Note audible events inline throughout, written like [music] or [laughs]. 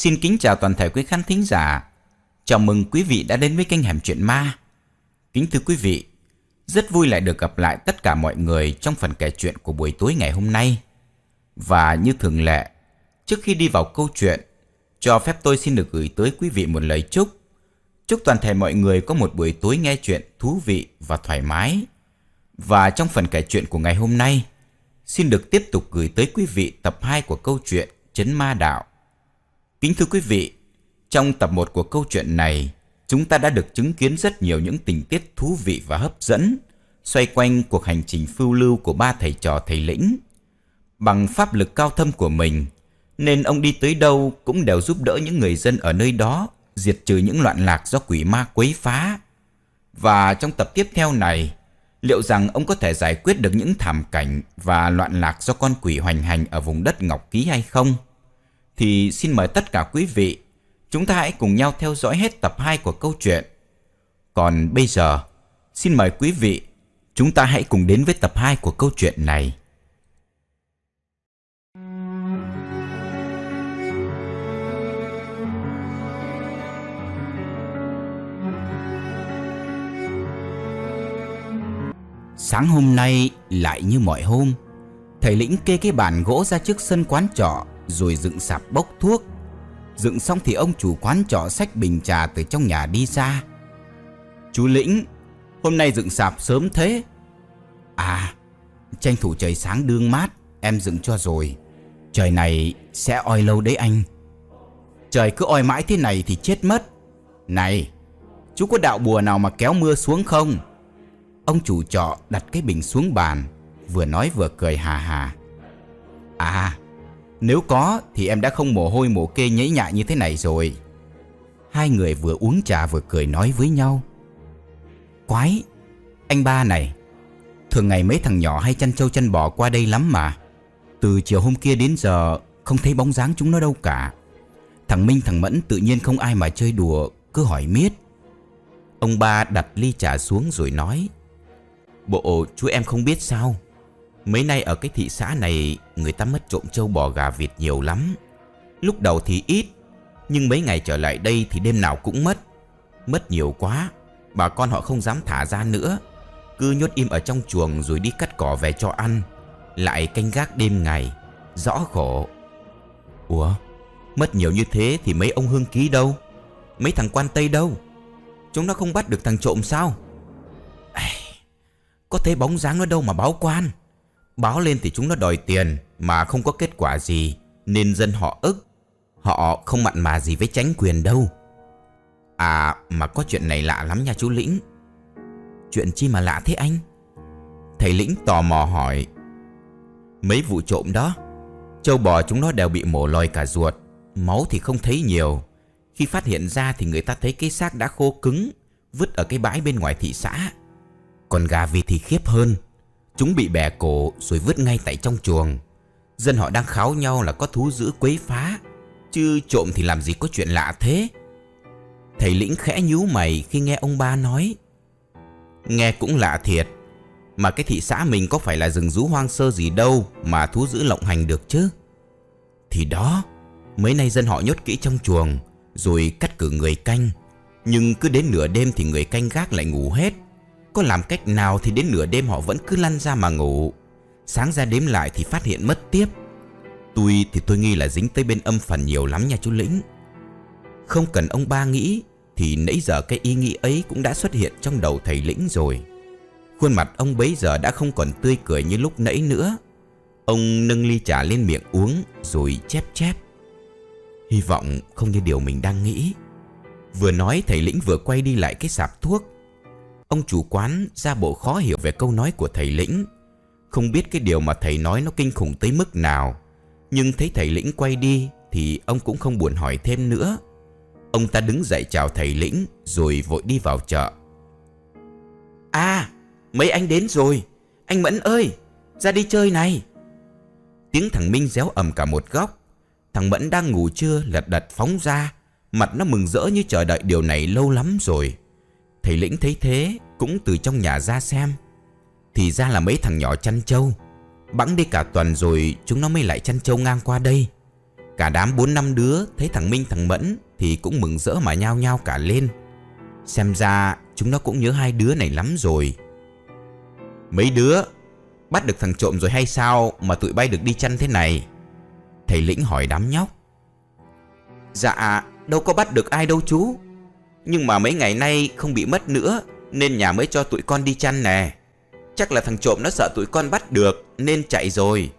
Xin kính chào toàn thể quý khán thính giả. Chào mừng quý vị đã đến với kênh Hẻm Chuyện Ma. Kính thưa quý vị, rất vui lại được gặp lại tất cả mọi người trong phần kể chuyện của buổi tối ngày hôm nay. Và như thường lệ, trước khi đi vào câu chuyện, cho phép tôi xin được gửi tới quý vị một lời chúc. Chúc toàn thể mọi người có một buổi tối nghe chuyện thú vị và thoải mái. Và trong phần kể chuyện của ngày hôm nay, xin được tiếp tục gửi tới quý vị tập 2 của câu chuyện Chấn Ma Đạo. Kính thưa quý vị, trong tập 1 của câu chuyện này, chúng ta đã được chứng kiến rất nhiều những tình tiết thú vị và hấp dẫn xoay quanh cuộc hành trình phiêu lưu của ba thầy trò thầy lĩnh. Bằng pháp lực cao thâm của mình, nên ông đi tới đâu cũng đều giúp đỡ những người dân ở nơi đó diệt trừ những loạn lạc do quỷ ma quấy phá. Và trong tập tiếp theo này, liệu rằng ông có thể giải quyết được những thảm cảnh và loạn lạc do con quỷ hoành hành ở vùng đất Ngọc Ký hay không? Thì xin mời tất cả quý vị, chúng ta hãy cùng nhau theo dõi hết tập 2 của câu chuyện. Còn bây giờ, xin mời quý vị, chúng ta hãy cùng đến với tập 2 của câu chuyện này. Sáng hôm nay lại như mọi hôm Thầy lĩnh kê cái bàn gỗ ra trước sân quán trọ rồi dựng sạp bốc thuốc. Dựng xong thì ông chủ quán trọ sách bình trà từ trong nhà đi ra. Chú lĩnh, Hôm nay dựng sạp sớm thế. À Tranh thủ trời sáng đương mát, Em dựng cho rồi. Trời này sẽ oi lâu đấy anh. Trời cứ oi mãi thế này thì chết mất. Này, Chú có đạo bùa nào mà kéo mưa xuống không? Ông chủ trọ đặt cái bình xuống bàn, Vừa nói vừa cười hà hà. À nếu có, thì em đã không mồ hôi mồ kê nhảy nhại như thế này rồi. Hai người vừa uống trà vừa cười nói với nhau. Quái, Anh ba này, Thường ngày mấy thằng nhỏ hay chăn trâu chăn bò qua đây lắm mà. Từ chiều hôm kia đến giờ, Không thấy bóng dáng chúng nó đâu cả. Thằng Minh, thằng Mẫn tự nhiên không ai mà chơi đùa, Cứ hỏi miết. Ông ba đặt ly trà xuống rồi nói. Bộ, chú em không biết sao? Mấy nay ở cái thị xã này, Người ta mất trộm trâu bò gà vịt nhiều lắm. Lúc đầu thì ít, Nhưng mấy ngày trở lại đây thì đêm nào cũng mất. Mất nhiều quá, Bà con họ không dám thả ra nữa. Cứ nhốt im ở trong chuồng rồi đi cắt cỏ về cho ăn, Lại canh gác đêm ngày. Rõ khổ. Ủa, Mất nhiều như thế thì mấy ông hương ký đâu? Mấy thằng quan tây đâu? Chúng nó không bắt được thằng trộm sao? Có thấy bóng dáng nó đâu mà báo quan. Báo lên thì chúng nó đòi tiền Mà không có kết quả gì, Nên dân họ ức. Họ không mặn mà gì với tránh quyền đâu. À mà có chuyện này lạ lắm nha chú Lĩnh. Chuyện chi mà lạ thế anh? Thầy Lĩnh tò mò hỏi. Mấy vụ trộm đó, Châu bò chúng nó đều bị mổ lòi cả ruột, Máu thì không thấy nhiều. Khi phát hiện ra thì người ta thấy cái xác đã khô cứng, Vứt ở cái bãi bên ngoài thị xã. Còn gà vịt thì khiếp hơn. Chúng bị bẻ cổ rồi vứt ngay tại trong chuồng. Dân họ đang kháo nhau là có thú dữ quấy phá, Chứ trộm thì làm gì có chuyện lạ thế. Thầy lĩnh khẽ nhíu mày khi nghe ông ba nói. Nghe cũng lạ thiệt, Mà cái thị xã mình có phải là rừng rú hoang sơ gì đâu Mà thú dữ lộng hành được chứ? Thì đó, Mấy nay dân họ nhốt kỹ trong chuồng, Rồi cắt cử người canh. Nhưng cứ đến nửa đêm thì người canh gác lại ngủ hết có làm cách nào thì đến nửa đêm họ vẫn cứ lăn ra mà ngủ. Sáng ra đếm lại thì phát hiện mất tiếp. Tôi thì tôi nghi là dính tới bên âm phần nhiều lắm nha chú Lĩnh. Không cần ông ba nghĩ, Thì nãy giờ cái ý nghĩ ấy cũng đã xuất hiện trong đầu thầy Lĩnh rồi. Khuôn mặt ông bấy giờ đã không còn tươi cười như lúc nãy nữa. Ông nâng ly trà lên miệng uống rồi chép chép. Hy vọng không như điều mình đang nghĩ. Vừa nói thầy Lĩnh vừa quay đi lại cái sạp thuốc. Ông chủ quán ra bộ khó hiểu về câu nói của thầy Lĩnh. Không biết cái điều mà thầy nói nó kinh khủng tới mức nào. Nhưng thấy thầy Lĩnh quay đi Thì ông cũng không buồn hỏi thêm nữa. Ông ta đứng dậy chào thầy Lĩnh Rồi vội đi vào chợ. À mấy anh đến rồi. Anh Mẫn ơi, Ra đi chơi này. Tiếng thằng Minh réo ầm cả một góc. Thằng Mẫn đang ngủ trưa lật đật phóng ra. Mặt nó mừng rỡ như chờ đợi điều này lâu lắm rồi. Thầy Lĩnh thấy thế, cũng từ trong nhà ra xem. Thì ra là mấy thằng nhỏ chăn trâu. Bẵng đi cả tuần rồi chúng nó mới lại chăn trâu ngang qua đây. Cả đám bốn năm đứa thấy thằng Minh, thằng Mẫn Thì cũng mừng rỡ mà nhao nhao cả lên. Xem ra chúng nó cũng nhớ hai đứa này lắm rồi. Mấy đứa, Bắt được thằng trộm rồi hay sao Mà tụi bay được đi chăn thế này? Thầy lĩnh hỏi đám nhóc. Dạ đâu có bắt được ai đâu chú. Nhưng mà mấy ngày nay không bị mất nữa, Nên nhà mới cho tụi con đi chăn nè. Chắc là thằng trộm nó sợ tụi con bắt được, Nên chạy rồi.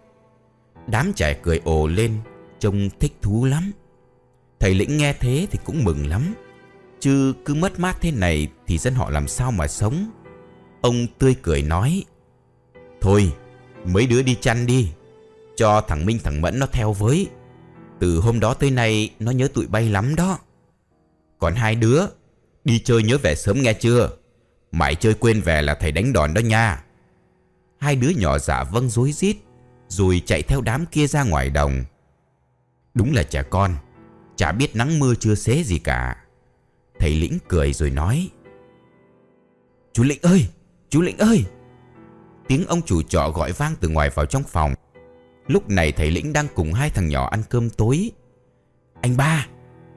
Đám trẻ cười ồ lên, Trông thích thú lắm. Thầy lĩnh nghe thế thì cũng mừng lắm. Chứ cứ mất mát thế này Thì dân họ làm sao mà sống? Ông tươi cười nói, Thôi, mấy đứa đi chăn đi, Cho thằng Minh thằng Mẫn nó theo với. Từ hôm đó tới nay Nó nhớ tụi bay lắm đó. Còn hai đứa Đi chơi nhớ về sớm nghe chưa? Mãi chơi quên về là thầy đánh đòn đó nha. Hai đứa nhỏ giả vâng rối rít, Rồi chạy theo đám kia ra ngoài đồng. Đúng là trẻ con, Chả biết nắng mưa chưa xế gì cả. Thầy Lĩnh cười rồi nói, Chú Lĩnh ơi, Chú Lĩnh ơi. Tiếng ông chủ trọ gọi vang từ ngoài vào trong phòng. Lúc này thầy Lĩnh đang cùng hai thằng nhỏ ăn cơm tối. Anh ba,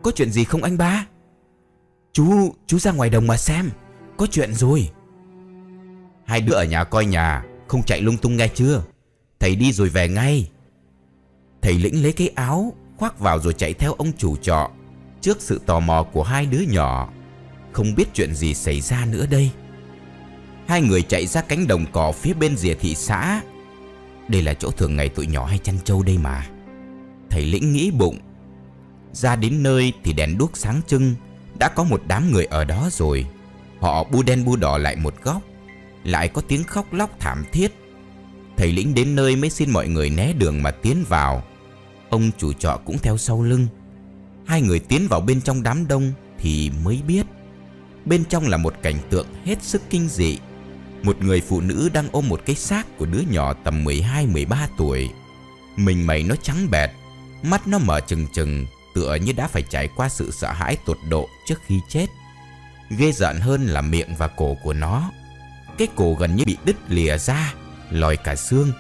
Có chuyện gì không anh ba? Chú, chú ra ngoài đồng mà xem Có chuyện rồi. Hai đứa ở nhà coi nhà Không chạy lung tung nghe chưa? Thầy đi rồi về ngay. Thầy Lĩnh lấy cái áo Khoác vào rồi chạy theo ông chủ trọ Trước sự tò mò của hai đứa nhỏ. Không biết chuyện gì xảy ra nữa đây. Hai người chạy ra cánh đồng cỏ phía bên rìa thị xã. Đây là chỗ thường ngày tụi nhỏ hay chăn trâu đây mà. Thầy lĩnh nghĩ bụng. Ra đến nơi thì đèn đuốc sáng trưng đã có một đám người ở đó rồi. Họ bu đen bu đỏ lại một góc. Lại có tiếng khóc lóc thảm thiết. Thầy lĩnh đến nơi mới xin mọi người né đường mà tiến vào. Ông chủ trọ cũng theo sau lưng. Hai người tiến vào bên trong đám đông Thì mới biết. Bên trong là một cảnh tượng hết sức kinh dị. Một người phụ nữ đang ôm một cái xác của đứa nhỏ tầm 12-13 tuổi. Mình mày nó trắng bẹt, mắt nó mở trừng trừng, tựa như đã phải trải qua sự sợ hãi tột độ trước khi chết. Ghê giận hơn là miệng và cổ của nó. Cái cổ gần như bị đứt lìa ra, lòi cả xương.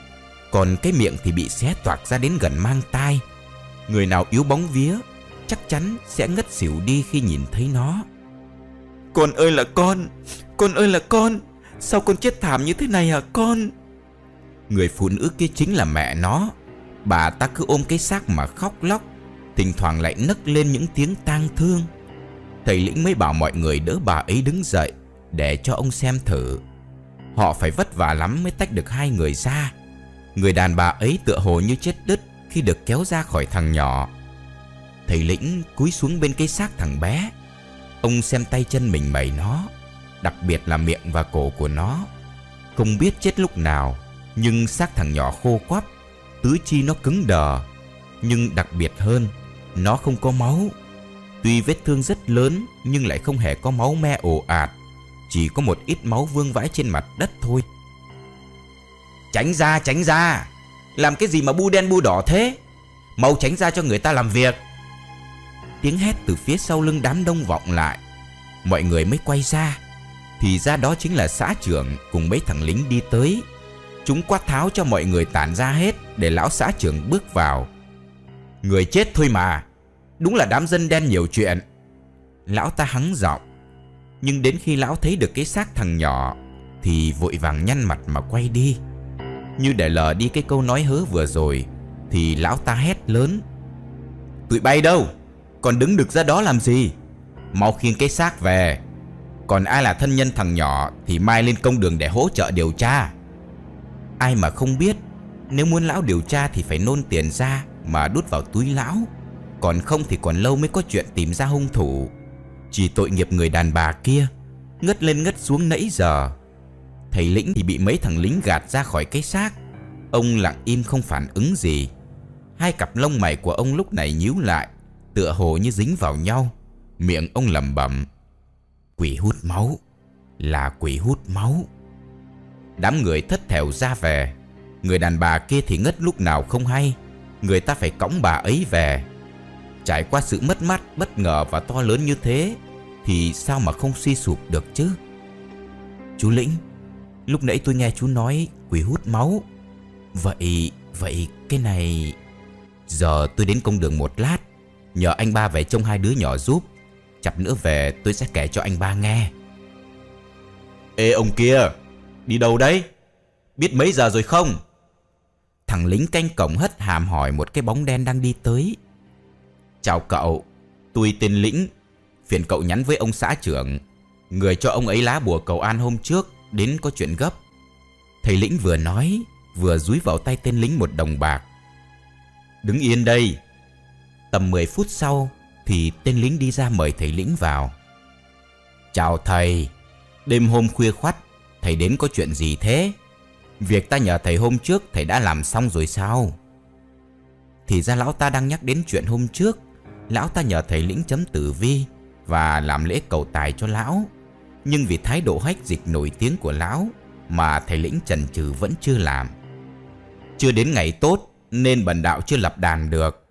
Còn cái miệng thì bị xé toạc ra đến gần mang tai. Người nào yếu bóng vía, chắc chắn sẽ ngất xỉu đi khi nhìn thấy nó. Con ơi là con, con ơi là con. Sao con chết thảm như thế này hả con Người phụ nữ kia chính là mẹ nó Bà ta cứ ôm cái xác mà khóc lóc Thỉnh thoảng lại nấc lên những tiếng tang thương. Thầy lĩnh mới bảo mọi người đỡ bà ấy đứng dậy Để cho ông xem thử. Họ phải vất vả lắm mới tách được hai người ra. Người đàn bà ấy tựa hồ như chết đứt Khi được kéo ra khỏi thằng nhỏ. Thầy lĩnh cúi xuống bên cái xác thằng bé. Ông xem tay chân mình mẩy nó đặc biệt là miệng và cổ của nó. Không biết chết lúc nào, nhưng xác thằng nhỏ khô quắp, tứ chi nó cứng đờ. Nhưng đặc biệt hơn, nó không có máu. Tuy vết thương rất lớn nhưng lại không hề có máu me ồ ạt, chỉ có một ít máu vương vãi trên mặt đất thôi. Tránh ra, tránh ra! Làm cái gì mà bu đen bu đỏ thế? Mau tránh ra cho người ta làm việc! Tiếng hét từ phía sau lưng đám đông vọng lại. Mọi người mới quay ra thì ra đó chính là xã trưởng cùng mấy thằng lính đi tới Chúng quát tháo cho mọi người tản ra hết Để lão xã trưởng bước vào Người chết thôi mà Đúng là đám dân đen nhiều chuyện. Lão ta hắng giọng. Nhưng đến khi lão thấy được cái xác thằng nhỏ, Thì vội vàng nhăn mặt mà quay đi. Như để lờ đi cái câu nói hớ vừa rồi, Thì lão ta hét lớn. Tụi bay đâu? Còn đứng được ra đó làm gì? Mau khiêng cái xác về. Còn ai là thân nhân thằng nhỏ Thì mai lên công đường để hỗ trợ điều tra. Ai mà không biết, Nếu muốn lão điều tra thì phải nôn tiền ra Mà đút vào túi lão. Còn không thì còn lâu mới có chuyện tìm ra hung thủ. Chỉ tội nghiệp người đàn bà kia, Ngất lên ngất xuống nãy giờ. Thầy lĩnh thì bị mấy thằng lính gạt ra khỏi cái xác. Ông lặng im không phản ứng gì. Hai cặp lông mày của ông lúc này nhíu lại, Tựa hồ như dính vào nhau. Miệng ông lẩm bẩm, Quỷ hút máu, Là quỷ hút máu. Đám người thất thèo ra về. Người đàn bà kia thì ngất lúc nào không hay, Người ta phải cõng bà ấy về. Trải qua sự mất mát bất ngờ và to lớn như thế Thì sao mà không suy sụp được chứ? Chú Lĩnh Lúc nãy tôi nghe chú nói quỷ hút máu. Vậy, vậy cái này Giờ tôi đến công đường một lát Nhờ anh ba về trông hai đứa nhỏ giúp. Chặp nữa về tôi sẽ kể cho anh ba nghe. Ê ông kia Đi đâu đấy? Biết mấy giờ rồi không? Thằng lính canh cổng hất hàm hỏi một cái bóng đen đang đi tới Chào cậu, Tôi tên Lĩnh. Phiền cậu nhắn với ông xã trưởng, Người cho ông ấy lá bùa cầu an hôm trước, Đến có chuyện gấp. Thầy Lĩnh vừa nói, Vừa dúi vào tay tên lính một đồng bạc. Đứng yên đây. Tầm 10 phút sau Thì tên lính đi ra mời thầy Lĩnh vào. Chào thầy, Đêm hôm khuya khoắt, Thầy đến có chuyện gì thế? Việc ta nhờ thầy hôm trước, Thầy đã làm xong rồi sao? Thì ra lão ta đang nhắc đến chuyện hôm trước. Lão ta nhờ thầy lĩnh chấm tử vi Và làm lễ cầu tài cho lão. Nhưng vì thái độ hách dịch nổi tiếng của lão Mà thầy lĩnh trần trừ vẫn chưa làm. Chưa đến ngày tốt Nên bần đạo chưa lập đàn được.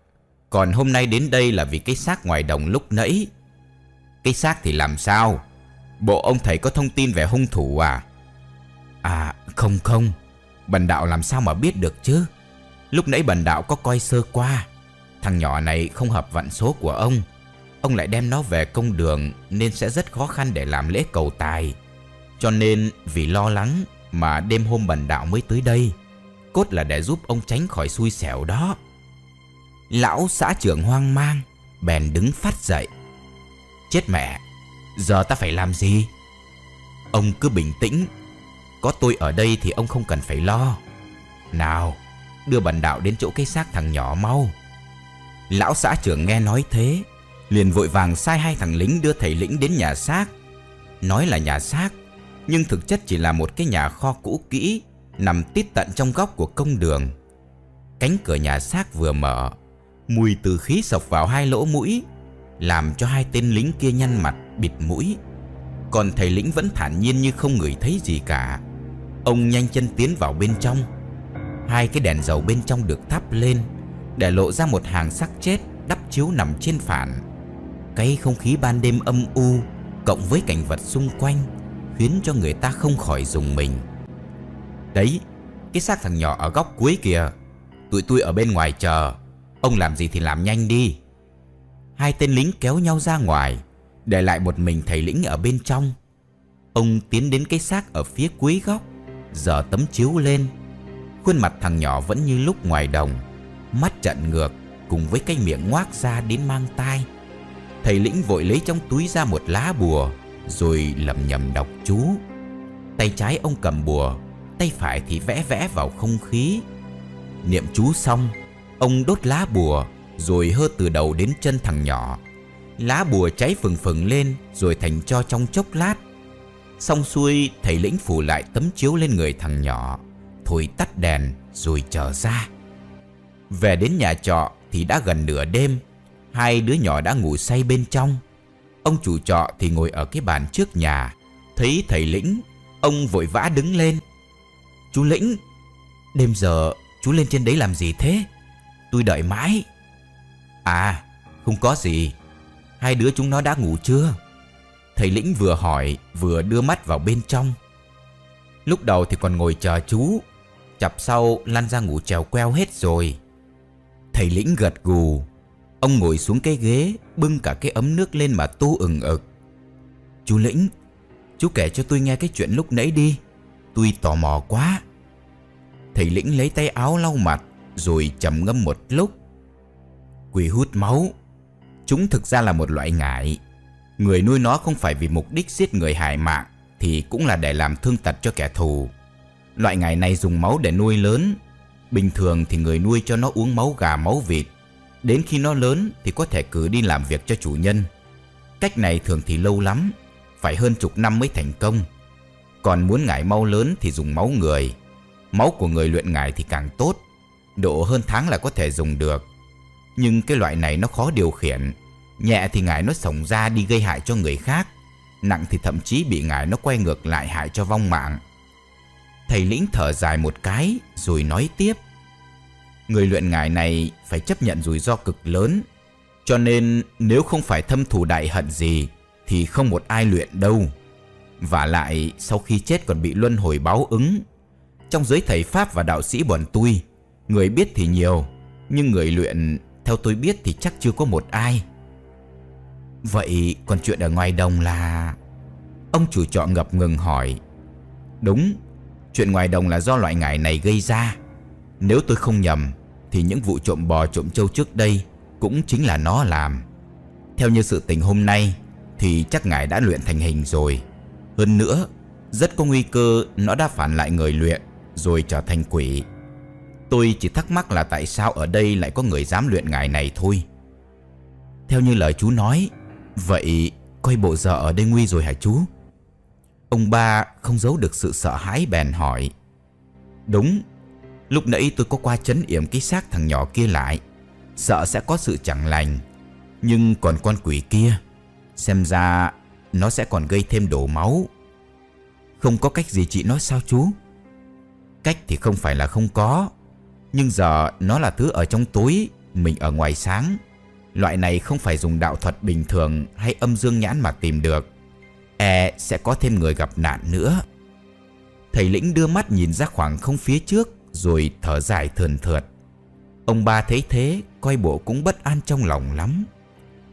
Còn hôm nay đến đây là vì cái xác ngoài đồng lúc nãy. Cái xác thì làm sao? Bộ ông thầy có thông tin về hung thủ à? À không không. Bần đạo làm sao mà biết được chứ? Lúc nãy bần đạo có coi sơ qua. Thằng nhỏ này không hợp vận số của ông. Ông lại đem nó về công đường Nên sẽ rất khó khăn để làm lễ cầu tài. Cho nên vì lo lắng Mà đêm hôm bần đạo mới tới đây, Cốt là để giúp ông tránh khỏi xui xẻo đó. Lão xã trưởng hoang mang, Bèn đứng phát dậy. Chết mẹ, Giờ ta phải làm gì? Ông cứ bình tĩnh, Có tôi ở đây thì ông không cần phải lo. Nào, Đưa bần đạo đến chỗ cái xác thằng nhỏ mau. Lão xã trưởng nghe nói thế, Liền vội vàng sai hai thằng lính đưa thầy lĩnh đến nhà xác. Nói là nhà xác, Nhưng thực chất chỉ là một cái nhà kho cũ kỹ, Nằm tít tận trong góc của công đường. Cánh cửa nhà xác vừa mở, Mùi từ khí sộc vào hai lỗ mũi, Làm cho hai tên lính kia nhăn mặt, bịt mũi. Còn thầy lĩnh vẫn thản nhiên như không ngửi thấy gì cả. Ông nhanh chân tiến vào bên trong. Hai cái đèn dầu bên trong được thắp lên. Để lộ ra một hàng xác chết đắp chiếu nằm trên phản. Cái không khí ban đêm âm u Cộng với cảnh vật xung quanh Khiến cho người ta không khỏi dùng mình. Đấy, Cái xác thằng nhỏ ở góc cuối kìa. Tụi tôi ở bên ngoài chờ. Ông làm gì thì làm nhanh đi. Hai tên lính kéo nhau ra ngoài, Để lại một mình thầy lĩnh ở bên trong. Ông tiến đến cái xác ở phía cuối góc Giờ tấm chiếu lên. Khuôn mặt thằng nhỏ vẫn như lúc ngoài đồng. Mắt trận ngược Cùng với cái miệng ngoác ra đến mang tai. Thầy lĩnh vội lấy trong túi ra một lá bùa, Rồi lầm nhầm đọc chú. Tay trái ông cầm bùa, Tay phải thì vẽ vẽ vào không khí. Niệm chú xong, Ông đốt lá bùa, Rồi hơ từ đầu đến chân thằng nhỏ. Lá bùa cháy phừng phừng lên Rồi thành cho trong chốc lát. Xong xuôi, thầy lĩnh phủ lại tấm chiếu lên người thằng nhỏ, Thổi tắt đèn rồi trở ra. Về đến nhà trọ thì đã gần nửa đêm. Hai đứa nhỏ đã ngủ say bên trong. Ông chủ trọ thì ngồi ở cái bàn trước nhà. Thấy thầy lĩnh, Ông vội vã đứng lên. Chú lĩnh, Đêm giờ chú lên trên đấy làm gì thế? Tôi đợi mãi. À không có gì. Hai đứa chúng nó đã ngủ chưa? Thầy lĩnh vừa hỏi, Vừa đưa mắt vào bên trong. Lúc đầu thì còn ngồi chờ chú. Chập sau lăn ra ngủ trèo queo hết rồi. Thầy lĩnh gật gù. Ông ngồi xuống cái ghế, Bưng cả cái ấm nước lên mà tu ừng ực. Chú lĩnh, Chú kể cho tôi nghe cái chuyện lúc nãy đi. Tôi tò mò quá. Thầy lĩnh lấy tay áo lau mặt, Rồi trầm ngâm một lúc. Quỷ hút máu. Chúng thực ra là một loại ngải. Người nuôi nó không phải vì mục đích giết người hại mạng, Thì cũng là để làm thương tật cho kẻ thù. Loại ngải này dùng máu để nuôi lớn Bình thường thì người nuôi cho nó uống máu gà, máu vịt. Đến khi nó lớn thì có thể cử đi làm việc cho chủ nhân. Cách này thường thì lâu lắm, Phải hơn chục năm mới thành công. Còn muốn ngải mau lớn thì dùng máu người. Máu của người luyện ngải thì càng tốt, Độ hơn tháng là có thể dùng được. Nhưng cái loại này nó khó điều khiển. Nhẹ thì ngải nó sổng ra đi gây hại cho người khác, Nặng thì thậm chí bị ngải nó quay ngược lại hại cho vong mạng. Thầy lĩnh thở dài một cái, rồi nói tiếp. Người luyện ngải này phải chấp nhận rủi ro cực lớn. Cho nên, nếu không phải thâm thù đại hận gì, Thì không một ai luyện đâu. Và lại, sau khi chết còn bị luân hồi báo ứng. Trong giới thầy Pháp và đạo sĩ bọn tôi, Người biết thì nhiều, Nhưng người luyện, theo tôi biết thì chắc chưa có một ai. Vậy còn chuyện ở ngoài đồng là? Ông chủ trọ ngập ngừng hỏi. Đúng Chuyện ngoài đồng là do loại ngải này gây ra. Nếu tôi không nhầm, Thì những vụ trộm bò trộm trâu trước đây Cũng chính là nó làm. Theo như sự tình hôm nay, Thì chắc ngài đã luyện thành hình rồi. Hơn nữa, Rất có nguy cơ nó đã phản lại người luyện Rồi trở thành quỷ. Tôi chỉ thắc mắc là tại sao ở đây lại có người dám luyện ngài này thôi. Theo như lời chú nói, Vậy coi bộ giờ ở đây nguy rồi hả chú? Ông ba không giấu được sự sợ hãi bèn hỏi. Đúng, Lúc nãy tôi có qua chấn yểm cái xác thằng nhỏ kia lại. Sợ sẽ có sự chẳng lành, Nhưng còn con quỷ kia, Xem ra Nó sẽ còn gây thêm đổ máu. Không có cách gì chị nói sao chú? Cách thì không phải là không có, Nhưng giờ nó là thứ ở trong tối Mình ở ngoài sáng. Loại này không phải dùng đạo thuật bình thường Hay âm dương nhãn mà tìm được. E sẽ có thêm người gặp nạn nữa. Thầy lĩnh đưa mắt nhìn ra khoảng không phía trước, Rồi thở dài thườn thượt. Ông ba thấy thế, Coi bộ cũng bất an trong lòng lắm.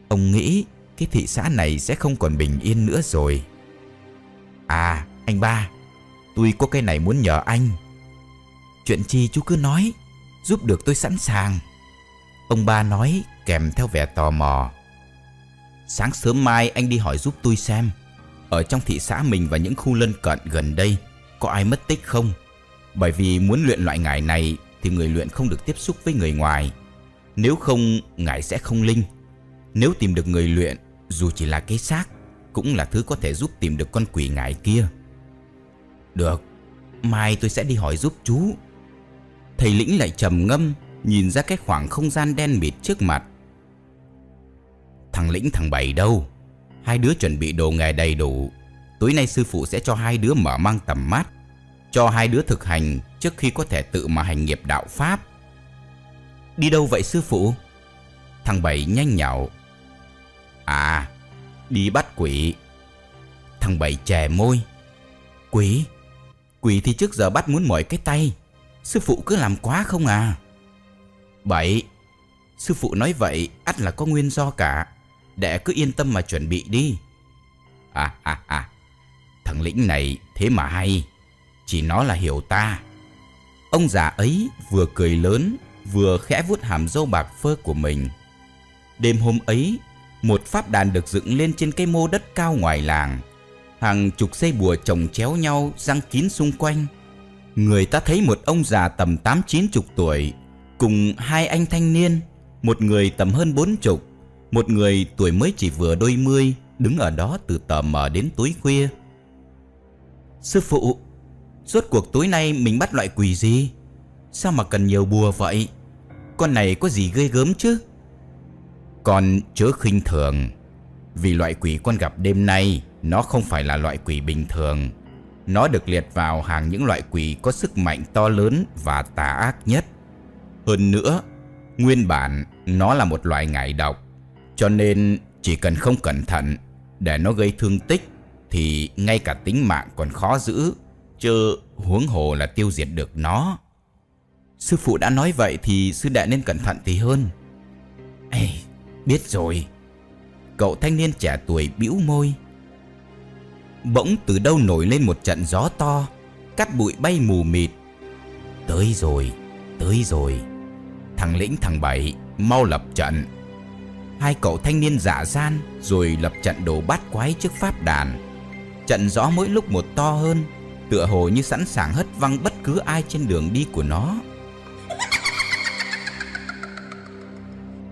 Ông nghĩ Cái thị xã này sẽ không còn bình yên nữa rồi. À anh ba, Tôi có cái này muốn nhờ anh. Chuyện chi chú cứ nói, Giúp được tôi sẵn sàng. Ông ba nói, kèm theo vẻ tò mò. Sáng sớm mai anh đi hỏi giúp tôi xem ở trong thị xã mình và những khu lân cận gần đây có ai mất tích không? Bởi vì muốn luyện loại ngải này thì người luyện không được tiếp xúc với người ngoài. Nếu không, ngải sẽ không linh. Nếu tìm được người luyện, dù chỉ là cái xác, cũng là thứ có thể giúp tìm được con quỷ ngải kia. Được, mai tôi sẽ đi hỏi giúp chú. Thầy lĩnh lại trầm ngâm, nhìn ra cái khoảng không gian đen mịt trước mặt. Thằng lĩnh thằng bảy đâu? Hai đứa chuẩn bị đồ nghề đầy đủ. Tối nay sư phụ sẽ cho hai đứa mở mang tầm mắt, Cho hai đứa thực hành Trước khi có thể tự mà hành nghiệp đạo Pháp. Đi đâu vậy sư phụ? Thằng Bảy nhanh nhảu À Đi bắt quỷ. Thằng Bảy chè môi. Quỷ? Quỷ thì trước giờ bắt muốn mỏi cái tay. Sư phụ cứ làm quá không à? Bảy, Sư phụ nói vậy ắt là có nguyên do cả. Đệ cứ yên tâm mà chuẩn bị đi. À à à. Thằng lĩnh này thế mà hay. Chỉ nó là hiểu ta. Ông già ấy vừa cười lớn, Vừa khẽ vuốt hàm râu bạc phơ của mình. Đêm hôm ấy, Một pháp đàn được dựng lên trên cây mô đất cao ngoài làng. Hàng chục dây bùa chồng chéo nhau răng kín xung quanh. Người ta thấy một ông già tầm tám chín chục tuổi, Cùng hai anh thanh niên, Một người tầm hơn bốn chục một người tuổi mới chỉ vừa đôi mươi, Đứng ở đó từ tờ mờ đến tối khuya. Sư phụ, Rốt cuộc tối nay mình bắt loại quỷ gì? Sao mà cần nhiều bùa vậy? Con này có gì ghê gớm chứ? Con chớ khinh thường, Vì loại quỷ con gặp đêm nay, Nó không phải là loại quỷ bình thường. Nó được liệt vào hàng những loại quỷ có sức mạnh to lớn và tà ác nhất. Hơn nữa, Nguyên bản nó là một loại ngải độc cho nên chỉ cần không cẩn thận để nó gây thương tích thì ngay cả tính mạng còn khó giữ, chứ huống hồ là tiêu diệt được nó. Sư phụ đã nói vậy thì sư đệ nên cẩn thận thì hơn. Ê, biết rồi. Cậu thanh niên trẻ tuổi bĩu môi. Bỗng từ đâu nổi lên một trận gió to, cắt bụi bay mù mịt. Tới rồi, tới rồi. Thằng lĩnh thằng bảy mau lập trận hai cậu thanh niên giả gian rồi lập trận đồ bát quái trước pháp đàn. Trận gió mỗi lúc một to hơn, tựa hồ như sẵn sàng hất văng bất cứ ai trên đường đi của nó.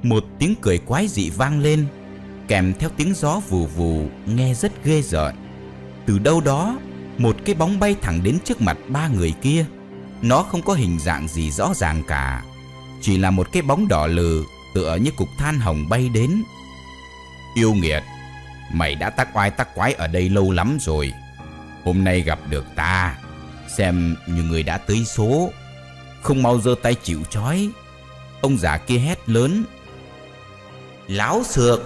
Một tiếng cười quái dị vang lên, kèm theo tiếng gió vù vù nghe rất ghê rợn. Từ đâu đó, một cái bóng bay thẳng đến trước mặt ba người kia. Nó không có hình dạng gì rõ ràng cả, chỉ là một cái bóng đỏ lừ tựa như cục than hồng bay đến. Yêu nghiệt, mày đã tắc oai tắc quái ở đây lâu lắm rồi. Hôm nay gặp được ta, xem như người đã tới số. Không mau giơ tay chịu trói. Ông già kia hét lớn. Láo xược,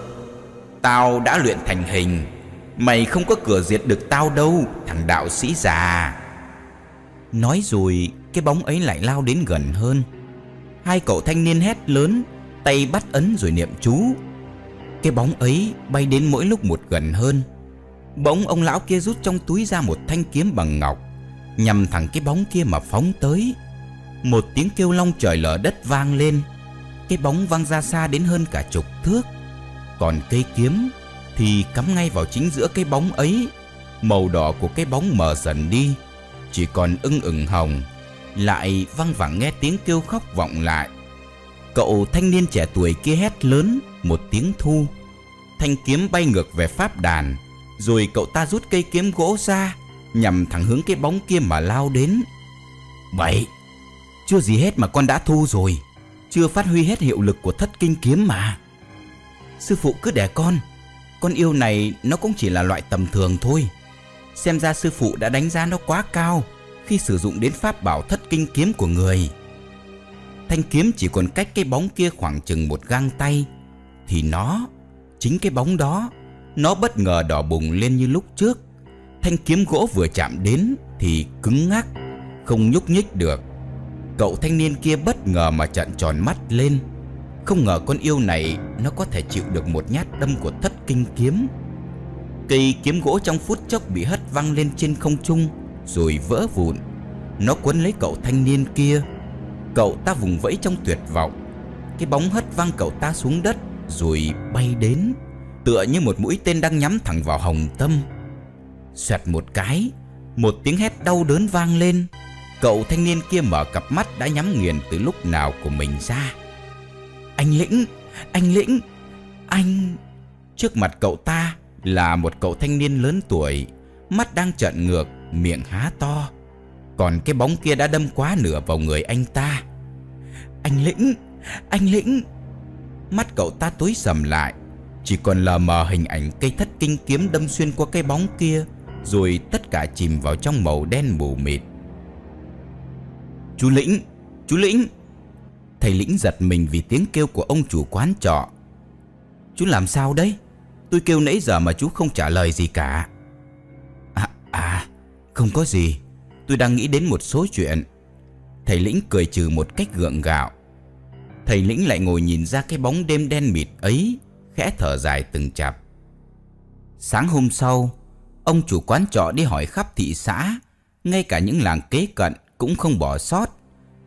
tao đã luyện thành hình. Mày không có cửa diệt được tao đâu, thằng đạo sĩ già. Nói rồi, cái bóng ấy lại lao đến gần hơn. Hai cậu thanh niên hét lớn Tay bắt ấn rồi niệm chú. Cái bóng ấy bay đến mỗi lúc một gần hơn. Bỗng ông lão kia rút trong túi ra một thanh kiếm bằng ngọc, Nhằm thẳng cái bóng kia mà phóng tới. Một tiếng kêu long trời lở đất vang lên. Cái bóng văng ra xa đến hơn cả chục thước. Còn cây kiếm thì cắm ngay vào chính giữa cái bóng ấy. Màu đỏ của cái bóng mờ dần đi, Chỉ còn ưng ửng hồng, Lại văng vẳng nghe tiếng kêu khóc vọng lại. Cậu thanh niên trẻ tuổi kia hét lớn Một tiếng thu. Thanh kiếm bay ngược về pháp đàn, Rồi cậu ta rút cây kiếm gỗ ra, Nhằm thẳng hướng cái bóng kia mà lao đến. Bậy! Chưa gì hết mà con đã thu rồi, Chưa phát huy hết hiệu lực của thất kinh kiếm mà. Sư phụ cứ để con Con yêu này nó cũng chỉ là loại tầm thường thôi. Xem ra sư phụ đã đánh giá nó quá cao Khi sử dụng đến pháp bảo thất kinh kiếm của người. Thanh kiếm chỉ còn cách cái bóng kia khoảng chừng một gang tay. Thì nó, Chính cái bóng đó, Nó bất ngờ đỏ bùng lên như lúc trước. Thanh kiếm gỗ vừa chạm đến Thì cứng ngắc, Không nhúc nhích được. Cậu thanh niên kia bất ngờ mà trợn tròn mắt lên. Không ngờ con yêu này, Nó có thể chịu được một nhát đâm của thất kinh kiếm. Cây kiếm gỗ trong phút chốc bị hất văng lên trên không trung, Rồi vỡ vụn. Nó quấn lấy cậu thanh niên kia. Cậu ta vùng vẫy trong tuyệt vọng. Cái bóng hất văng cậu ta xuống đất, Rồi bay đến, Tựa như một mũi tên đang nhắm thẳng vào hồng tâm. Xoẹt một cái, Một tiếng hét đau đớn vang lên. Cậu thanh niên kia mở cặp mắt đã nhắm nghiền từ lúc nào của mình ra. Anh Lĩnh Anh Lĩnh, Anh Trước mặt cậu ta là một cậu thanh niên lớn tuổi, Mắt đang trợn ngược, Miệng há to. Còn cái bóng kia đã đâm quá nửa vào người anh ta. Anh Lĩnh Anh Lĩnh. Mắt cậu ta tối sầm lại. Chỉ còn lờ mờ hình ảnh cây thất kinh kiếm đâm xuyên qua cái bóng kia Rồi tất cả chìm vào trong màu đen mù mịt. Chú Lĩnh Chú Lĩnh. Thầy Lĩnh giật mình vì tiếng kêu của ông chủ quán trọ. Chú làm sao đấy? Tôi kêu nãy giờ mà chú không trả lời gì cả. À, à không có gì. Tôi đang nghĩ đến một số chuyện. Thầy Lĩnh cười trừ một cách gượng gạo. Thầy Lĩnh lại ngồi nhìn ra cái bóng đêm đen mịt ấy, Khẽ thở dài từng chập. Sáng hôm sau, Ông chủ quán trọ đi hỏi khắp thị xã, Ngay cả những làng kế cận cũng không bỏ sót.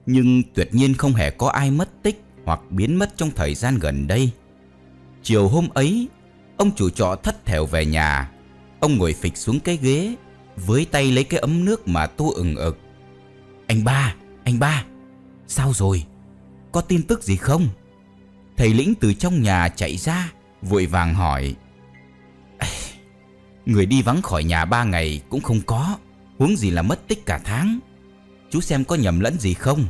Nhưng tuyệt nhiên không hề có ai mất tích Hoặc biến mất trong thời gian gần đây. Chiều hôm ấy, Ông chủ trọ thất thèo về nhà. Ông ngồi phịch xuống cái ghế với tay lấy cái ấm nước mà tu ừng ực. Anh ba, anh ba Sao rồi? Có tin tức gì không? Thầy lĩnh từ trong nhà chạy ra Vội vàng hỏi. Người đi vắng khỏi nhà ba ngày cũng không có Huống gì là mất tích cả tháng. Chú xem có nhầm lẫn gì không?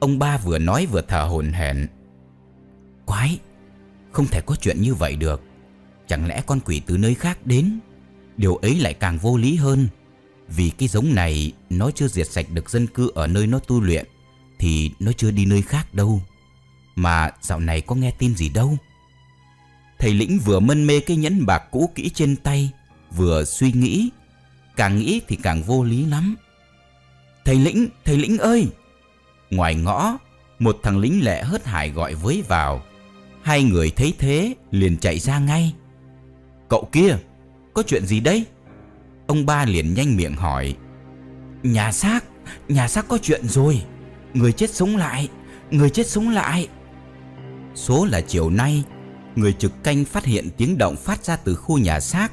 Ông ba vừa nói vừa thở hổn hển. Quái Không thể có chuyện như vậy được. Chẳng lẽ con quỷ từ nơi khác đến? Điều ấy lại càng vô lý hơn. Vì cái giống này Nó chưa diệt sạch được dân cư ở nơi nó tu luyện Thì nó chưa đi nơi khác đâu. Mà dạo này có nghe tin gì đâu? Thầy Lĩnh vừa mân mê cái nhẫn bạc cũ kỹ trên tay Vừa suy nghĩ. Càng nghĩ thì càng vô lý lắm. Thầy Lĩnh, thầy Lĩnh ơi! Ngoài ngõ Một thằng lính lẹ hớt hải gọi với vào. Hai người thấy thế liền chạy ra ngay. Cậu kia! Có chuyện gì đấy Ông ba liền nhanh miệng hỏi. Nhà xác Nhà xác có chuyện rồi. Người chết sống lại, Người chết sống lại. Số là chiều nay, Người trực canh phát hiện tiếng động phát ra từ khu nhà xác.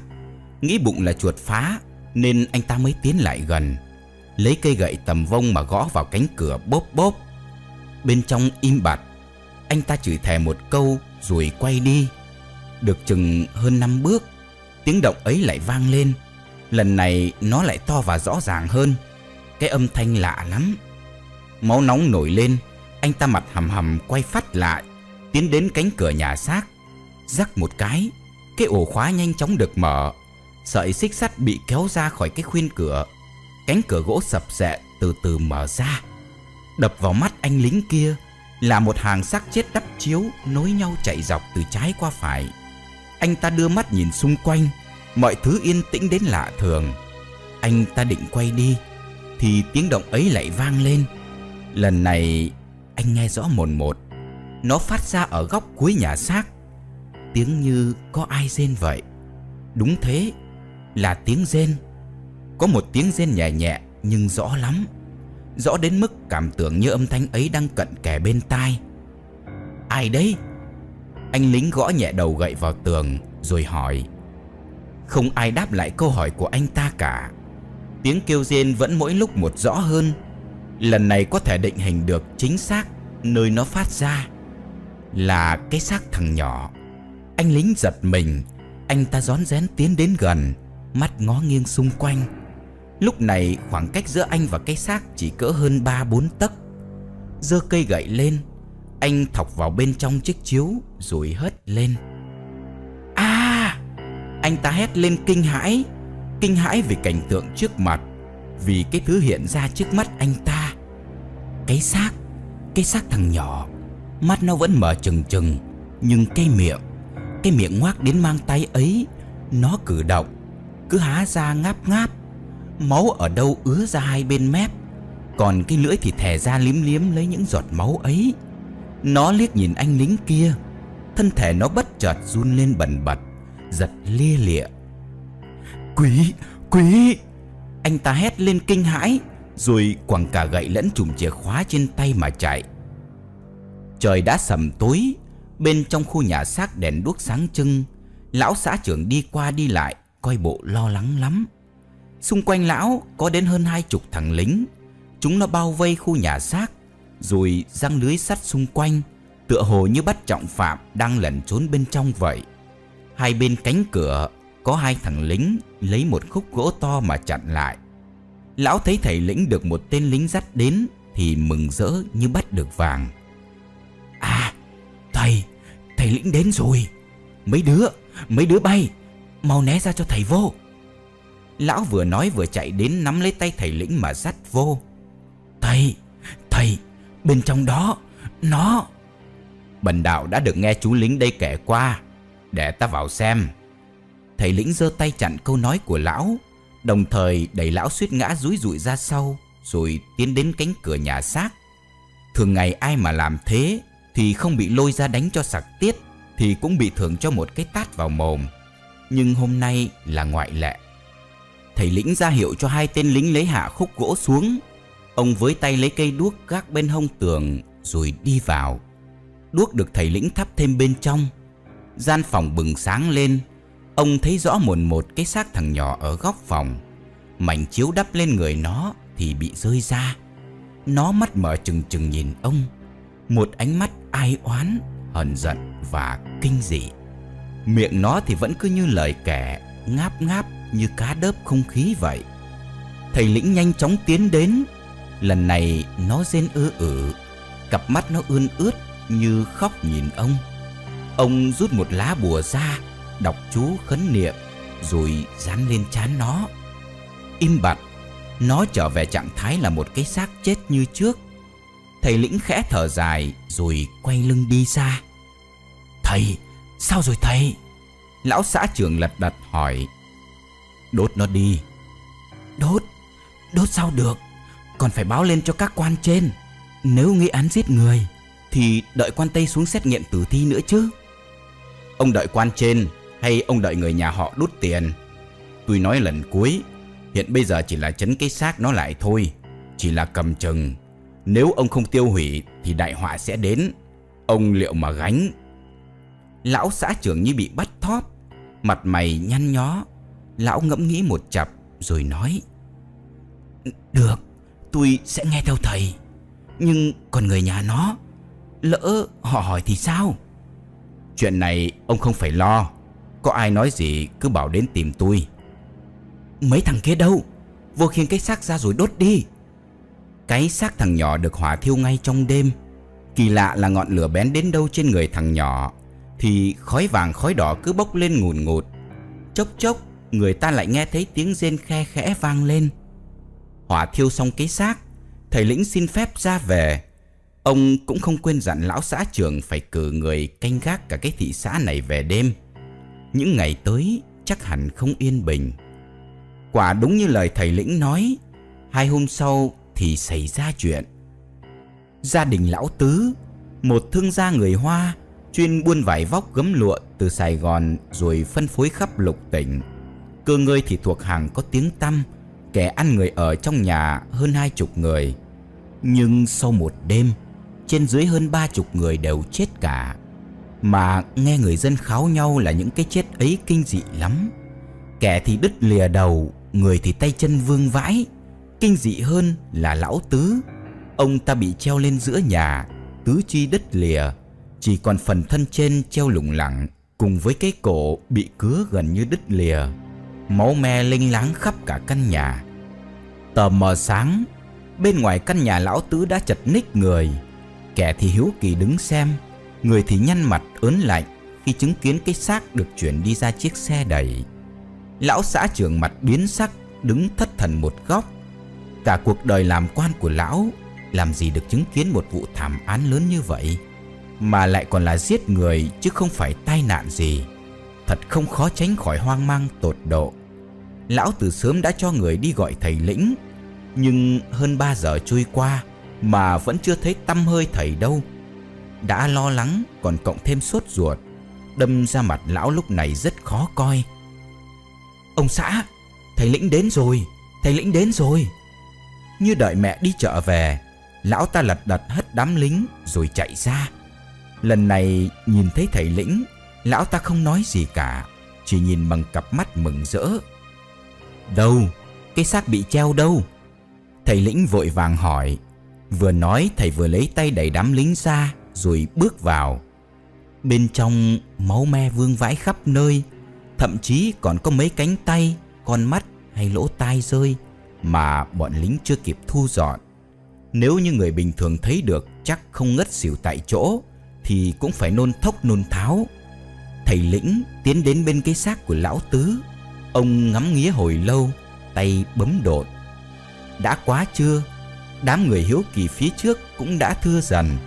Nghĩ bụng là chuột phá, Nên anh ta mới tiến lại gần. Lấy cây gậy tầm vông mà gõ vào cánh cửa bốp bốp. Bên trong im bặt, Anh ta chửi thề một câu rồi quay đi. Được chừng hơn năm bước Tiếng động ấy lại vang lên. Lần này nó lại to và rõ ràng hơn. Cái âm thanh lạ lắm. Máu nóng nổi lên, Anh ta mặt hầm hầm quay phát lại, Tiến đến cánh cửa nhà xác, Rắc một cái. Cái ổ khóa nhanh chóng được mở. Sợi xích sắt bị kéo ra khỏi cái khuyên cửa. Cánh cửa gỗ sập sệ từ từ mở ra. Đập vào mắt anh lính kia Là một hàng xác chết đắp chiếu Nối nhau chạy dọc từ trái qua phải anh ta đưa mắt nhìn xung quanh, Mọi thứ yên tĩnh đến lạ thường. Anh ta định quay đi, Thì tiếng động ấy lại vang lên. Lần này, anh nghe rõ mồn một. Nó phát ra ở góc cuối nhà xác. Tiếng như có ai rên vậy? Đúng thế, Là tiếng rên. Có một tiếng rên nhẹ nhẹ, nhưng rõ lắm. Rõ đến mức cảm tưởng như âm thanh ấy đang cận kề bên tai. Ai đấy? Anh lính gõ nhẹ đầu gậy vào tường, Rồi hỏi. Không ai đáp lại câu hỏi của anh ta cả. Tiếng kêu rên vẫn mỗi lúc một rõ hơn. Lần này có thể định hình được chính xác Nơi nó phát ra Là cái xác thằng nhỏ. Anh lính giật mình. Anh ta rón rén tiến đến gần, Mắt ngó nghiêng xung quanh. Lúc này khoảng cách giữa anh và cái xác chỉ cỡ hơn 3-4 tấc. Dơ cây gậy lên anh thọc vào bên trong chiếc chiếu rồi hất lên. À Anh ta hét lên kinh hãi Kinh hãi vì cảnh tượng trước mặt, Vì cái thứ hiện ra trước mắt anh ta. Cái xác Cái xác thằng nhỏ, Mắt nó vẫn mở trừng trừng, Nhưng cái miệng Cái miệng ngoác đến mang tay ấy, Nó cử động, Cứ há ra ngáp ngáp, Máu ở đâu ứa ra hai bên mép, Còn cái lưỡi thì thè ra liếm liếm lấy những giọt máu ấy. Nó liếc nhìn anh lính kia. Thân thể nó bất chợt run lên bần bật Giật lia lịa. Quý, quý! Anh ta hét lên kinh hãi Rồi quẳng cả gậy lẫn chùm chìa khóa trên tay mà chạy. Trời đã sầm tối Bên trong khu nhà xác đèn đuốc sáng trưng Lão xã trưởng đi qua đi lại Coi bộ lo lắng lắm. Xung quanh lão có đến hơn hai chục thằng lính Chúng nó bao vây khu nhà xác. Rồi răng lưới sắt xung quanh, Tựa hồ như bắt trọng phạm đang lẩn trốn bên trong vậy. Hai bên cánh cửa, có hai thằng lính lấy một khúc gỗ to mà chặn lại. Lão thấy thầy lĩnh được một tên lính dắt đến Thì mừng rỡ như bắt được vàng. À thầy Thầy lĩnh đến rồi. Mấy đứa Mấy đứa bay, Mau né ra cho thầy vô. Lão vừa nói vừa chạy đến nắm lấy tay thầy lĩnh mà dắt vô. Thầy Thầy Bên trong đó, Nó. Bần đạo đã được nghe chú lính đây kể qua, Để ta vào xem. Thầy lĩnh giơ tay chặn câu nói của lão, Đồng thời đẩy lão suýt ngã rúi rụi ra sau, Rồi tiến đến cánh cửa nhà xác. Thường ngày ai mà làm thế Thì không bị lôi ra đánh cho sặc tiết, Thì cũng bị thưởng cho một cái tát vào mồm. Nhưng hôm nay là ngoại lệ. Thầy lĩnh ra hiệu cho hai tên lính lấy hạ khúc gỗ xuống Ông với tay lấy cây đuốc gác bên hông tường Rồi đi vào. Đuốc được thầy lĩnh thắp thêm bên trong. Gian phòng bừng sáng lên. Ông thấy rõ mồn một cái xác thằng nhỏ ở góc phòng. Mảnh chiếu đắp lên người nó thì bị rơi ra. Nó mắt mở trừng trừng nhìn ông. Một ánh mắt ai oán, hờn giận và kinh dị. Miệng nó thì vẫn cứ như lời kẻ Ngáp ngáp như cá đớp không khí vậy. Thầy lĩnh nhanh chóng tiến đến. Lần này nó rên ư ử, Cặp mắt nó ươn ướt như khóc nhìn ông. Ông rút một lá bùa ra, Đọc chú khấn niệm, Rồi dán lên chán nó. Im bặt, Nó trở về trạng thái là một cái xác chết như trước. Thầy lĩnh khẽ thở dài Rồi quay lưng đi xa Thầy, Sao rồi thầy? Lão xã trưởng lật đật hỏi. Đốt nó đi. Đốt? Đốt sao được? Còn phải báo lên cho các quan trên. Nếu nghi án giết người, Thì đợi quan Tây xuống xét nghiệm tử thi nữa chứ. Ông đợi quan trên Hay ông đợi người nhà họ đút tiền? Tôi nói lần cuối, Hiện bây giờ chỉ là chấn cái xác nó lại thôi, Chỉ là cầm chừng. Nếu ông không tiêu hủy Thì đại họa sẽ đến. Ông liệu mà gánh? Lão xã trưởng như bị bắt thóp, Mặt mày nhăn nhó. Lão ngẫm nghĩ một chập rồi nói Được Tôi sẽ nghe theo thầy Nhưng còn người nhà nó Lỡ họ hỏi thì sao? Chuyện này ông không phải lo. Có ai nói gì cứ bảo đến tìm tôi. Mấy thằng kia đâu? Vô khiêng cái xác ra rồi đốt đi. Cái xác thằng nhỏ được hỏa thiêu ngay trong đêm. Kỳ lạ là ngọn lửa bén đến đâu trên người thằng nhỏ Thì khói vàng khói đỏ cứ bốc lên ngùn ngụt. Chốc chốc người ta lại nghe thấy tiếng rên khe khẽ vang lên. Hỏa thiêu xong cái xác, thầy lĩnh xin phép ra về. Ông cũng không quên dặn lão xã trưởng phải cử người canh gác cả cái thị xã này về đêm. Những ngày tới chắc hẳn không yên bình. Quả đúng như lời thầy lĩnh nói, hai hôm sau thì xảy ra chuyện. Gia đình lão Tứ Một thương gia người Hoa Chuyên buôn vải vóc gấm lụa từ Sài Gòn Rồi phân phối khắp lục tỉnh Cơ ngơi thì thuộc hàng có tiếng tăm Kẻ ăn người ở trong nhà hơn hai chục người. Nhưng sau một đêm, Trên dưới hơn ba chục người đều chết cả. Mà nghe người dân kháo nhau là những cái chết ấy kinh dị lắm. Kẻ thì đứt lìa đầu, Người thì tay chân vương vãi. Kinh dị hơn là lão tứ. Ông ta bị treo lên giữa nhà, Tứ chi đứt lìa. Chỉ còn phần thân trên treo lủng lẳng, Cùng với cái cổ bị cứa gần như đứt lìa. Máu me linh láng khắp cả căn nhà. Tờ mờ sáng, Bên ngoài căn nhà lão tứ đã chật ních người. Kẻ thì hiếu kỳ đứng xem, Người thì nhăn mặt ớn lạnh Khi chứng kiến cái xác được chuyển đi ra chiếc xe đẩy. Lão xã trưởng mặt biến sắc, Đứng thất thần một góc. Cả cuộc đời làm quan của lão, Làm gì được chứng kiến một vụ thảm án lớn như vậy, Mà lại còn là giết người Chứ không phải tai nạn gì. Thật không khó tránh khỏi hoang mang, tột độ. Lão từ sớm đã cho người đi gọi thầy lĩnh, Nhưng hơn 3 giờ trôi qua Mà vẫn chưa thấy tâm hơi thầy đâu. Đã lo lắng, còn cộng thêm sốt ruột, Đâm ra mặt lão lúc này rất khó coi. Ông xã, Thầy lĩnh đến rồi, Thầy lĩnh đến rồi. Như đợi mẹ đi chợ về, Lão ta lật đật hất đám lính Rồi chạy ra. Lần này nhìn thấy thầy lĩnh Lão ta không nói gì cả, Chỉ nhìn bằng cặp mắt mừng rỡ. Đâu, Cái xác bị treo đâu? Thầy lĩnh vội vàng hỏi. Vừa nói, thầy vừa lấy tay đẩy đám lính ra, Rồi bước vào. Bên trong, máu me vương vãi khắp nơi, Thậm chí còn có mấy cánh tay, Con mắt hay lỗ tai rơi Mà bọn lính chưa kịp thu dọn. Nếu như người bình thường thấy được, Chắc không ngất xỉu tại chỗ, Thì cũng phải nôn thốc nôn tháo. Thầy lĩnh tiến đến bên cái xác của lão tứ. Ông ngắm nghía hồi lâu, Tay bấm đột. Đã quá chưa Đám người hiếu kỳ phía trước cũng đã thưa dần.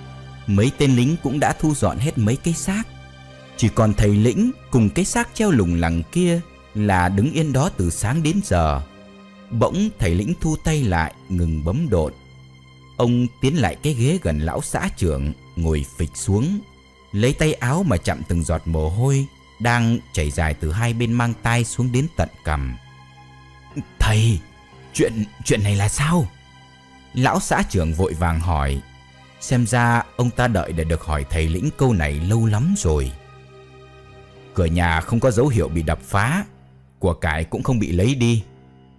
Mấy tên lính cũng đã thu dọn hết mấy cái xác. Chỉ còn thầy lĩnh cùng cái xác treo lủng lẳng kia Là đứng yên đó từ sáng đến giờ. Bỗng thầy lĩnh thu tay lại, ngừng bấm đột. Ông tiến lại cái ghế gần lão xã trưởng, Ngồi phịch xuống. Lấy tay áo mà chậm từng giọt mồ hôi Đang chảy dài từ hai bên mang tay xuống đến tận cằm. Thầy Chuyện chuyện này là sao? Lão xã trưởng vội vàng hỏi. Xem ra ông ta đợi để được hỏi thầy lĩnh câu này lâu lắm rồi. Cửa nhà không có dấu hiệu bị đập phá Của cải cũng không bị lấy đi.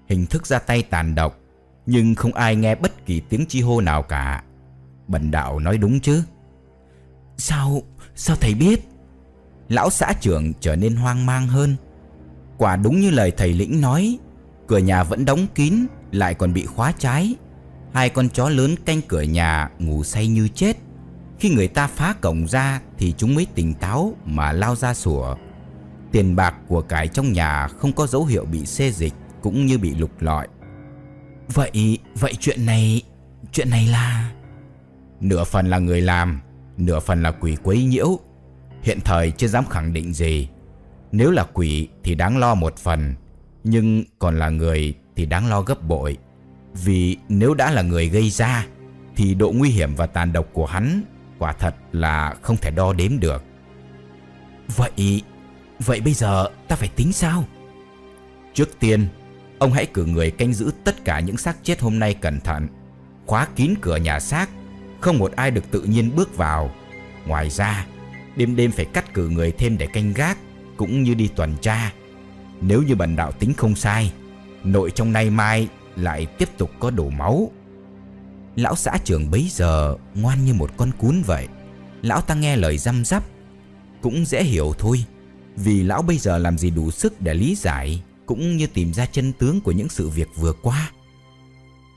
Hình thức ra tay tàn độc Nhưng không ai nghe bất kỳ tiếng chi hô nào cả. Bần đạo nói đúng chứ? Sao Sao thầy biết? Lão xã trưởng trở nên hoang mang hơn. Quả đúng như lời thầy lĩnh nói Cửa nhà vẫn đóng kín Lại còn bị khóa trái. Hai con chó lớn canh cửa nhà Ngủ say như chết. Khi người ta phá cổng ra Thì chúng mới tỉnh táo mà lao ra sủa. Tiền bạc của cải trong nhà Không có dấu hiệu bị xê dịch Cũng như bị lục lọi. Vậy, vậy chuyện này Chuyện này là? Nửa phần là người làm nửa phần là quỷ quấy nhiễu. Hiện thời chưa dám khẳng định gì. Nếu là quỷ thì đáng lo một phần, nhưng còn là người thì đáng lo gấp bội. Vì nếu đã là người gây ra, thì độ nguy hiểm và tàn độc của hắn quả thật là không thể đo đếm được. Vậy, vậy bây giờ ta phải tính sao? Trước tiên, ông hãy cử người canh giữ tất cả những xác chết hôm nay cẩn thận, khóa kín cửa nhà xác không một ai được tự nhiên bước vào. Ngoài ra, đêm đêm phải cắt cử người thêm để canh gác, cũng như đi tuần tra. Nếu như bần đạo tính không sai, nội trong nay mai lại tiếp tục có đổ máu. Lão xã trưởng bấy giờ ngoan như một con cún vậy. Lão ta nghe lời răm rắp, cũng dễ hiểu thôi. Vì lão bây giờ làm gì đủ sức để lý giải cũng như tìm ra chân tướng của những sự việc vừa qua.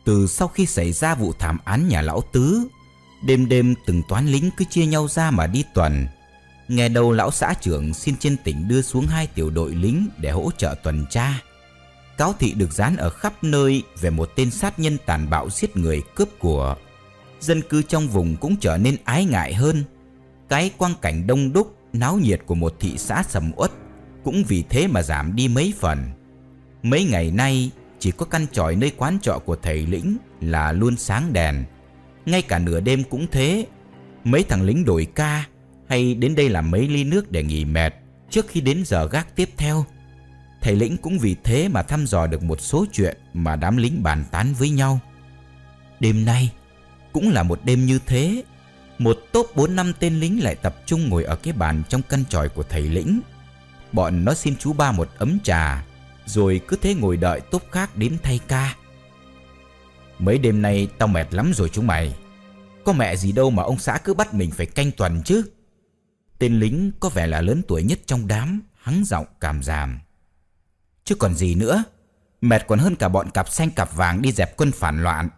Từ sau khi xảy ra vụ thảm án nhà lão tứ Đêm đêm từng toán lính cứ chia nhau ra mà đi tuần. Nghe đầu lão xã trưởng xin trên tỉnh đưa xuống hai tiểu đội lính để hỗ trợ tuần tra. Cáo thị được dán ở khắp nơi về một tên sát nhân tàn bạo giết người cướp của. Dân cư trong vùng cũng trở nên ái ngại hơn. Cái quang cảnh đông đúc, náo nhiệt của một thị xã sầm uất Cũng vì thế mà giảm đi mấy phần. Mấy ngày nay chỉ có căn tròi nơi quán trọ của thầy lĩnh là luôn sáng đèn. Ngay cả nửa đêm cũng thế. Mấy thằng lính đổi ca Hay đến đây làm mấy ly nước để nghỉ mệt Trước khi đến giờ gác tiếp theo. Thầy lĩnh cũng vì thế mà thăm dò được một số chuyện Mà đám lính bàn tán với nhau. Đêm nay Cũng là một đêm như thế. Một tốp 4 năm tên lính lại tập trung ngồi ở cái bàn trong căn tròi của thầy lĩnh Bọn nó xin chú ba một ấm trà, Rồi cứ thế ngồi đợi tốp khác đến thay ca. Mấy đêm nay tao mệt lắm rồi chúng mày. Có mẹ gì đâu mà ông xã cứ bắt mình phải canh tuần chứ. Tên lính có vẻ là lớn tuổi nhất trong đám, Hắng giọng cảm giảm Chứ còn gì nữa, Mệt còn hơn cả bọn cặp xanh cặp vàng đi dẹp quân phản loạn.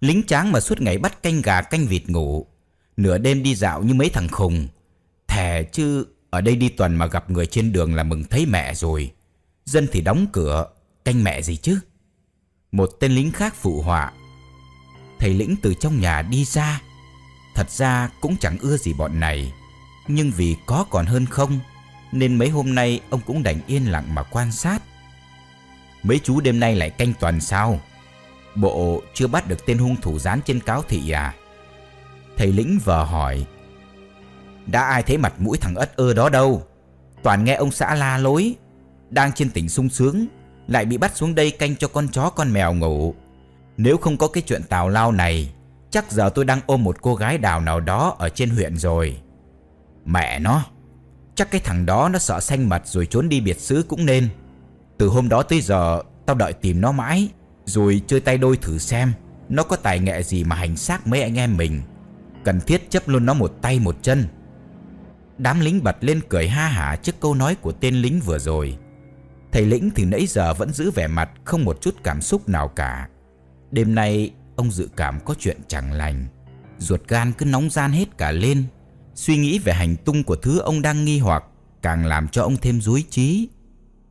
Lính tráng mà suốt ngày bắt canh gà canh vịt ngủ. Nửa đêm đi dạo như mấy thằng khùng. Thề chứ, ở đây đi tuần mà gặp người trên đường là mừng thấy mẹ rồi. Dân thì đóng cửa, Canh mẹ gì chứ? Một tên lính khác phụ họa. Thầy lĩnh từ trong nhà đi ra. Thật ra cũng chẳng ưa gì bọn này, Nhưng vì có còn hơn không, Nên mấy hôm nay ông cũng đành yên lặng mà quan sát. Mấy chú đêm nay lại canh toàn sao? Bộ chưa bắt được tên hung thủ dán trên cáo thị à? Thầy lĩnh vờ hỏi. Đã ai thấy mặt mũi thằng ất ơ đó đâu? Toàn nghe ông xã la lối, Đang trên tỉnh sung sướng, Lại bị bắt xuống đây canh cho con chó con mèo ngủ. Nếu không có cái chuyện tào lao này, Chắc giờ tôi đang ôm một cô gái đào nào đó Ở trên huyện rồi. Mẹ nó, Chắc cái thằng đó nó sợ xanh mặt Rồi trốn đi biệt xứ cũng nên. Từ hôm đó tới giờ, Tao đợi tìm nó mãi, Rồi chơi tay đôi thử xem Nó có tài nghệ gì mà hành xác mấy anh em mình. Cần thiết chấp luôn nó một tay một chân. Đám lính bật lên cười ha hả trước câu nói của tên lính vừa rồi. Thầy lĩnh thì nãy giờ vẫn giữ vẻ mặt, không một chút cảm xúc nào cả. Đêm nay, ông dự cảm có chuyện chẳng lành. Ruột gan cứ nóng gian hết cả lên. Suy nghĩ về hành tung của thứ ông đang nghi hoặc Càng làm cho ông thêm dối trí.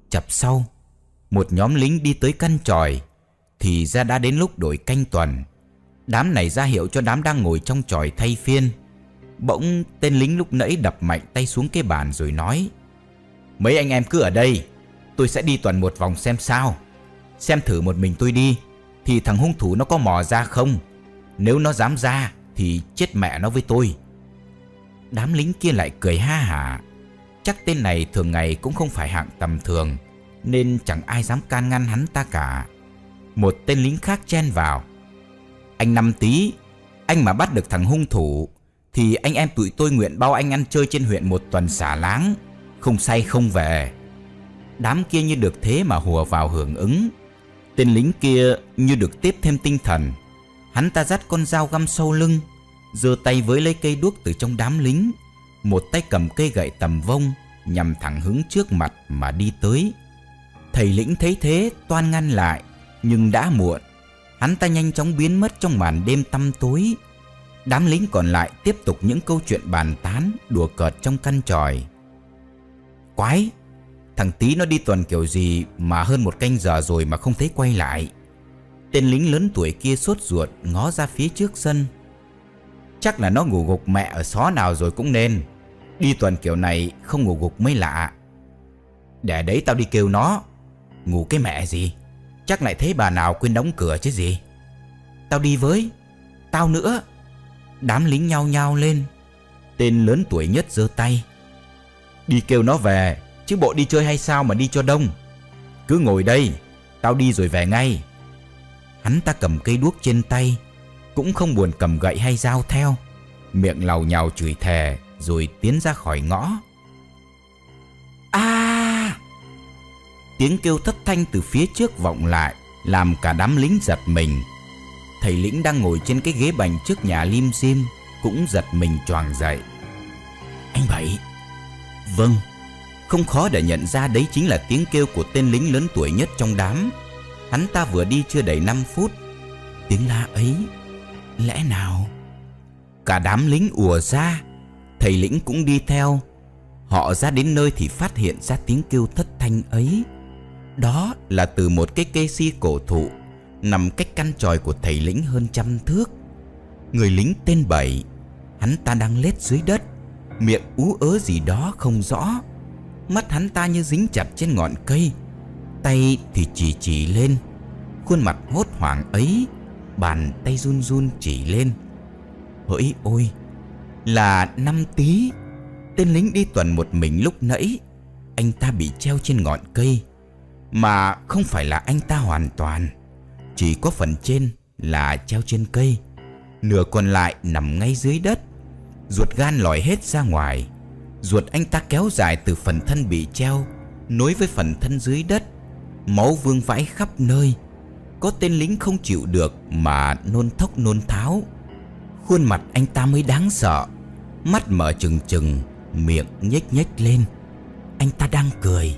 Chập sau, Một nhóm lính đi tới căn tròi. Thì ra đã đến lúc đổi canh tuần. Đám này ra hiệu cho đám đang ngồi trong tròi thay phiên. Bỗng tên lính lúc nãy đập mạnh tay xuống cái bàn rồi nói, Mấy anh em cứ ở đây, Tôi sẽ đi tuần một vòng xem sao. Xem thử một mình tôi đi. Thì thằng hung thủ nó có mò ra không? Nếu nó dám ra, Thì chết mẹ nó với tôi. Đám lính kia lại cười ha hả. Chắc tên này thường ngày cũng không phải hạng tầm thường, Nên chẳng ai dám can ngăn hắn ta cả. Một tên lính khác chen vào. Anh Năm Tý, Anh mà bắt được thằng hung thủ, Thì anh em tụi tôi nguyện bao anh ăn chơi trên huyện một tuần xả láng. Không say không về. Đám kia như được thế mà hùa vào hưởng ứng. Tên lính kia như được tiếp thêm tinh thần. Hắn ta dắt con dao găm sâu lưng, giơ tay với lấy cây đuốc từ trong đám lính, Một tay cầm cây gậy tầm vông, Nhằm thẳng hướng trước mặt mà đi tới. Thầy lĩnh thấy thế, toan ngăn lại, Nhưng đã muộn. Hắn ta nhanh chóng biến mất trong màn đêm tăm tối. Đám lính còn lại tiếp tục những câu chuyện bàn tán Đùa cợt trong căn tròi. Quái! Thằng tí nó đi tuần kiểu gì Mà hơn một canh giờ rồi mà không thấy quay lại. Tên lính lớn tuổi kia sốt ruột, Ngó ra phía trước sân. Chắc là nó ngủ gục mẹ ở xó nào rồi cũng nên. Đi tuần kiểu này không ngủ gục mới lạ. Để đấy tao đi kêu nó. Ngủ cái mẹ gì? Chắc lại thấy bà nào quên đóng cửa chứ gì? Tao đi với. Tao nữa. Đám lính nhao nhao lên. Tên lớn tuổi nhất giơ tay. Đi kêu nó về. Chứ bộ đi chơi hay sao mà đi cho đông? Cứ ngồi đây, Tao đi rồi về ngay. Hắn ta cầm cây đuốc trên tay, Cũng không buồn cầm gậy hay dao theo. Miệng lào nhào chửi thề, Rồi tiến ra khỏi ngõ. A! Tiếng kêu thất thanh từ phía trước vọng lại, Làm cả đám lính giật mình. Thầy lĩnh đang ngồi trên cái ghế bành trước nhà lim dim Cũng giật mình choàng dậy. Anh Bảy. Vâng. Không khó để nhận ra đấy chính là tiếng kêu của tên lính lớn tuổi nhất trong đám. Hắn ta vừa đi chưa đầy 5 phút. Tiếng la ấy, Lẽ nào? Cả đám lính ùa ra, Thầy lĩnh cũng đi theo. Họ ra đến nơi thì phát hiện ra tiếng kêu thất thanh ấy. Đó là từ một cái cây si cổ thụ, Nằm cách căn tròi của thầy lĩnh hơn trăm thước. Người lính tên Bảy, Hắn ta đang lết dưới đất, Miệng ú ớ gì đó không rõ. Mắt hắn ta như dính chặt trên ngọn cây. Tay thì chỉ chỉ lên, Khuôn mặt hốt hoảng ấy, Bàn tay run run chỉ lên. Hỡi ôi, Là năm tí Tên lính đi tuần một mình lúc nãy, Anh ta bị treo trên ngọn cây. Mà không phải là anh ta hoàn toàn, Chỉ có phần trên là treo trên cây, Nửa còn lại nằm ngay dưới đất, Ruột gan lòi hết ra ngoài. Ruột anh ta kéo dài từ phần thân bị treo, Nối với phần thân dưới đất. Máu vương vãi khắp nơi. Có tên lính không chịu được Mà nôn thốc nôn tháo. Khuôn mặt anh ta mới đáng sợ. Mắt mở trừng trừng, Miệng nhếch nhếch lên. Anh ta đang cười.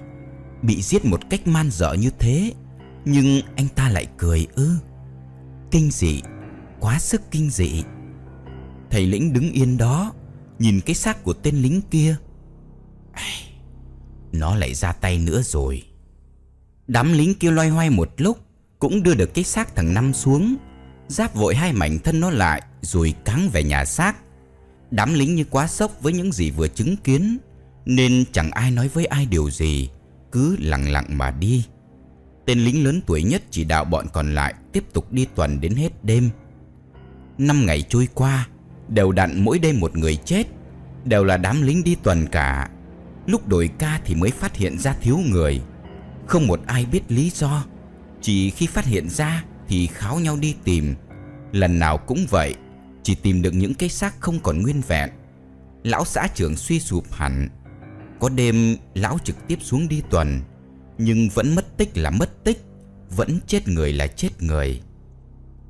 Bị giết một cách man dở như thế, Nhưng anh ta lại cười ư. Kinh dị, Quá sức kinh dị. Thầy lĩnh đứng yên đó. Nhìn cái xác của tên lính kia. Nó lại ra tay nữa rồi. Đám lính kia loay hoay một lúc, Cũng đưa được cái xác thằng Năm xuống. Giáp vội hai mảnh thân nó lại, Rồi cáng về nhà xác. Đám lính như quá sốc với những gì vừa chứng kiến, Nên chẳng ai nói với ai điều gì, Cứ lặng lặng mà đi. Tên lính lớn tuổi nhất chỉ đạo bọn còn lại Tiếp tục đi tuần đến hết đêm. Năm ngày trôi qua Đều đặn mỗi đêm một người chết. Đều là đám lính đi tuần cả. Lúc đổi ca thì mới phát hiện ra thiếu người. Không một ai biết lý do. Chỉ khi phát hiện ra Thì kháo nhau đi tìm. Lần nào cũng vậy, Chỉ tìm được những cái xác không còn nguyên vẹn. Lão xã trưởng suy sụp hẳn. Có đêm, lão trực tiếp xuống đi tuần. Nhưng vẫn mất tích là mất tích. Vẫn chết người là chết người.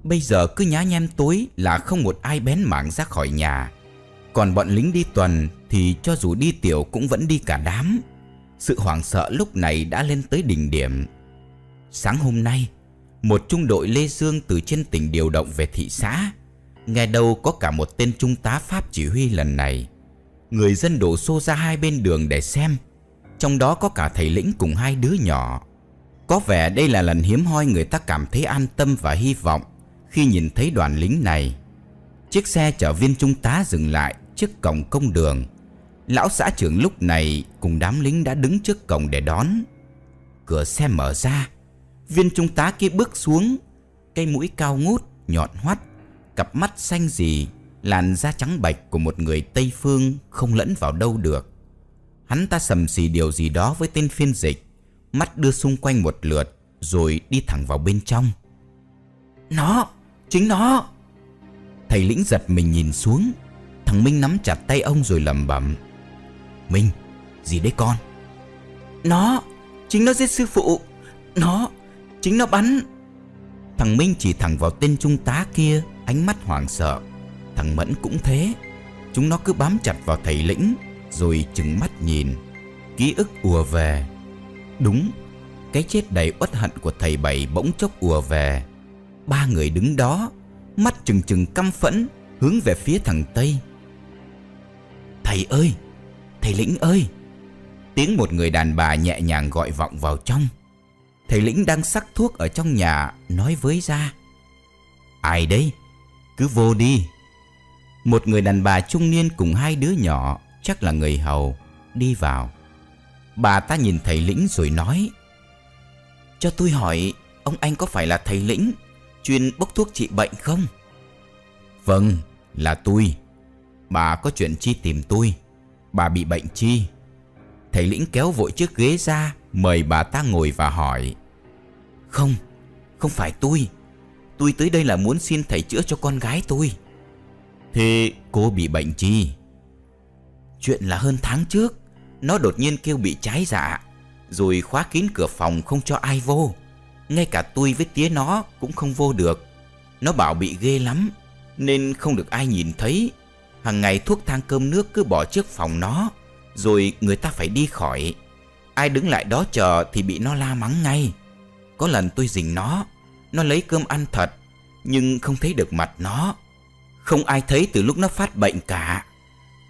Bây giờ cứ nhá nhem tối là không một ai bén mảng ra khỏi nhà. Còn bọn lính đi tuần thì cho dù đi tiểu cũng vẫn đi cả đám. Sự hoảng sợ lúc này đã lên tới đỉnh điểm. Sáng hôm nay, Một trung đội Lê Dương từ trên tỉnh điều động về thị xã. Nghe đâu có cả một tên trung tá Pháp chỉ huy lần này. Người dân đổ xô ra hai bên đường để xem. Trong đó có cả thầy lĩnh cùng hai đứa nhỏ. Có vẻ đây là lần hiếm hoi người ta cảm thấy an tâm và hy vọng khi nhìn thấy đoàn lính này. Chiếc xe chở viên trung tá dừng lại trước cổng công đường. Lão xã trưởng lúc này cùng đám lính đã đứng trước cổng để đón. Cửa xe mở ra, viên trung tá kia bước xuống, cây mũi cao ngút, nhọn hoắt, cặp mắt xanh gì, làn da trắng bạch của một người Tây Phương không lẫn vào đâu được. Hắn ta sầm xì điều gì đó với tên phiên dịch, mắt đưa xung quanh một lượt rồi đi thẳng vào bên trong. Nó, Chính nó. Thầy lĩnh giật mình nhìn xuống. Thằng Minh nắm chặt tay ông rồi lẩm bẩm. Minh Gì đấy con? Nó Chính nó giết sư phụ. Nó Chính nó bắn. Thằng Minh chỉ thẳng vào tên trung tá kia Ánh mắt hoảng sợ. Thằng Mẫn cũng thế. Chúng nó cứ bám chặt vào thầy lĩnh Rồi chừng mắt nhìn. Ký ức ùa về. Đúng Cái chết đầy uất hận của thầy Bảy bỗng chốc ùa về Ba người đứng đó, Mắt trừng trừng căm phẫn, Hướng về phía thằng Tây. Thầy ơi, Thầy Lĩnh ơi! Tiếng một người đàn bà nhẹ nhàng gọi vọng vào trong. Thầy Lĩnh đang sắc thuốc ở trong nhà, Nói với ra Ai đấy Cứ vô đi. Một người đàn bà trung niên cùng hai đứa nhỏ, Chắc là người hầu, Đi vào. Bà ta nhìn thầy Lĩnh rồi nói, Cho tôi hỏi, Ông anh có phải là thầy Lĩnh? Chuyên bốc thuốc trị bệnh không? Vâng, là tôi. Bà có chuyện chi tìm tôi? Bà bị bệnh chi? Thầy lĩnh kéo vội chiếc ghế ra, mời bà ta ngồi và hỏi. Không, không phải tôi. Tôi tới đây là muốn xin thầy chữa cho con gái tôi. Thế cô bị bệnh chi? Chuyện là hơn tháng trước, nó đột nhiên kêu bị trái dạ, rồi khóa kín cửa phòng không cho ai vô. Ngay cả tôi với tía nó cũng không vô được. Nó bảo bị ghê lắm, Nên không được ai nhìn thấy. Hằng ngày thuốc thang cơm nước cứ bỏ trước phòng nó, Rồi người ta phải đi khỏi. Ai đứng lại đó chờ thì bị nó la mắng ngay. Có lần tôi dình nó Nó lấy cơm ăn thật, Nhưng không thấy được mặt nó. Không ai thấy từ lúc nó phát bệnh cả.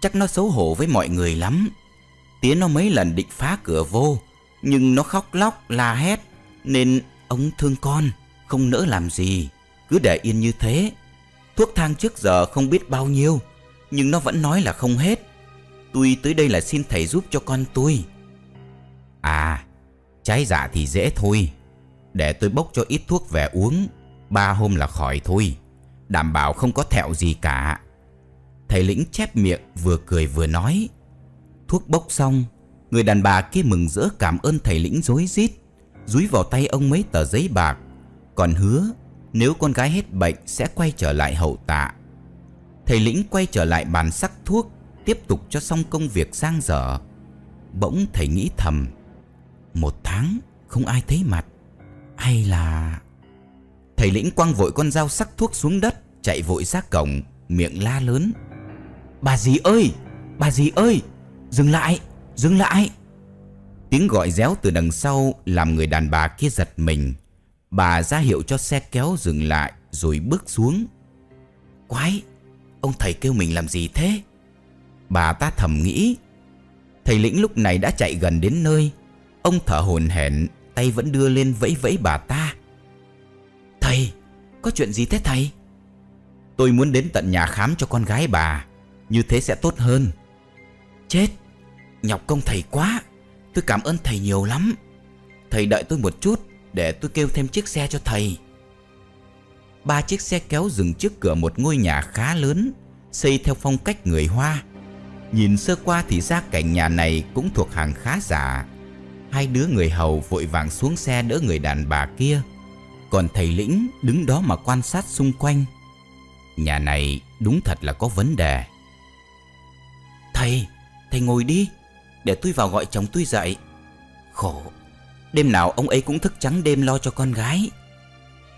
Chắc nó xấu hổ với mọi người lắm. Tía nó mấy lần định phá cửa vô, Nhưng nó khóc lóc, la hét, Nên Ông thương con, Không nỡ làm gì. Cứ để yên như thế. Thuốc thang trước giờ không biết bao nhiêu, Nhưng nó vẫn nói là không hết. Tôi tới đây là xin thầy giúp cho con tôi. À Trái dạ thì dễ thôi. Để tôi bốc cho ít thuốc về uống, Ba hôm là khỏi thôi. Đảm bảo không có thẹo gì cả. Thầy lĩnh chép miệng vừa cười vừa nói, Thuốc bốc xong, Người đàn bà kia mừng rỡ cảm ơn thầy lĩnh dối rít. Dúi vào tay ông mấy tờ giấy bạc. Còn hứa, Nếu con gái hết bệnh sẽ quay trở lại hậu tạ. Thầy lĩnh quay trở lại bàn sắc thuốc, Tiếp tục cho xong công việc sang dở Bỗng thầy nghĩ thầm, Một tháng, không ai thấy mặt. Hay là Thầy lĩnh quăng vội con dao sắc thuốc xuống đất, Chạy vội ra cổng, Miệng la lớn, Bà dì ơi, Bà dì ơi, Dừng lại Dừng lại. Tiếng gọi réo từ đằng sau Làm người đàn bà kia giật mình. Bà ra hiệu cho xe kéo dừng lại Rồi bước xuống. Quái, Ông thầy kêu mình làm gì thế? Bà ta thầm nghĩ. Thầy lĩnh lúc này đã chạy gần đến nơi. Ông thở hồn hển, Tay vẫn đưa lên vẫy vẫy bà ta. Thầy, Có chuyện gì thế thầy? Tôi muốn đến tận nhà khám cho con gái bà, Như thế sẽ tốt hơn. Chết, Nhọc công thầy quá. Tôi cảm ơn thầy nhiều lắm. Thầy đợi tôi một chút Để tôi kêu thêm chiếc xe cho thầy. Ba chiếc xe kéo dừng trước cửa một ngôi nhà khá lớn Xây theo phong cách người Hoa. Nhìn sơ qua thì ra cảnh nhà này cũng thuộc hàng khá giả. Hai đứa người hầu vội vàng xuống xe đỡ người đàn bà kia. Còn thầy lĩnh đứng đó mà quan sát xung quanh. Nhà này đúng thật là có vấn đề. Thầy, thầy ngồi đi. Để tôi vào gọi chồng tôi dậy. Khổ, Đêm nào ông ấy cũng thức trắng đêm lo cho con gái.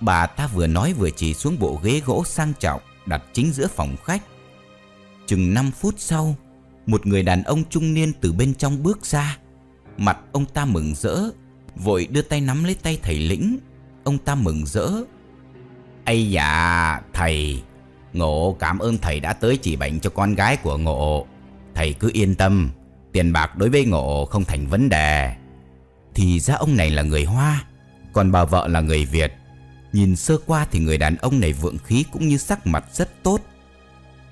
Bà ta vừa nói vừa chỉ xuống bộ ghế gỗ sang trọng Đặt chính giữa phòng khách. Chừng 5 phút sau, Một người đàn ông trung niên từ bên trong bước ra. Mặt ông ta mừng rỡ, Vội đưa tay nắm lấy tay thầy lĩnh. Ông ta mừng rỡ. Ây dạ thầy, Ngộ cảm ơn thầy đã tới chỉ bệnh cho con gái của Ngộ. Thầy cứ yên tâm. Tiền bạc đối với Ngộ không thành vấn đề. Thì ra ông này là người Hoa, Còn bà vợ là người Việt. Nhìn sơ qua thì người đàn ông này vượng khí cũng như sắc mặt rất tốt.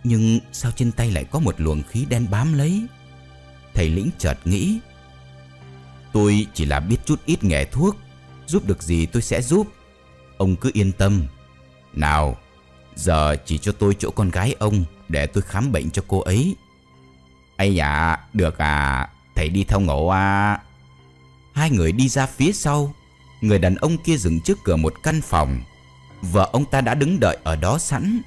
Nhưng sao trên tay lại có một luồng khí đen bám lấy? Thầy lĩnh chợt nghĩ, Tôi chỉ là biết chút ít nghề thuốc, Giúp được gì tôi sẽ giúp. Ông cứ yên tâm. Nào, Giờ chỉ cho tôi chỗ con gái ông Để tôi khám bệnh cho cô ấy. Ây dạ Được à Thầy đi theo ngộ à. Hai người đi ra phía sau Người đàn ông kia dừng trước cửa một căn phòng. Vợ ông ta đã đứng đợi ở đó sẵn.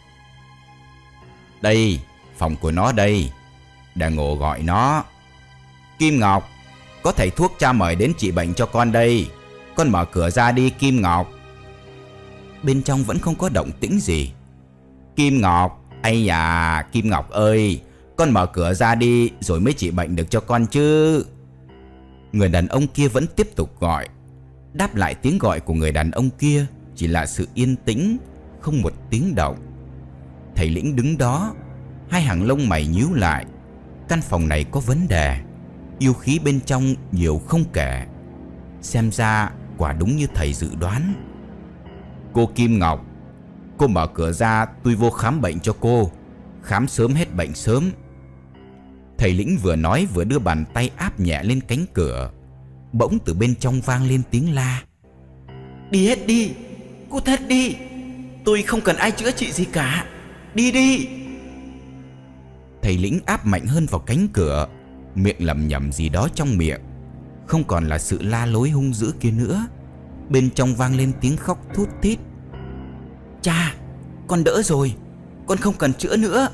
Đây Phòng của nó đây Đà ngộ gọi nó. Kim Ngọc Có thầy thuốc cha mời đến trị bệnh cho con đây. Con mở cửa ra đi Kim Ngọc. Bên trong vẫn không có động tĩnh gì. Kim Ngọc Ây à, Kim Ngọc ơi. Con mở cửa ra đi Rồi mới trị bệnh được cho con chứ. Người đàn ông kia vẫn tiếp tục gọi. Đáp lại tiếng gọi của người đàn ông kia Chỉ là sự yên tĩnh, Không một tiếng động. Thầy lĩnh đứng đó, Hai hàng lông mày nhíu lại. Căn phòng này có vấn đề, Yêu khí bên trong nhiều không kể. Xem ra quả đúng như thầy dự đoán. Cô Kim Ngọc, Cô mở cửa ra, tôi vô khám bệnh cho cô. Khám sớm hết bệnh sớm Thầy lĩnh vừa nói vừa đưa bàn tay áp nhẹ lên cánh cửa. Bỗng từ bên trong vang lên tiếng la. Đi hết đi Cút hết đi. Tôi không cần ai chữa trị gì cả. Đi đi. Thầy lĩnh áp mạnh hơn vào cánh cửa Miệng lầm nhầm gì đó trong miệng. Không còn là sự la lối hung dữ kia nữa. Bên trong vang lên tiếng khóc thút thít. Cha Con đỡ rồi. Con không cần chữa nữa.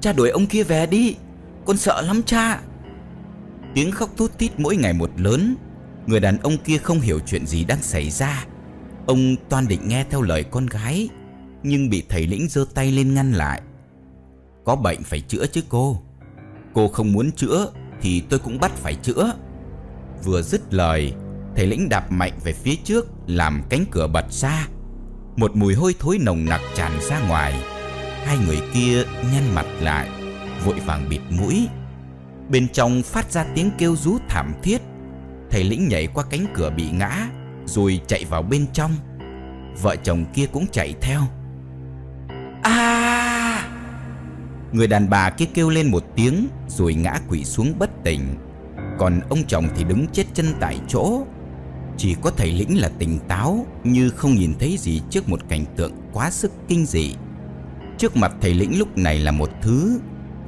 Cha đuổi ông kia về đi con sợ lắm cha. Tiếng khóc thút thít mỗi ngày một lớn. Người đàn ông kia không hiểu chuyện gì đang xảy ra. Ông toan định nghe theo lời con gái, Nhưng bị thầy lĩnh giơ tay lên ngăn lại. Có bệnh phải chữa chứ cô. Cô không muốn chữa Thì tôi cũng bắt phải chữa. Vừa dứt lời, Thầy lĩnh đạp mạnh về phía trước, Làm cánh cửa bật ra. Một mùi hôi thối nồng nặc tràn ra ngoài. Hai người kia nhăn mặt lại. Vội vàng bịt mũi. Bên trong phát ra tiếng kêu rú thảm thiết. Thầy lĩnh nhảy qua cánh cửa bị ngã, Rồi chạy vào bên trong. Vợ chồng kia cũng chạy theo. À Người đàn bà kia kêu lên một tiếng, Rồi ngã quỵ xuống bất tỉnh. Còn ông chồng thì đứng chết chân tại chỗ. Chỉ có thầy lĩnh là tỉnh táo, Như không nhìn thấy gì trước một cảnh tượng quá sức kinh dị. Trước mặt thầy lĩnh lúc này là một thứ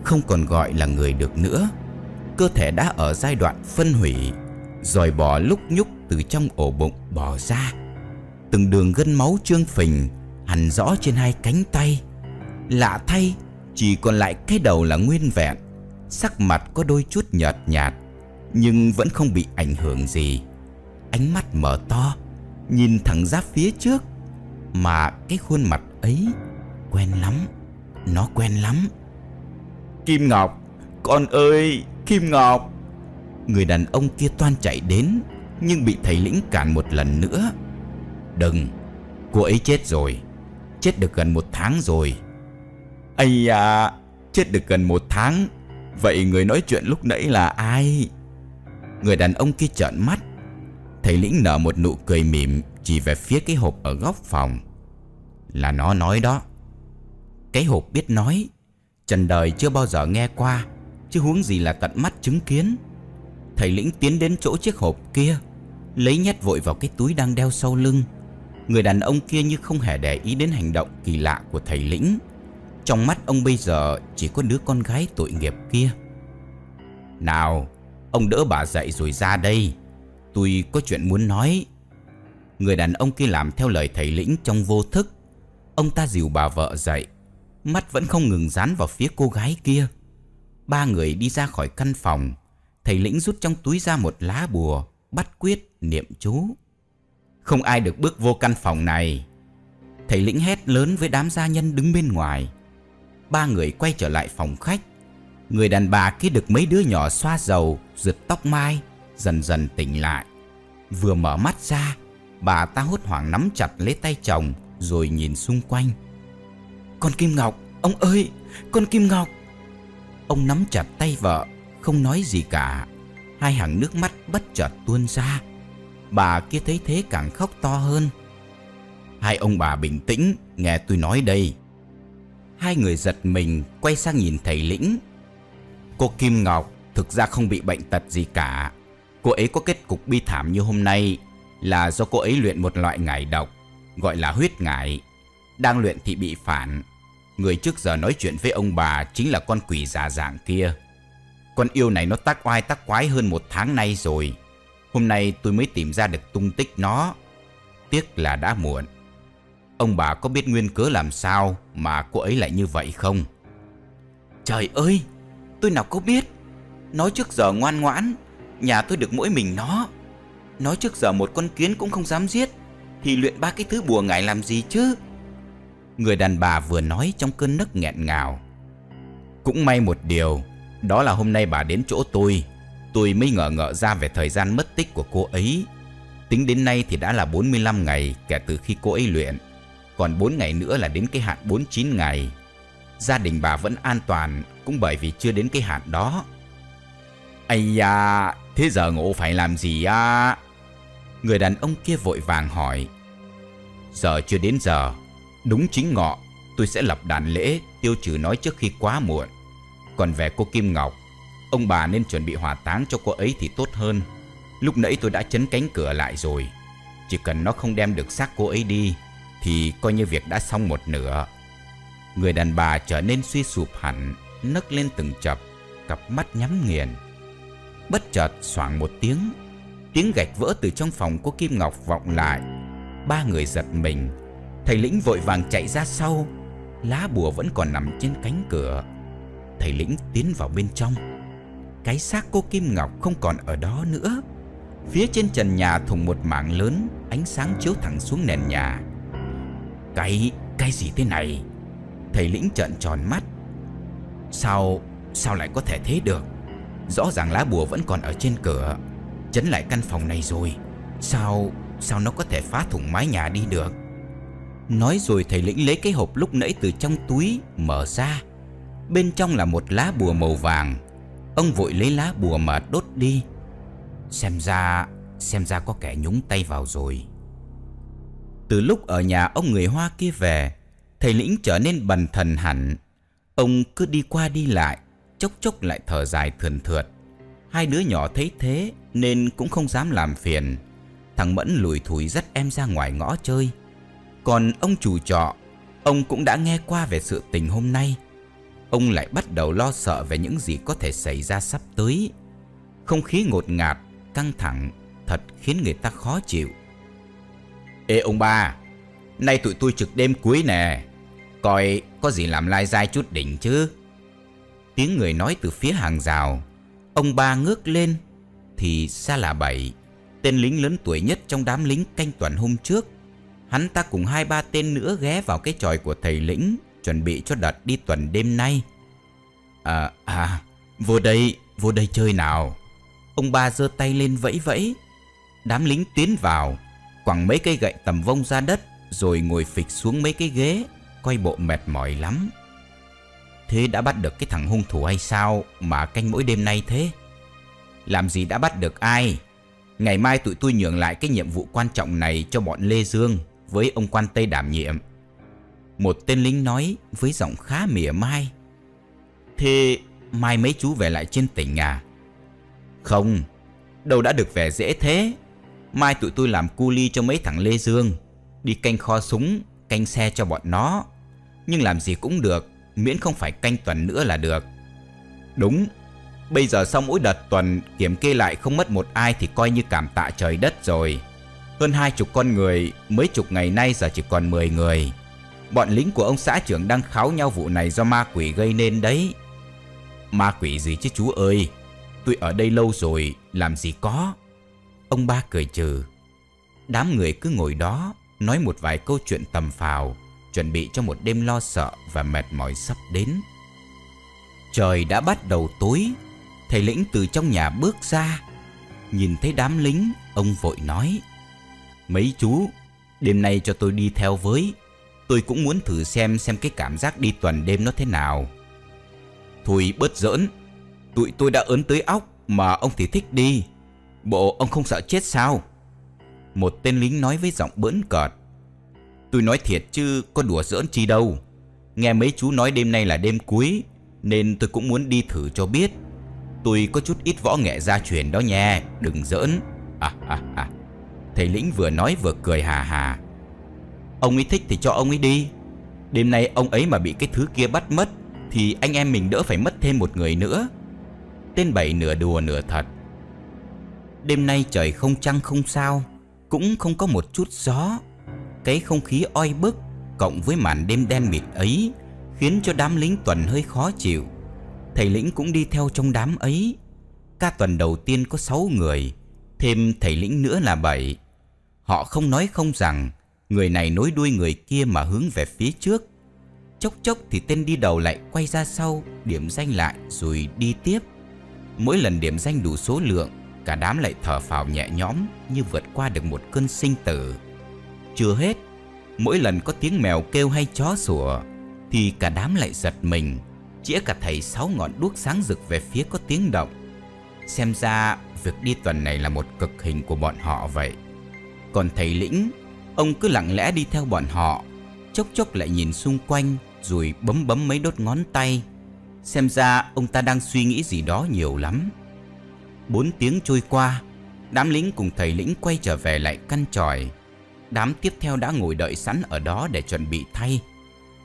không còn gọi là người được nữa. Cơ thể đã ở giai đoạn phân hủy, rồi bò lúc nhúc từ trong ổ bụng bò ra. Từng đường gân máu trương phình hằn rõ trên hai cánh tay. Lạ thay, chỉ còn lại cái đầu là nguyên vẹn. Sắc mặt có đôi chút nhợt nhạt, nhưng vẫn không bị ảnh hưởng gì. Ánh mắt mở to, nhìn thẳng ra phía trước, mà cái khuôn mặt ấy quen lắm, nó quen lắm. Kim Ngọc, con ơi, Kim Ngọc. Người đàn ông kia toan chạy đến, nhưng bị thầy lĩnh cản một lần nữa. Đừng, cô ấy chết rồi, chết được gần một tháng rồi. Ây à, chết được gần một tháng, vậy người nói chuyện lúc nãy là ai? Người đàn ông kia trợn mắt, thầy lĩnh nở một nụ cười mỉm chỉ về phía cái hộp ở góc phòng. Là nó nói đó. Cái hộp biết nói, trần đời chưa bao giờ nghe qua, chứ huống gì là tận mắt chứng kiến. Thầy lĩnh tiến đến chỗ chiếc hộp kia, lấy nhét vội vào cái túi đang đeo sau lưng. Người đàn ông kia như không hề để ý đến hành động kỳ lạ của thầy lĩnh. Trong mắt ông bây giờ chỉ có đứa con gái tội nghiệp kia. Nào, ông đỡ bà dậy rồi ra đây. Tôi có chuyện muốn nói. Người đàn ông kia làm theo lời thầy lĩnh trong vô thức. Ông ta dìu bà vợ dậy, mắt vẫn không ngừng dán vào phía cô gái kia. Ba người đi ra khỏi căn phòng, thầy lĩnh rút trong túi ra một lá bùa, bắt quyết niệm chú. Không ai được bước vô căn phòng này. Thầy lĩnh hét lớn với đám gia nhân đứng bên ngoài. Ba người quay trở lại phòng khách. Người đàn bà kia được mấy đứa nhỏ xoa dầu, rượt tóc mai, dần dần tỉnh lại. Vừa mở mắt ra, bà ta hốt hoảng nắm chặt lấy tay chồng rồi nhìn xung quanh. Con Kim Ngọc, ông ơi, con Kim Ngọc. Ông nắm chặt tay vợ, không nói gì cả. Hai hàng nước mắt bất chợt tuôn ra. Bà kia thấy thế càng khóc to hơn. Hai ông bà bình tĩnh, nghe tôi nói đây. Hai người giật mình, quay sang nhìn thầy lĩnh. Cô Kim Ngọc thực ra không bị bệnh tật gì cả. Cô ấy có kết cục bi thảm như hôm nay là do cô ấy luyện một loại ngải độc gọi là huyết ngải. Đang luyện thì bị phản. Người trước giờ nói chuyện với ông bà chính là con quỷ già dạng kia. Con yêu này nó tác oai tác quái hơn một tháng nay rồi. Hôm nay tôi mới tìm ra được tung tích nó. Tiếc là đã muộn. Ông bà có biết nguyên cớ làm sao mà cô ấy lại như vậy không? Trời ơi, tôi nào có biết. Nói trước giờ ngoan ngoãn, nhà tôi được mỗi mình nó. Nói trước giờ một con kiến cũng không dám giết thì luyện ba cái thứ bùa ngải làm gì chứ Người đàn bà vừa nói trong cơn nấc nghẹn ngào. Cũng may một điều Đó là hôm nay bà đến chỗ tôi. Tôi mới ngờ ngợ ra về thời gian mất tích của cô ấy. Tính đến nay thì đã là 45 ngày kể từ khi cô ấy luyện. Còn 4 ngày nữa là đến cái hạn 49 ngày. Gia đình bà vẫn an toàn Cũng bởi vì chưa đến cái hạn đó. Ây da, thế giờ ngộ phải làm gì à? Người đàn ông kia vội vàng hỏi. Giờ chưa đến giờ Đúng chính ngọ, Tôi sẽ lập đàn lễ tiêu trừ nói trước khi quá muộn. Còn về cô Kim Ngọc, Ông bà nên chuẩn bị hỏa táng cho cô ấy thì tốt hơn. Lúc nãy tôi đã chấn cánh cửa lại rồi. Chỉ cần nó không đem được xác cô ấy đi, Thì coi như việc đã xong một nửa. Người đàn bà trở nên suy sụp hẳn, Nấc lên từng chập, Cặp mắt nhắm nghiền. Bất chợt xoảng một tiếng Tiếng gạch vỡ từ trong phòng của Kim Ngọc vọng lại. Ba người giật mình Thầy lĩnh vội vàng chạy ra sau. Lá bùa vẫn còn nằm trên cánh cửa. Thầy lĩnh tiến vào bên trong. Cái xác cô Kim Ngọc không còn ở đó nữa. Phía trên trần nhà thùng một mảng lớn Ánh sáng chiếu thẳng xuống nền nhà. Cái, cái gì thế này? Thầy lĩnh trợn tròn mắt. Sao, sao lại có thể thế được? Rõ ràng lá bùa vẫn còn ở trên cửa. Chấn lại căn phòng này rồi. Sao Sao nó có thể phá thủng mái nhà đi được? Nói rồi thầy lĩnh lấy cái hộp lúc nãy từ trong túi, Mở ra. Bên trong là một lá bùa màu vàng. Ông vội lấy lá bùa mà đốt đi. Xem ra Xem ra có kẻ nhúng tay vào rồi. Từ lúc ở nhà ông người Hoa kia về, Thầy lĩnh trở nên bần thần hẳn. Ông cứ đi qua đi lại, Chốc chốc lại thở dài thườn thượt. Hai đứa nhỏ thấy thế nên cũng không dám làm phiền. Thằng Mẫn lùi thủi dắt em ra ngoài ngõ chơi. Còn ông chủ trọ, ông cũng đã nghe qua về sự tình hôm nay. Ông lại bắt đầu lo sợ về những gì có thể xảy ra sắp tới. Không khí ngột ngạt, căng thẳng Thật khiến người ta khó chịu. Ê ông ba Nay tụi tôi trực đêm cuối nè. Coi có gì làm lai dai chút đỉnh chứ. Tiếng người nói từ phía hàng rào. Ông ba ngước lên Thì xa là bảy. Tên lính lớn tuổi nhất trong đám lính canh tuần hôm trước Hắn ta cùng hai ba tên nữa ghé vào cái tròi của thầy lĩnh, Chuẩn bị cho đợt đi tuần đêm nay. À à Vô đây Vô đây chơi nào. Ông ba giơ tay lên vẫy vẫy. Đám lính tiến vào, Quẳng mấy cây gậy tầm vông ra đất, Rồi ngồi phịch xuống mấy cái ghế, Coi bộ mệt mỏi lắm. Thế đã bắt được cái thằng hung thủ hay sao Mà canh mỗi đêm nay thế? Làm gì đã bắt được ai? Ngày mai tụi tôi nhường lại cái nhiệm vụ quan trọng này cho bọn Lê Dương. Với ông quan Tây đảm nhiệm. Một tên lính nói với giọng khá mỉa mai, Thế mai mấy chú về lại trên tỉnh à? Không, Đâu đã được về dễ thế. Mai tụi tôi làm cu ly cho mấy thằng Lê Dương, Đi canh kho súng, Canh xe cho bọn nó. Nhưng làm gì cũng được, Miễn không phải canh tuần nữa là được. Đúng, Bây giờ sau mỗi đợt tuần Kiểm kê lại không mất một ai Thì coi như cảm tạ trời đất rồi. Hơn hai chục con người, Mấy chục ngày nay giờ chỉ còn 10 người. Bọn lính của ông xã trưởng đang kháo nhau vụ này do ma quỷ gây nên đấy. Ma quỷ gì chứ chú ơi? Tôi ở đây lâu rồi, Làm gì có? Ông ba cười trừ. Đám người cứ ngồi đó, Nói một vài câu chuyện tầm phào, Chuẩn bị cho một đêm lo sợ Và mệt mỏi sắp đến. Trời đã bắt đầu tối, Thầy lĩnh từ trong nhà bước ra. Nhìn thấy đám lính, Ông vội nói Mấy chú Đêm nay cho tôi đi theo với. Tôi cũng muốn thử xem xem cái cảm giác đi tuần đêm nó thế nào. Thôi bớt giỡn. Tụi tôi đã ớn tới óc Mà ông thì thích đi. Bộ ông không sợ chết sao? Một tên lính nói với giọng bỡn cợt. Tôi nói thiệt chứ có đùa giỡn chi đâu. Nghe mấy chú nói đêm nay là đêm cuối Nên tôi cũng muốn đi thử cho biết. Tôi có chút ít võ nghệ gia truyền đó nha Đừng giỡn. À, à, à. Thầy lĩnh vừa nói vừa cười hà hà. Ông ấy thích thì cho ông ấy đi. Đêm nay ông ấy mà bị cái thứ kia bắt mất, Thì anh em mình đỡ phải mất thêm một người nữa. Tên bảy nửa đùa nửa thật. Đêm nay trời không trăng không sao, Cũng không có một chút gió. Cái không khí oi bức Cộng với màn đêm đen mịt ấy Khiến cho đám lính tuần hơi khó chịu. Thầy lĩnh cũng đi theo trong đám ấy. Ca tuần đầu tiên có 6 người, Thêm thầy lĩnh nữa là 7 Họ không nói không rằng, Người này nối đuôi người kia mà hướng về phía trước. Chốc chốc thì tên đi đầu lại quay ra sau, Điểm danh lại rồi đi tiếp. Mỗi lần điểm danh đủ số lượng, Cả đám lại thở phào nhẹ nhõm Như vượt qua được một cơn sinh tử. Chưa hết, Mỗi lần có tiếng mèo kêu hay chó sủa, Thì cả đám lại giật mình, Chĩa cả thầy sáu ngọn đuốc sáng rực về phía có tiếng động. Xem ra việc đi tuần này là một cực hình của bọn họ vậy. Còn thầy lĩnh. Ông cứ lặng lẽ đi theo bọn họ Chốc chốc lại nhìn xung quanh Rồi bấm bấm mấy đốt ngón tay. Xem ra ông ta đang suy nghĩ gì đó nhiều lắm. Bốn tiếng trôi qua Đám lính cùng thầy lĩnh quay trở về lại căn tròi. Đám tiếp theo đã ngồi đợi sẵn ở đó để chuẩn bị thay.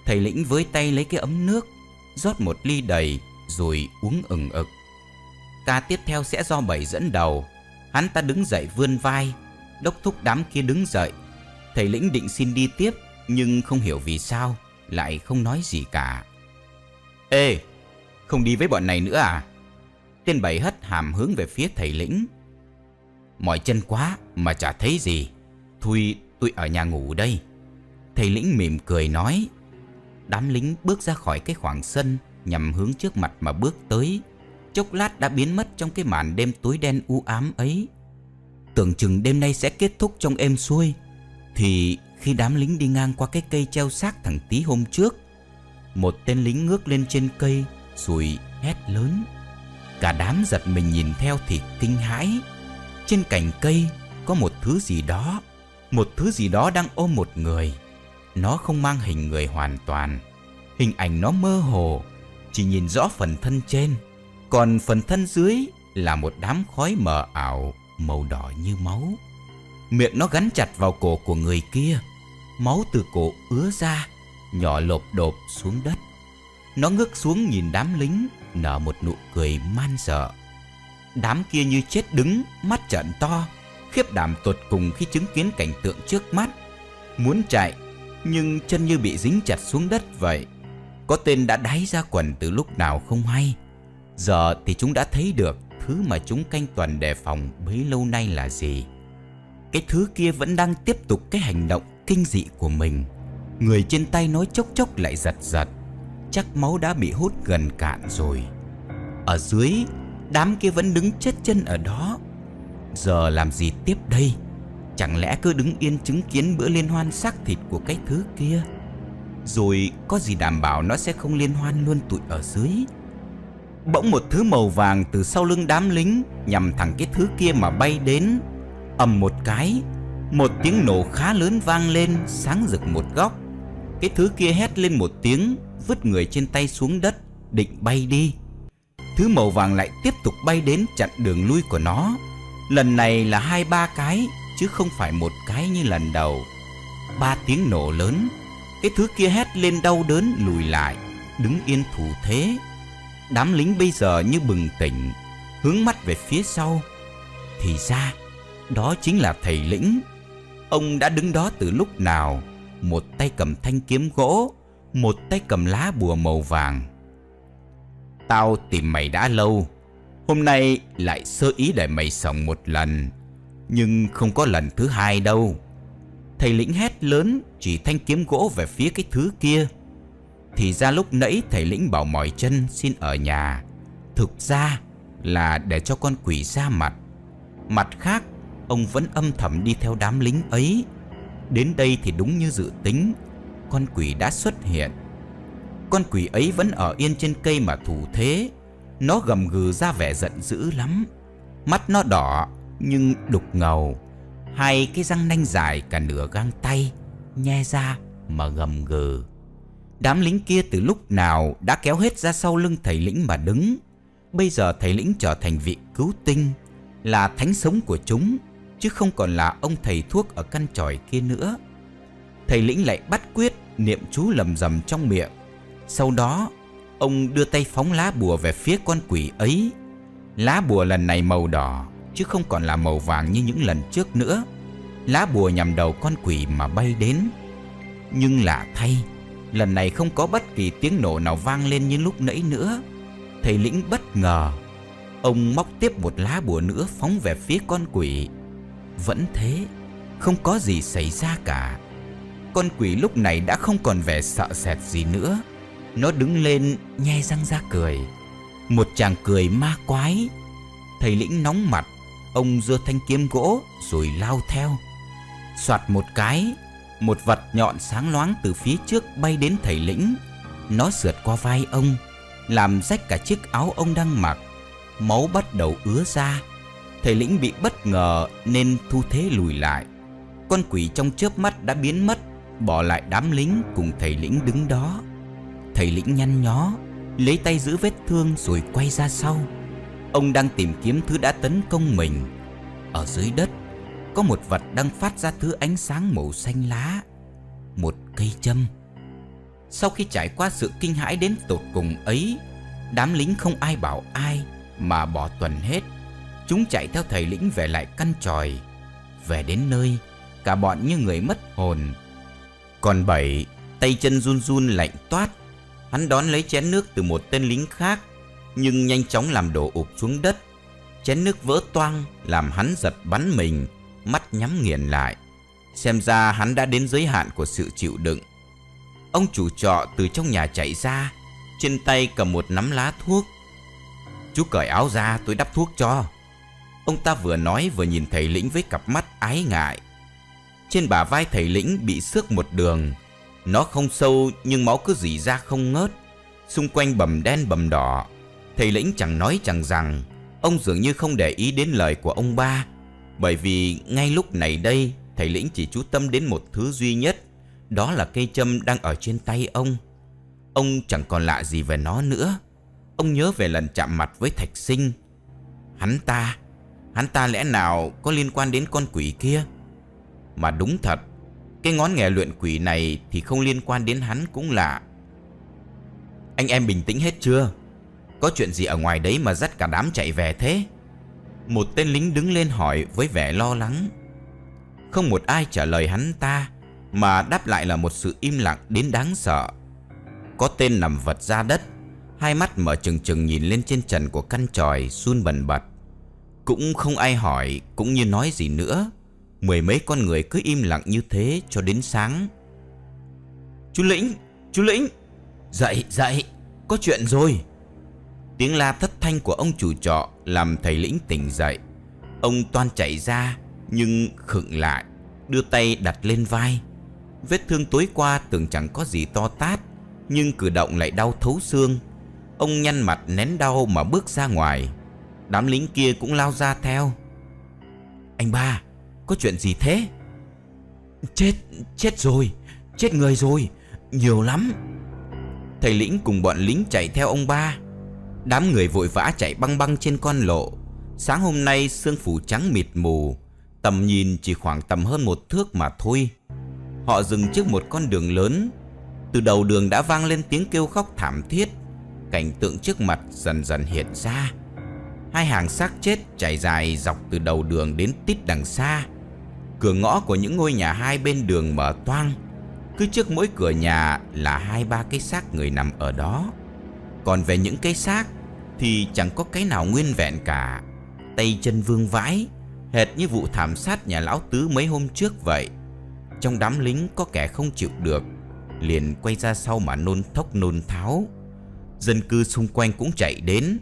Thầy lĩnh với tay lấy cái ấm nước rót một ly đầy rồi uống ừng ực. Ca tiếp theo sẽ do bảy dẫn đầu. Hắn ta đứng dậy vươn vai, đốc thúc đám kia đứng dậy. Thầy lĩnh định xin đi tiếp nhưng không hiểu vì sao lại không nói gì cả. Ê, không đi với bọn này nữa à? Tên bảy hất hàm hướng về phía thầy lĩnh. Mỏi chân quá mà chả thấy gì. Thôi tôi ở nhà ngủ đây. Thầy lĩnh mỉm cười nói. Đám lính bước ra khỏi cái khoảng sân Nhằm hướng trước mặt mà bước tới Chốc lát đã biến mất trong cái màn đêm tối đen u ám ấy Tưởng chừng đêm nay sẽ kết thúc trong êm xuôi, Thì khi đám lính đi ngang qua cái cây treo xác thằng tí hôm trước, Một tên lính ngước lên trên cây Rồi hét lớn. Cả đám giật mình nhìn theo thì kinh hãi. Trên cành cây có một thứ gì đó, Một thứ gì đó đang ôm một người. Nó không mang hình người hoàn toàn, Hình ảnh nó mơ hồ, Chỉ nhìn rõ phần thân trên. Còn phần thân dưới là một đám khói mờ ảo. Màu đỏ như máu. Miệng nó gắn chặt vào cổ của người kia. Máu từ cổ ứa ra, Nhỏ lộp đột xuống đất. Nó ngước xuống nhìn đám lính, Nở một nụ cười man sợ. Đám kia như chết đứng, Mắt trợn to, Khiếp đảm tột cùng khi chứng kiến cảnh tượng trước mắt. Muốn chạy, Nhưng chân như bị dính chặt xuống đất vậy. Có tên đã đáy ra quần từ lúc nào không hay. Giờ thì chúng đã thấy được. Thứ mà chúng canh tuần đề phòng bấy lâu nay là gì? Cái thứ kia vẫn đang tiếp tục cái hành động kinh dị của mình. Người trên tay nói chốc chốc lại giật giật. Chắc máu đã bị hút gần cạn rồi. Ở dưới, Đám kia vẫn đứng chết chân ở đó. Giờ làm gì tiếp đây? Chẳng lẽ cứ đứng yên chứng kiến bữa liên hoan xác thịt của cái thứ kia? Rồi có gì đảm bảo nó sẽ không liên hoan luôn tụi ở dưới? Bỗng một thứ màu vàng từ sau lưng đám lính Nhằm thẳng cái thứ kia mà bay đến. Ầm một cái, Một tiếng nổ khá lớn vang lên, Sáng rực một góc. Cái thứ kia hét lên một tiếng, Vứt người trên tay xuống đất, Định bay đi. Thứ màu vàng lại tiếp tục bay đến chặn đường lui của nó. Lần này là hai ba cái, Chứ không phải một cái như lần đầu. Ba tiếng nổ lớn, Cái thứ kia hét lên đau đớn lùi lại, Đứng yên thủ thế. Đám lính bây giờ như bừng tỉnh, Hướng mắt về phía sau. Thì ra, Đó chính là thầy lĩnh. Ông đã đứng đó từ lúc nào, Một tay cầm thanh kiếm gỗ, Một tay cầm lá bùa màu vàng. Tao tìm mày đã lâu, Hôm nay lại sơ ý để mày sống một lần, Nhưng không có lần thứ hai đâu. Thầy lĩnh hét lớn, Chỉ thanh kiếm gỗ về phía cái thứ kia thì ra lúc nãy thầy lĩnh bảo mỏi chân xin ở nhà. Thực ra là để cho con quỷ ra mặt. Mặt khác, Ông vẫn âm thầm đi theo đám lính ấy. Đến đây thì đúng như dự tính, Con quỷ đã xuất hiện. Con quỷ ấy vẫn ở yên trên cây mà thủ thế. Nó gầm gừ ra vẻ giận dữ lắm. Mắt nó đỏ, nhưng đục ngầu. Hai cái răng nanh dài cả nửa gang tay, Nhe ra mà gầm gừ. Đám lính kia từ lúc nào đã kéo hết ra sau lưng thầy lĩnh mà đứng. Bây giờ thầy lĩnh trở thành vị cứu tinh, là thánh sống của chúng, chứ không còn là ông thầy thuốc ở căn tròi kia nữa. Thầy lĩnh lại bắt quyết niệm chú lầm rầm trong miệng. Sau đó, ông đưa tay phóng lá bùa về phía con quỷ ấy. Lá bùa lần này màu đỏ, chứ không còn là màu vàng như những lần trước nữa. Lá bùa nhằm đầu con quỷ mà bay đến. Nhưng lạ thay, Lần này không có bất kỳ tiếng nổ nào vang lên như lúc nãy nữa. Thầy lĩnh bất ngờ. Ông móc tiếp một lá bùa nữa phóng về phía con quỷ. Vẫn thế, Không có gì xảy ra cả. Con quỷ lúc này đã không còn vẻ sợ sệt gì nữa. Nó đứng lên, nhe răng ra cười. Một chàng cười ma quái. Thầy lĩnh nóng mặt. Ông giơ thanh kiếm gỗ, rồi lao theo. Soạt một cái một vật nhọn sáng loáng từ phía trước bay đến thầy lĩnh. Nó sượt qua vai ông, Làm rách cả chiếc áo ông đang mặc. Máu bắt đầu ứa ra. Thầy lĩnh bị bất ngờ nên thu thế lùi lại. Con quỷ trong chớp mắt đã biến mất, Bỏ lại đám lính cùng thầy lĩnh đứng đó. Thầy lĩnh nhăn nhó, Lấy tay giữ vết thương rồi quay ra sau. Ông đang tìm kiếm thứ đã tấn công mình. Ở dưới đất có một vật đang phát ra thứ ánh sáng màu xanh lá, một cây châm. Sau khi trải qua sự kinh hãi đến tột cùng ấy, đám lính không ai bảo ai mà bỏ tuần hết. Chúng chạy theo thầy lĩnh về lại căn tròi. Về đến nơi, cả bọn như người mất hồn. Còn bảy, tay chân run run lạnh toát. Hắn đón lấy chén nước từ một tên lính khác, nhưng nhanh chóng làm đổ ụp xuống đất. Chén nước vỡ toang, làm hắn giật bắn mình mắt nhắm nghiền lại. Xem ra hắn đã đến giới hạn của sự chịu đựng. Ông chủ trọ từ trong nhà chạy ra, trên tay cầm một nắm lá thuốc. Chú cởi áo ra tôi đắp thuốc cho. Ông ta vừa nói vừa nhìn thầy lĩnh với cặp mắt ái ngại. Trên bả vai thầy lĩnh bị xước một đường. Nó không sâu nhưng máu cứ dỉ ra không ngớt. Xung quanh bầm đen bầm đỏ. Thầy lĩnh chẳng nói chẳng rằng. Ông dường như không để ý đến lời của ông ba bởi vì ngay lúc này đây, Thầy lĩnh chỉ chú tâm đến một thứ duy nhất, Đó là cây châm đang ở trên tay ông. Ông chẳng còn lạ gì về nó nữa. Ông nhớ về lần chạm mặt với Thạch Sinh. Hắn ta Hắn ta lẽ nào có liên quan đến con quỷ kia? Mà đúng thật, Cái ngón nghề luyện quỷ này Thì không liên quan đến hắn cũng lạ. Anh em bình tĩnh hết chưa? Có chuyện gì ở ngoài đấy mà dắt cả đám chạy về thế? Một tên lính đứng lên hỏi với vẻ lo lắng. Không một ai trả lời hắn ta Mà đáp lại là một sự im lặng đến đáng sợ. Có tên nằm vật ra đất Hai mắt mở trừng trừng nhìn lên trên trần của căn tròi run bần bật. Cũng không ai hỏi cũng như nói gì nữa. Mười mấy con người cứ im lặng như thế cho đến sáng. Chú Lĩnh, chú Lĩnh! Dậy, dậy, có chuyện rồi! Tiếng la thất thanh của ông chủ trọ làm thầy Lĩnh tỉnh dậy. Ông toan chạy ra, nhưng khựng lại, Đưa tay đặt lên vai. Vết thương tối qua tưởng chẳng có gì to tát, Nhưng cử động lại đau thấu xương. Ông nhăn mặt nén đau mà bước ra ngoài. Đám lính kia cũng lao ra theo. Anh ba, Có chuyện gì thế? Chết Chết rồi, Chết người rồi, Nhiều lắm. Thầy lĩnh cùng bọn lính chạy theo ông ba. Đám người vội vã chạy băng băng trên con lộ. Sáng hôm nay, sương phủ trắng mịt mù. Tầm nhìn chỉ khoảng tầm hơn một thước mà thôi. Họ dừng trước một con đường lớn. Từ đầu đường đã vang lên tiếng kêu khóc thảm thiết. Cảnh tượng trước mặt dần dần hiện ra. Hai hàng xác chết chảy dài dọc từ đầu đường đến tít đằng xa. Cửa ngõ của những ngôi nhà hai bên đường mở toang. Cứ trước mỗi cửa nhà là hai ba cái xác người nằm ở đó. Còn về những cái xác thì chẳng có cái nào nguyên vẹn cả. Tay chân vương vãi, Hệt như vụ thảm sát nhà lão tứ mấy hôm trước vậy. Trong đám lính có kẻ không chịu được, Liền quay ra sau mà nôn thốc nôn tháo. Dân cư xung quanh cũng chạy đến,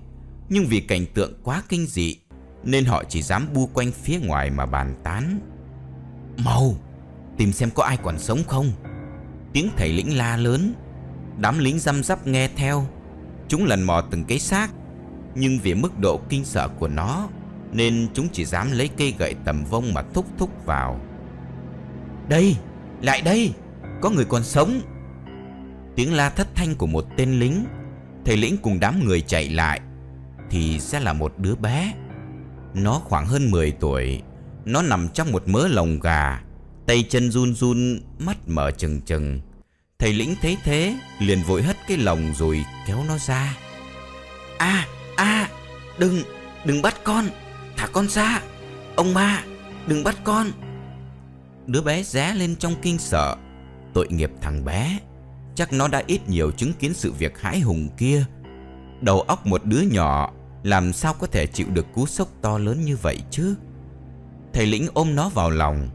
Nhưng vì cảnh tượng quá kinh dị, Nên họ chỉ dám bu quanh phía ngoài mà bàn tán. Mau, Tìm xem có ai còn sống không? Tiếng thầy lĩnh la lớn. Đám lính răm rắp nghe theo Chúng lần mò từng cái xác. Nhưng vì mức độ kinh sợ của nó, Nên chúng chỉ dám lấy cây gậy tầm vông mà thúc thúc vào. Đây, Lại đây, Có người còn sống. Tiếng la thất thanh của một tên lính. Thầy lĩnh cùng đám người chạy lại, Thì sẽ là một đứa bé. Nó khoảng hơn 10 tuổi, Nó nằm trong một mớ lồng gà, Tay chân run run, Mắt mở trừng trừng. Thầy lĩnh thấy thế Liền vội hất cái lồng rồi kéo nó ra. À à Đừng Đừng bắt con Thả con ra. Ông ba Đừng bắt con. Đứa bé ré lên trong kinh sợ Tội nghiệp thằng bé. Chắc nó đã ít nhiều chứng kiến sự việc hãi hùng kia. Đầu óc một đứa nhỏ Làm sao có thể chịu được cú sốc to lớn như vậy chứ? Thầy lĩnh ôm nó vào lòng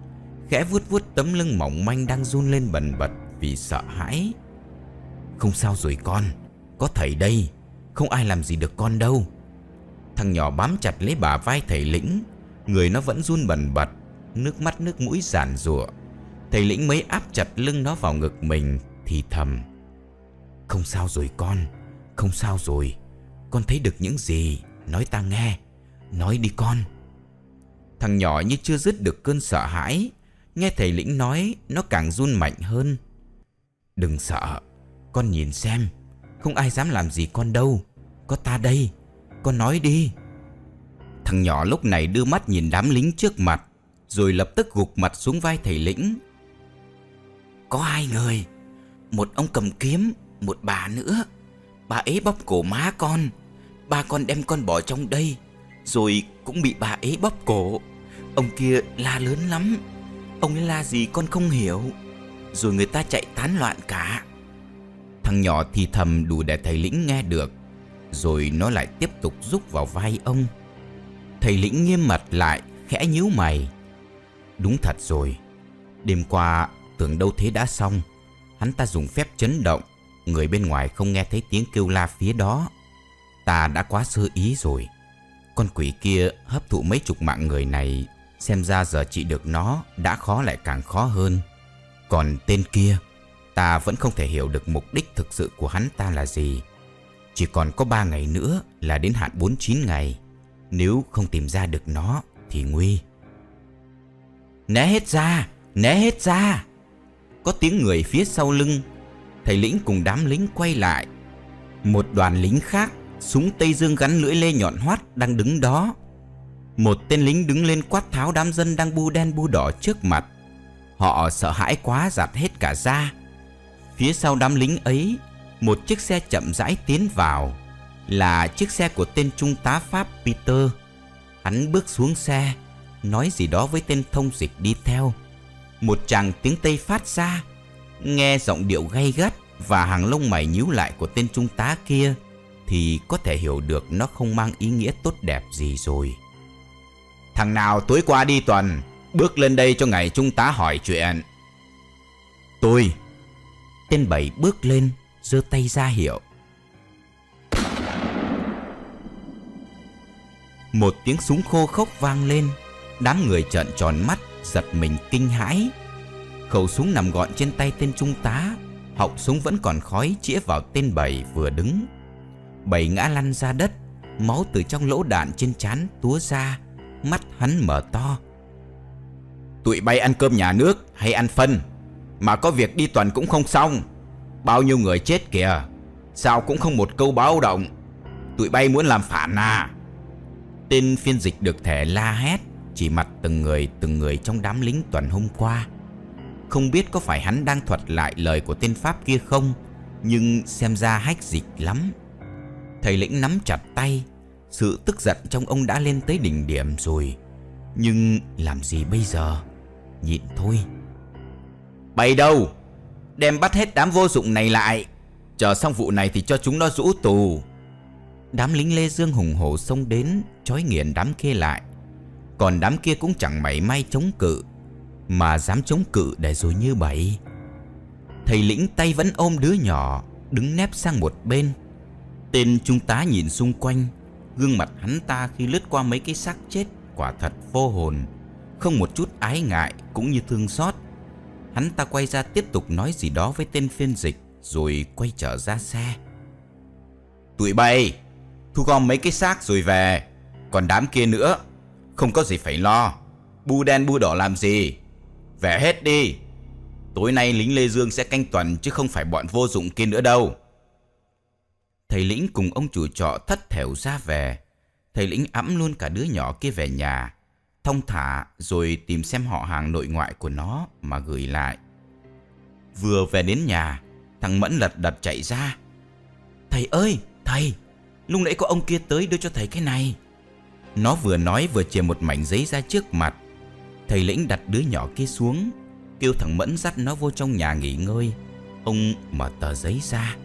Khẽ vuốt vuốt tấm lưng mỏng manh đang run lên bần bật vì sợ hãi. Không sao rồi con, Có thầy đây, Không ai làm gì được con đâu. Thằng nhỏ bám chặt lấy bà vai thầy lĩnh, Người nó vẫn run bần bật, Nước mắt nước mũi giàn rụa Thầy lĩnh mới áp chặt lưng nó vào ngực mình, thì thầm, Không sao rồi con, Không sao rồi. Con thấy được những gì? Nói ta nghe, Nói đi con. Thằng nhỏ như chưa dứt được cơn sợ hãi, Nghe thầy lĩnh nói, Nó càng run mạnh hơn. Đừng sợ, Con nhìn xem, Không ai dám làm gì con đâu. Có ta đây, Con nói đi. Thằng nhỏ lúc này đưa mắt nhìn đám lính trước mặt, Rồi lập tức gục mặt xuống vai thầy lĩnh. Có hai người, một ông cầm kiếm, Một bà nữa. Bà ấy bóp cổ má con, Ba con đem con bỏ trong đây, Rồi cũng bị bà ấy bóp cổ. Ông kia la lớn lắm, Ông ấy la gì con không hiểu. Rồi người ta chạy tán loạn cả. Thằng nhỏ thì thầm đủ để thầy lĩnh nghe được, Rồi nó lại tiếp tục rúc vào vai ông. Thầy lĩnh nghiêm mặt lại, Khẽ nhíu mày. Đúng thật rồi, Đêm qua tưởng đâu thế đã xong. Hắn ta dùng phép chấn động, Người bên ngoài không nghe thấy tiếng kêu la phía đó. Ta đã quá sơ ý rồi, Con quỷ kia hấp thụ mấy chục mạng người này, Xem ra giờ trị được nó Đã khó lại càng khó hơn. Còn tên kia, Ta vẫn không thể hiểu được mục đích thực sự của hắn ta là gì. Chỉ còn có 3 ngày nữa Là đến hạn 49 ngày. Nếu không tìm ra được nó Thì nguy. Né hết ra, Né hết ra. Có tiếng người phía sau lưng, Thầy lĩnh cùng đám lính quay lại. Một đoàn lính khác, Súng Tây Dương gắn lưỡi lê nhọn hoắt Đang đứng đó. Một tên lính đứng lên quát tháo đám dân Đang bu đen bu đỏ trước mặt. Họ sợ hãi quá giặt hết cả da. Phía sau đám lính ấy, Một chiếc xe chậm rãi tiến vào, Là chiếc xe của tên trung tá Pháp Peter. Hắn bước xuống xe, Nói gì đó với tên thông dịch đi theo. Một chàng tiếng Tây phát ra, Nghe giọng điệu gay gắt Và hàng lông mày nhíu lại của tên trung tá kia, Thì có thể hiểu được nó không mang ý nghĩa tốt đẹp gì rồi. Thằng nào tối qua đi tuần Bước lên đây cho ngài trung tá hỏi chuyện. Tôi, Tên bảy bước lên, giơ tay ra hiệu. Một tiếng súng khô khốc vang lên. Đám người trợn tròn mắt, Giật mình kinh hãi. Khẩu súng nằm gọn trên tay tên trung tá, Họng súng vẫn còn khói chĩa vào tên bảy vừa đứng. Bảy ngã lăn ra đất, Máu từ trong lỗ đạn trên trán túa ra, Mắt hắn mở to. Tụi bay ăn cơm nhà nước hay ăn phân? Mà có việc đi tuần cũng không xong. Bao nhiêu người chết kìa. Sao cũng không một câu báo động. Tụi bay muốn làm phản à? Tên phiên dịch được thẻ la hét, Chỉ mặt từng người từng người trong đám lính tuần hôm qua. Không biết có phải hắn đang thuật lại lời của tên Pháp kia không, Nhưng xem ra hách dịch lắm. Thầy lĩnh nắm chặt tay, Sự tức giận trong ông đã lên tới đỉnh điểm rồi. Nhưng làm gì bây giờ? Nhịn thôi. Bay đâu? Đem bắt hết đám vô dụng này lại. Chờ xong vụ này thì cho chúng nó rũ tù. Đám lính Lê Dương hùng hổ xông đến Chói nghiền đám kia lại. Còn đám kia cũng chẳng mảy may chống cự, Mà dám chống cự để rồi như bậy. Thầy lĩnh tay vẫn ôm đứa nhỏ, Đứng nép sang một bên. Tên trung tá nhìn xung quanh, Gương mặt hắn ta khi lướt qua mấy cái xác chết Quả thật vô hồn. Không một chút ái ngại cũng như thương xót. Hắn ta quay ra tiếp tục nói gì đó với tên phiên dịch Rồi quay trở ra xe. Tụi bay Thu gom mấy cái xác rồi về. Còn đám kia nữa Không có gì phải lo. Bu đen bu đỏ làm gì? Về hết đi. Tối nay lính Lê Dương sẽ canh tuần Chứ không phải bọn vô dụng kia nữa đâu. Thầy lĩnh cùng ông chủ trọ thất thểu ra về. Thầy lĩnh ẵm luôn cả đứa nhỏ kia về nhà Thông thả rồi tìm xem họ hàng nội ngoại của nó mà gửi lại. Vừa về đến nhà, Thằng Mẫn lật đật chạy ra. Thầy ơi, thầy, Lúc nãy có ông kia tới đưa cho thầy cái này. Nó vừa nói vừa chìa một mảnh giấy ra trước mặt. Thầy lĩnh đặt đứa nhỏ kia xuống, Kêu thằng Mẫn dắt nó vô trong nhà nghỉ ngơi. Ông mở tờ giấy ra.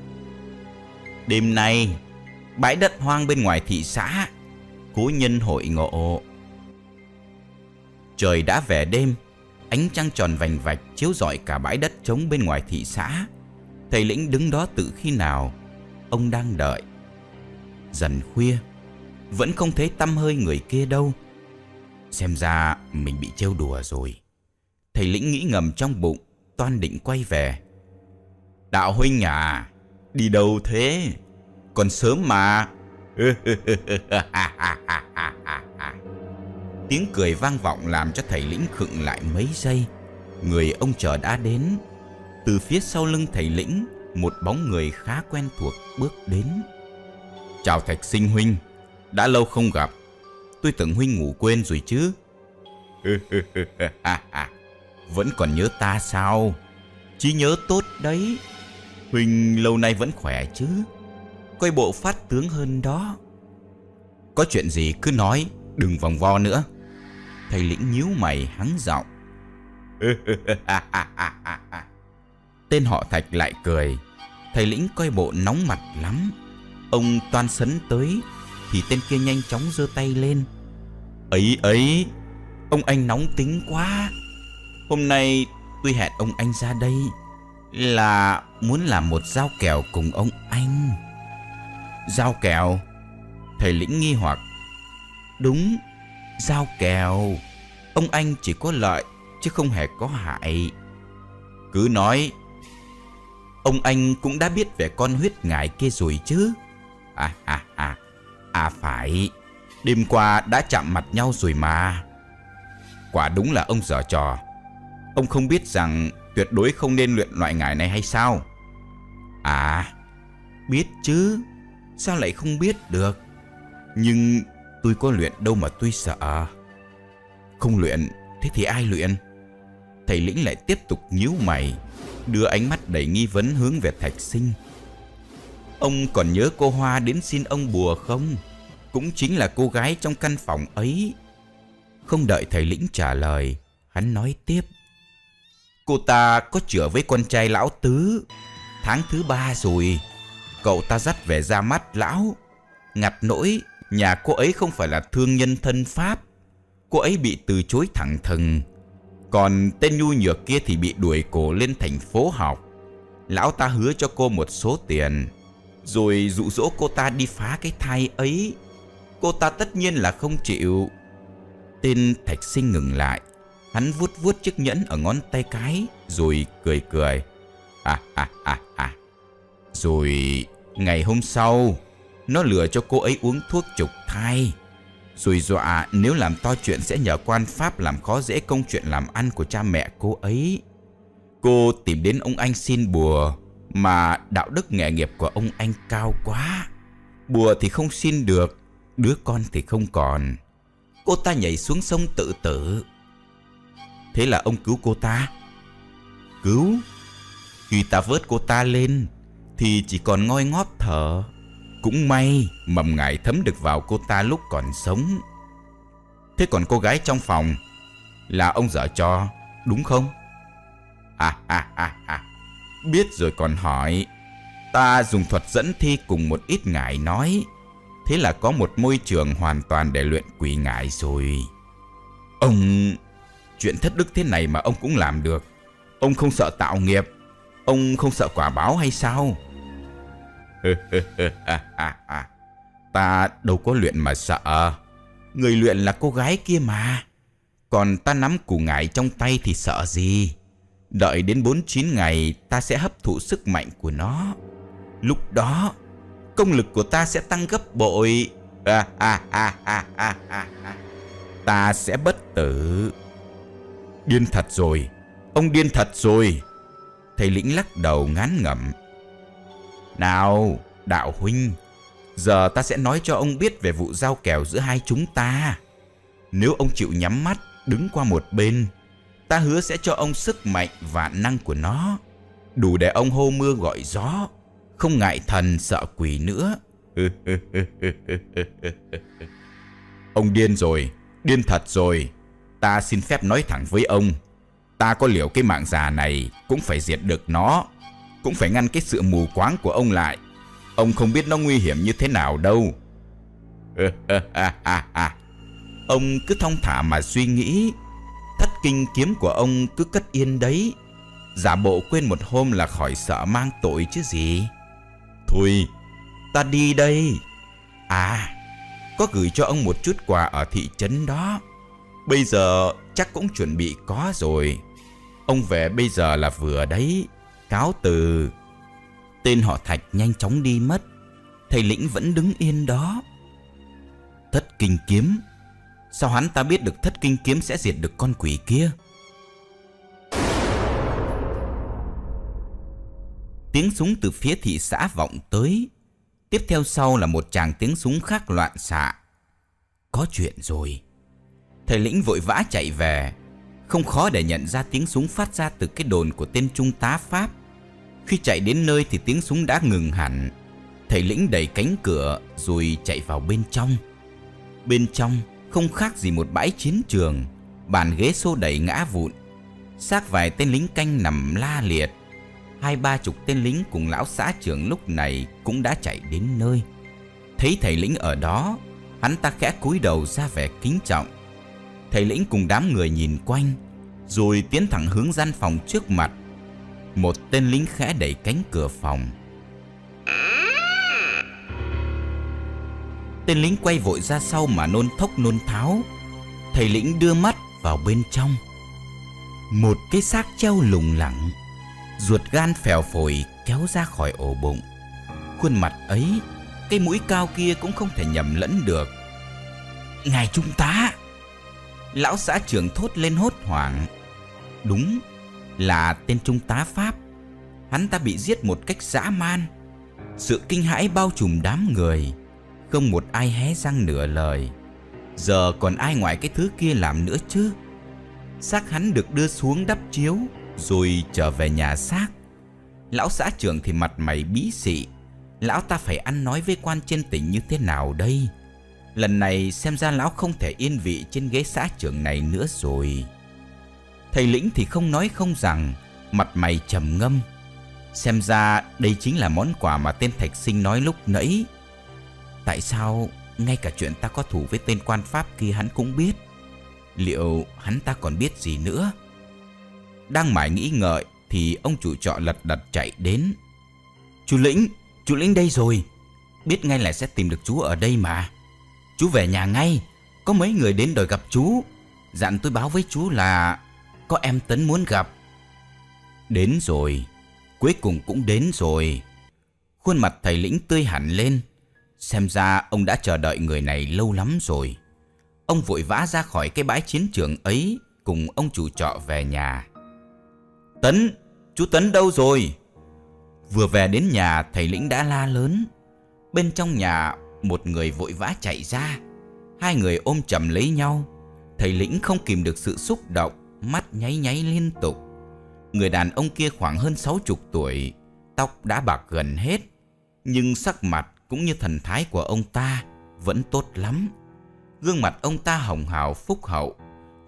Đêm nay, Bãi đất hoang bên ngoài thị xã, Cố nhân hội ngộ. Trời đã về đêm, Ánh trăng tròn vành vạch chiếu rọi cả bãi đất trống bên ngoài thị xã. Thầy lĩnh đứng đó tự khi nào, Ông đang đợi. Dần khuya, Vẫn không thấy tâm hơi người kia đâu. Xem ra mình bị trêu đùa rồi. Thầy lĩnh nghĩ ngầm trong bụng, Toan định quay về. Đạo huynh à Đi đâu thế? Còn sớm mà. [laughs] Tiếng cười vang vọng làm cho thầy lĩnh khựng lại mấy giây. Người ông chờ đã đến. Từ phía sau lưng thầy lĩnh, Một bóng người khá quen thuộc bước đến. Chào Thạch sinh huynh, Đã lâu không gặp. Tôi tưởng huynh ngủ quên rồi chứ. [laughs] Vẫn còn nhớ ta sao? Chỉ nhớ tốt đấy. Huynh lâu nay vẫn khỏe chứ? Coi bộ phát tướng hơn đó. Có chuyện gì cứ nói, Đừng vòng vo nữa. Thầy lĩnh nhíu mày hắng giọng. [laughs] Tên họ Thạch lại cười. Thầy lĩnh coi bộ nóng mặt lắm. Ông toan sấn tới Thì tên kia nhanh chóng giơ tay lên. Ấy ấy Ông anh nóng tính quá. Hôm nay tôi hẹn ông anh ra đây Là muốn làm một giao kèo cùng ông anh. Giao kèo? Thầy lĩnh nghi hoặc. Đúng Giao kèo. Ông anh chỉ có lợi, Chứ không hề có hại. Cứ nói, Ông anh cũng đã biết về con huyết ngải kia rồi chứ? À à à À phải. Đêm qua đã chạm mặt nhau rồi mà. Quả đúng là ông dở trò. Ông không biết rằng Tuyệt đối không nên luyện loại ngải này hay sao? À Biết chứ. Sao lại không biết được? Nhưng tôi có luyện đâu mà tôi sợ à? Không luyện Thế thì ai luyện Thầy lĩnh lại tiếp tục nhíu mày Đưa ánh mắt đầy nghi vấn hướng về thạch sinh Ông còn nhớ cô Hoa đến xin ông bùa không? Cũng chính là cô gái trong căn phòng ấy. Không đợi thầy lĩnh trả lời, hắn nói tiếp. Cô ta có chữa với con trai lão tứ. Tháng thứ ba rồi. Cậu ta dắt về ra mắt lão. Ngặt nỗi, nhà cô ấy không phải là thương nhân thân pháp. Cô ấy bị từ chối thẳng thừng. Còn tên nhu nhược kia thì bị đuổi cổ lên thành phố học. Lão ta hứa cho cô một số tiền Rồi dụ dỗ cô ta đi phá cái thai ấy Cô ta tất nhiên là không chịu Tên thạch sinh ngừng lại Hắn vuốt vuốt chiếc nhẫn ở ngón tay cái, Rồi cười cười À à à à Rồi, ngày hôm sau nó lừa cho cô ấy uống thuốc trục thai. Rồi dọa nếu làm to chuyện sẽ nhờ quan pháp làm khó dễ công chuyện làm ăn của cha mẹ cô ấy. Cô tìm đến ông anh xin bùa, Mà đạo đức nghề nghiệp của ông anh cao quá. Bùa thì không xin được, Đứa con thì không còn. Cô ta nhảy xuống sông tự tử. Thế là ông cứu cô ta. Cứu? Khi ta vớt cô ta lên, Thì chỉ còn ngoi ngóp thở. Cũng may mầm ngải thấm được vào cô ta lúc còn sống. Thế còn cô gái trong phòng Là ông dở cho, Đúng không? À à à à. Biết rồi còn hỏi, Ta dùng thuật dẫn thi cùng một ít ngải nói. Thế là có một môi trường hoàn toàn để luyện quỷ ngải rồi. Ông... Chuyện thất đức thế này mà ông cũng làm được. Ông không sợ tạo nghiệp, Ông không sợ quả báo hay sao? [laughs] Ta đâu có luyện mà sợ. Người luyện là cô gái kia mà. Còn ta nắm củ ngải trong tay thì sợ gì? Đợi đến 49 ngày ta sẽ hấp thụ sức mạnh của nó. Lúc đó Công lực của ta sẽ tăng gấp bội. À, à, à, à, à, à. Ta sẽ bất tử. Điên thật rồi. Ông điên thật rồi. Thầy lĩnh lắc đầu ngán ngẩm. Nào, đạo huynh, Giờ ta sẽ nói cho ông biết về vụ giao kèo giữa hai chúng ta. Nếu ông chịu nhắm mắt, Đứng qua một bên, ta hứa sẽ cho ông sức mạnh và năng của nó. Đủ để ông hô mưa gọi gió, không ngại thần sợ quỷ nữa. [laughs] Ông điên rồi, điên thật rồi. Ta xin phép nói thẳng với ông. Ta có liệu cái mạng già này cũng phải diệt được nó? Cũng phải ngăn cái sự mù quáng của ông lại. Ông không biết nó nguy hiểm như thế nào đâu. [laughs] Ông cứ thong thả mà suy nghĩ. Thất kinh kiếm của ông cứ cất yên đấy. Giả bộ quên một hôm là khỏi sợ mang tội chứ gì. Thôi, Ta đi đây. À Có gửi cho ông một chút quà ở thị trấn đó. Bây giờ chắc cũng chuẩn bị có rồi. Ông về bây giờ là vừa đấy. Cáo từ. Tên họ Thạch nhanh chóng đi mất. Thầy lĩnh vẫn đứng yên đó. Thất kinh kiếm. Sao hắn ta biết được thất kinh kiếm sẽ diệt được con quỷ kia? Tiếng súng từ phía thị xã vọng tới. Tiếp theo sau là một tràng tiếng súng khác loạn xạ. Có chuyện rồi. Thầy lĩnh vội vã chạy về. Không khó để nhận ra tiếng súng phát ra từ cái đồn của tên trung tá Pháp. Khi chạy đến nơi thì tiếng súng đã ngừng hẳn. Thầy lĩnh đẩy cánh cửa rồi chạy vào bên trong. Bên trong không khác gì một bãi chiến trường. Bàn ghế xô đẩy ngã vụn. Xác vài tên lính canh nằm la liệt. Hai ba chục tên lính cùng lão xã trưởng lúc này cũng đã chạy đến nơi. Thấy thầy lĩnh ở đó, hắn ta khẽ cúi đầu ra vẻ kính trọng. Thầy lĩnh cùng đám người nhìn quanh, rồi tiến thẳng hướng gian phòng trước mặt một tên lính khẽ đẩy cánh cửa phòng. Tên lính quay vội ra sau mà nôn thốc nôn tháo. Thầy lĩnh đưa mắt vào bên trong. Một cái xác treo lủng lẳng, Ruột gan phèo phổi kéo ra khỏi ổ bụng. Khuôn mặt ấy, Cái mũi cao kia cũng không thể nhầm lẫn được. Ngài Trung tá! Lão xã trưởng thốt lên hốt hoảng. Đúng là tên Trung tá Pháp. Hắn ta bị giết một cách dã man. Sự kinh hãi bao trùm đám người. Không một ai hé răng nửa lời. Giờ còn ai ngoài cái thứ kia làm nữa chứ? Xác hắn được đưa xuống đắp chiếu, Rồi trở về nhà xác. Lão xã trưởng thì mặt mày bí xị Lão ta phải ăn nói với quan trên tỉnh như thế nào đây? Lần này xem ra lão không thể yên vị trên ghế xã trưởng này nữa rồi. Thầy lĩnh thì không nói không rằng, Mặt mày trầm ngâm. Xem ra đây chính là món quà mà tên thạch sinh nói lúc nãy. Tại sao ngay cả chuyện ta có thủ với tên quan pháp kia hắn cũng biết? Liệu hắn ta còn biết gì nữa? Đang mải nghĩ ngợi Thì ông chủ trọ lật đật chạy đến. Chú Lĩnh Chú Lĩnh đây rồi. Biết ngay là sẽ tìm được chú ở đây mà. Chú về nhà ngay, Có mấy người đến đòi gặp chú. Dặn tôi báo với chú là có em Tấn muốn gặp. Đến rồi, Cuối cùng cũng đến rồi. Khuôn mặt thầy lĩnh tươi hẳn lên. Xem ra ông đã chờ đợi người này lâu lắm rồi. Ông vội vã ra khỏi cái bãi chiến trường ấy, Cùng ông chủ trọ về nhà. Tấn, Chú Tấn đâu rồi? Vừa về đến nhà, thầy lĩnh đã la lớn. Bên trong nhà, một người vội vã chạy ra. Hai người ôm chầm lấy nhau. Thầy lĩnh không kìm được sự xúc động. Mắt nháy nháy liên tục. Người đàn ông kia khoảng hơn sáu chục tuổi, Tóc đã bạc gần hết, Nhưng sắc mặt cũng như thần thái của ông ta Vẫn tốt lắm. Gương mặt ông ta hồng hào, phúc hậu,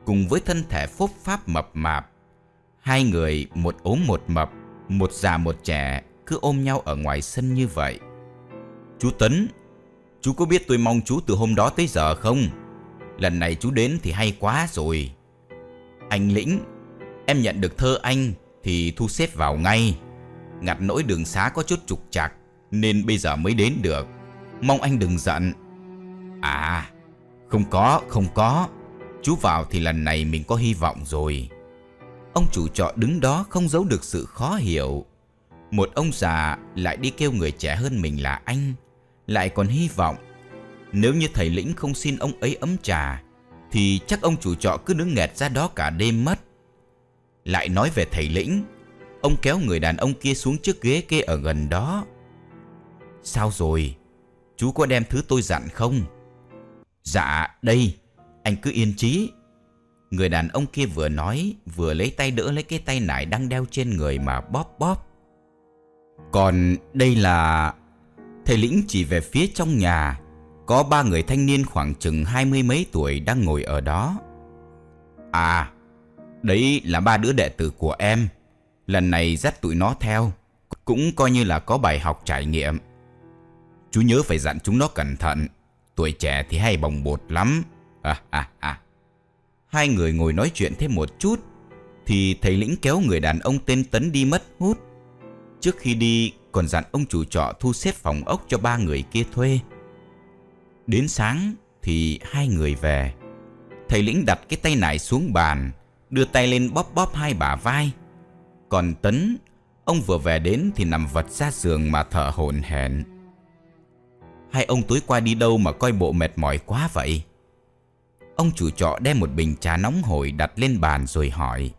Cùng với thân thể phúc pháp mập mạp. Hai người một ốm một mập, Một già một trẻ Cứ ôm nhau ở ngoài sân như vậy. Chú Tấn, Chú có biết tôi mong chú từ hôm đó tới giờ không? Lần này chú đến thì hay quá rồi. Anh Lĩnh, Em nhận được thơ anh Thì thu xếp vào ngay. Ngặt nỗi đường xá có chút trục trặc Nên bây giờ mới đến được. Mong anh đừng giận. À Không có không có. Chú vào thì lần này mình có hy vọng rồi. Ông chủ trọ đứng đó không giấu được sự khó hiểu. Một ông già lại đi kêu người trẻ hơn mình là anh, Lại còn hy vọng. Nếu như thầy lĩnh không xin ông ấy ấm trà thì chắc ông chủ trọ cứ đứng nghẹt ra đó cả đêm mất. Lại nói về thầy lĩnh, Ông kéo người đàn ông kia xuống chiếc ghế kê ở gần đó. Sao rồi? Chú có đem thứ tôi dặn không? Dạ đây, Anh cứ yên trí Người đàn ông kia vừa nói, Vừa lấy tay đỡ lấy cái tay nải đang đeo trên người mà bóp bóp. Còn đây là, Thầy lĩnh chỉ về phía trong nhà. Có ba người thanh niên khoảng chừng hai mươi mấy tuổi đang ngồi ở đó. À Đấy là ba đứa đệ tử của em. Lần này dắt tụi nó theo Cũng coi như là có bài học trải nghiệm. Chú nhớ phải dặn chúng nó cẩn thận Tuổi trẻ thì hay bồng bột lắm. À, à, à. Hai người ngồi nói chuyện thêm một chút Thì thầy lĩnh kéo người đàn ông tên Tấn đi mất hút. Trước khi đi còn dặn ông chủ trọ thu xếp phòng ốc cho ba người kia thuê. Đến sáng thì hai người về Thầy lĩnh đặt cái tay nải xuống bàn đưa tay lên bóp bóp hai bả vai. Còn Tấn, ông vừa về đến thì nằm vật ra giường mà thở hổn hển. Hai ông tối qua đi đâu mà coi bộ mệt mỏi quá vậy? Ông chủ trọ đem một bình trà nóng hổi đặt lên bàn rồi hỏi.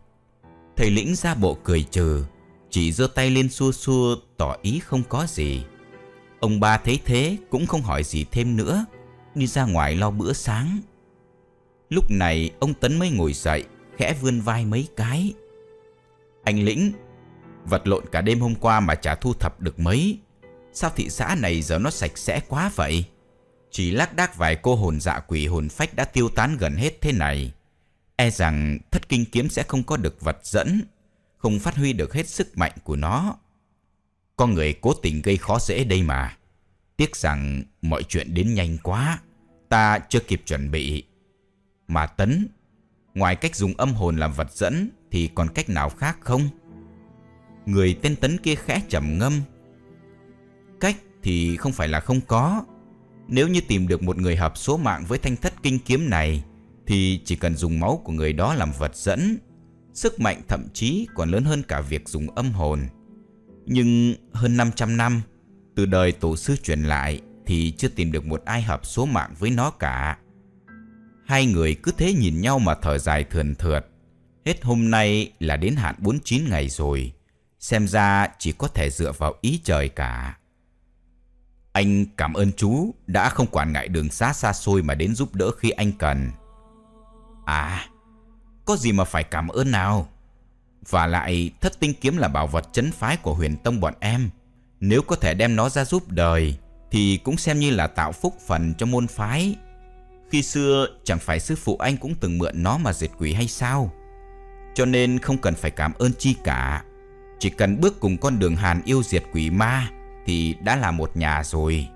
Thầy lĩnh ra bộ cười trừ, chỉ giơ tay lên xua xua tỏ ý không có gì. Ông ba thấy thế cũng không hỏi gì thêm nữa, đi ra ngoài lo bữa sáng. Lúc này ông Tấn mới ngồi dậy, khẽ vươn vai mấy cái. Anh Lĩnh, vật lộn cả đêm hôm qua mà chả thu thập được mấy. Sao thị xã này giờ nó sạch sẽ quá vậy? Chỉ lác đác vài cô hồn dạ quỷ hồn phách đã tiêu tán gần hết thế này. E rằng thất kinh kiếm sẽ không có được vật dẫn, không phát huy được hết sức mạnh của nó. Con người cố tình gây khó dễ đây mà. Tiếc rằng mọi chuyện đến nhanh quá, ta chưa kịp chuẩn bị. Mà Tấn Ngoài cách dùng âm hồn làm vật dẫn Thì còn cách nào khác không? Người tên Tấn kia khẽ trầm ngâm. Cách thì không phải là không có. Nếu như tìm được một người hợp số mạng với thanh thất kinh kiếm này Thì chỉ cần dùng máu của người đó làm vật dẫn. Sức mạnh thậm chí còn lớn hơn cả việc dùng âm hồn. Nhưng hơn 500 năm Từ đời tổ sư truyền lại Thì chưa tìm được một ai hợp số mạng với nó cả Hai người cứ thế nhìn nhau mà thở dài thườn thượt. Hết hôm nay là đến hạn 49 ngày rồi. Xem ra chỉ có thể dựa vào ý trời cả. Anh cảm ơn chú đã không quản ngại đường xa xa xôi mà đến giúp đỡ khi anh cần. À, có gì mà phải cảm ơn nào. Và lại, thất tinh kiếm là bảo vật chấn phái của huyền tông bọn em. Nếu có thể đem nó ra giúp đời, Thì cũng xem như là tạo phúc phần cho môn phái. Khi xưa, chẳng phải sư phụ anh cũng từng mượn nó mà diệt quỷ hay sao? Cho nên không cần phải cảm ơn chi cả. Chỉ cần bước cùng con đường hàn yêu diệt quỷ ma, Thì đã là một nhà rồi.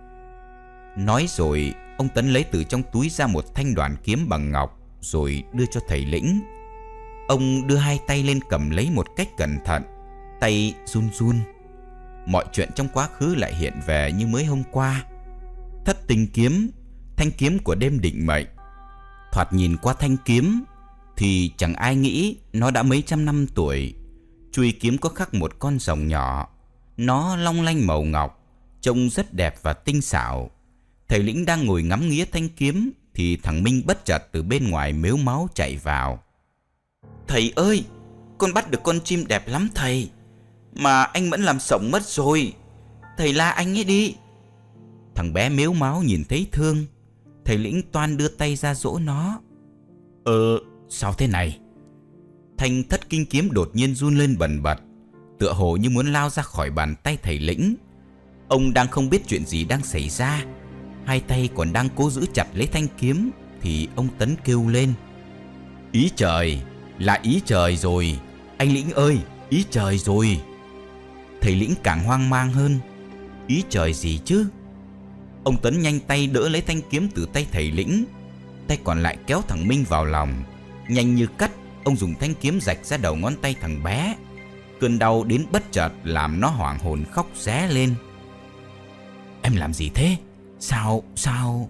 Nói rồi, Ông Tấn lấy từ trong túi ra một thanh đoàn kiếm bằng ngọc, Rồi đưa cho thầy lĩnh. Ông đưa hai tay lên cầm lấy một cách cẩn thận, Tay run run. Mọi chuyện trong quá khứ lại hiện về như mới hôm qua. Thất tình kiếm, Thanh kiếm của đêm định mệnh. Thoạt nhìn qua thanh kiếm Thì chẳng ai nghĩ Nó đã mấy trăm năm tuổi. Chui kiếm có khắc một con rồng nhỏ. Nó long lanh màu ngọc, Trông rất đẹp và tinh xảo. Thầy lĩnh đang ngồi ngắm nghía thanh kiếm Thì thằng Minh bất chợt từ bên ngoài mếu máu chạy vào. Thầy ơi, Con bắt được con chim đẹp lắm thầy. Mà anh vẫn làm sống mất rồi. Thầy la anh ấy đi. Thằng bé miếu máu nhìn thấy thương. Thầy lĩnh toan đưa tay ra dỗ nó. Ờ sao thế này? Thanh thất kinh kiếm đột nhiên run lên bần bật, Tựa hồ như muốn lao ra khỏi bàn tay thầy lĩnh. Ông đang không biết chuyện gì đang xảy ra. Hai tay còn đang cố giữ chặt lấy thanh kiếm, Thì ông Tấn kêu lên. Ý trời là ý trời rồi. Anh Lĩnh ơi Ý trời rồi. Thầy Lĩnh càng hoang mang hơn. Ý trời gì chứ? Ông Tấn nhanh tay đỡ lấy thanh kiếm từ tay thầy Lĩnh. Tay còn lại kéo thằng Minh vào lòng. Nhanh như cắt Ông dùng thanh kiếm rạch ra đầu ngón tay thằng bé. Cơn đau đến bất chợt Làm nó hoảng hồn khóc ré lên. Em làm gì thế? Sao, sao?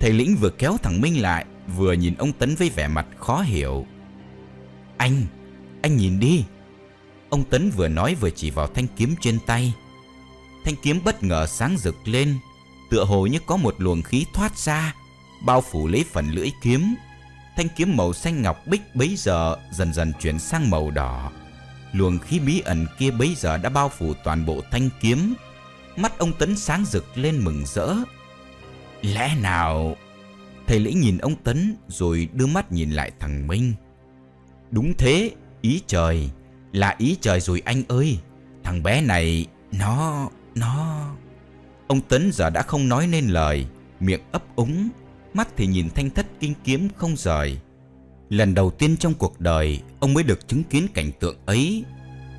Thầy Lĩnh vừa kéo thằng Minh lại Vừa nhìn ông Tấn với vẻ mặt khó hiểu. Anh, anh nhìn đi. Ông Tấn vừa nói vừa chỉ vào thanh kiếm trên tay. Thanh kiếm bất ngờ sáng rực lên Tựa hồ như có một luồng khí thoát ra Bao phủ lấy phần lưỡi kiếm. Thanh kiếm màu xanh ngọc bích bấy giờ Dần dần chuyển sang màu đỏ. Luồng khí bí ẩn kia bấy giờ đã bao phủ toàn bộ thanh kiếm. Mắt ông Tấn sáng rực lên mừng rỡ. Lẽ nào? Thầy lĩnh nhìn ông Tấn Rồi đưa mắt nhìn lại thằng Minh. Đúng thế, Ý trời, Là ý trời rồi anh ơi Thằng bé này, Nó Nó Ông Tấn giờ đã không nói nên lời, Miệng ấp úng, Mắt thì nhìn thanh thất kinh kiếm không rời Lần đầu tiên trong cuộc đời, Ông mới được chứng kiến cảnh tượng ấy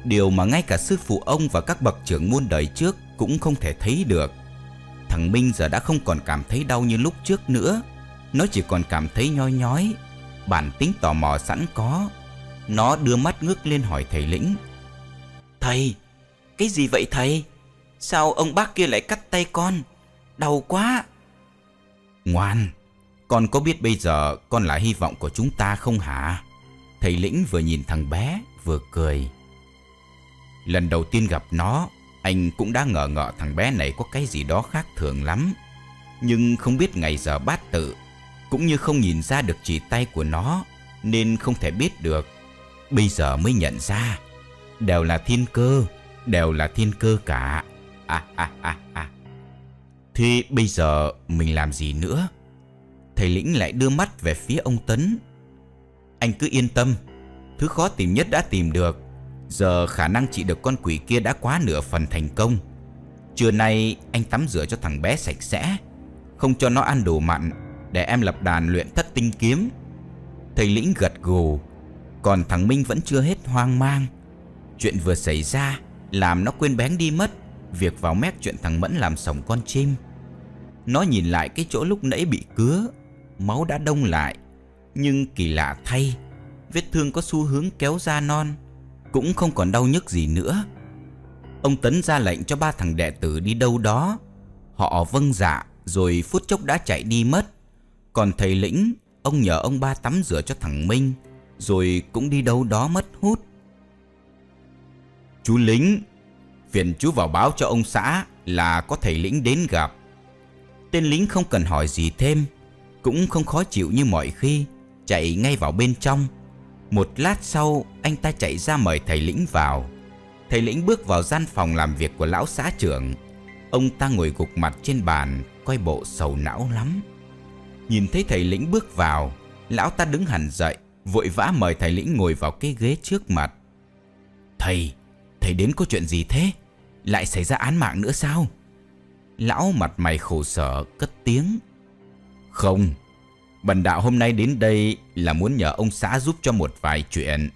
Điều mà ngay cả sư phụ ông và các bậc trưởng muôn đời trước cũng không thể thấy được. Thằng Minh giờ đã không còn cảm thấy đau như lúc trước nữa. Nó chỉ còn cảm thấy nhói nhói. Bản tính tò mò sẵn có. Nó đưa mắt ngước lên hỏi thầy lĩnh. Thầy, cái gì vậy thầy? Sao ông bác kia lại cắt tay con? Đau quá. Ngoan, con có biết bây giờ con là hy vọng của chúng ta không hả? Thầy lĩnh vừa nhìn thằng bé vừa cười. Lần đầu tiên gặp nó anh cũng đã ngờ ngợ thằng bé này có cái gì đó khác thường lắm Nhưng không biết ngày giờ bát tự Cũng như không nhìn ra được chỉ tay của nó Nên không thể biết được Bây giờ mới nhận ra. Đều là thiên cơ, Đều là thiên cơ cả. À à à à Thế bây giờ mình làm gì nữa? Thầy Lĩnh lại đưa mắt về phía ông Tấn. Anh cứ yên tâm, Thứ khó tìm nhất đã tìm được. Giờ khả năng trị được con quỷ kia đã quá nửa phần thành công. Trưa nay anh tắm rửa cho thằng bé sạch sẽ, Không cho nó ăn đồ mặn, Để em lập đàn luyện thất tinh kiếm. Thầy Lĩnh gật gù. Còn thằng Minh vẫn chưa hết hoang mang Chuyện vừa xảy ra Làm nó quên bén đi mất Việc vào mép chuyện thằng Mẫn làm sống con chim Nó nhìn lại cái chỗ lúc nãy bị cứa Máu đã đông lại Nhưng kỳ lạ thay Vết thương có xu hướng kéo ra non cũng không còn đau nhức gì nữa. Ông Tấn ra lệnh cho ba thằng đệ tử đi đâu đó. Họ vâng dạ rồi phút chốc đã chạy đi mất. Còn thầy Lĩnh, ông nhờ ông ba tắm rửa cho thằng Minh, rồi cũng đi đâu đó mất hút. Chú Lính, phiền chú vào báo cho ông xã là có thầy Lĩnh đến gặp. Tên lính không cần hỏi gì thêm, cũng không khó chịu như mọi khi, chạy ngay vào bên trong. Một lát sau anh ta chạy ra mời thầy lĩnh vào Thầy lĩnh bước vào gian phòng làm việc của lão xã trưởng Ông ta ngồi gục mặt trên bàn Coi bộ sầu não lắm Nhìn thấy thầy lĩnh bước vào Lão ta đứng hẳn dậy Vội vã mời thầy lĩnh ngồi vào cái ghế trước mặt. Thầy, thầy đến có chuyện gì thế? Lại xảy ra án mạng nữa sao? Lão mặt mày khổ sở cất tiếng. Không Bần đạo hôm nay đến đây là muốn nhờ ông xã giúp cho một vài chuyện.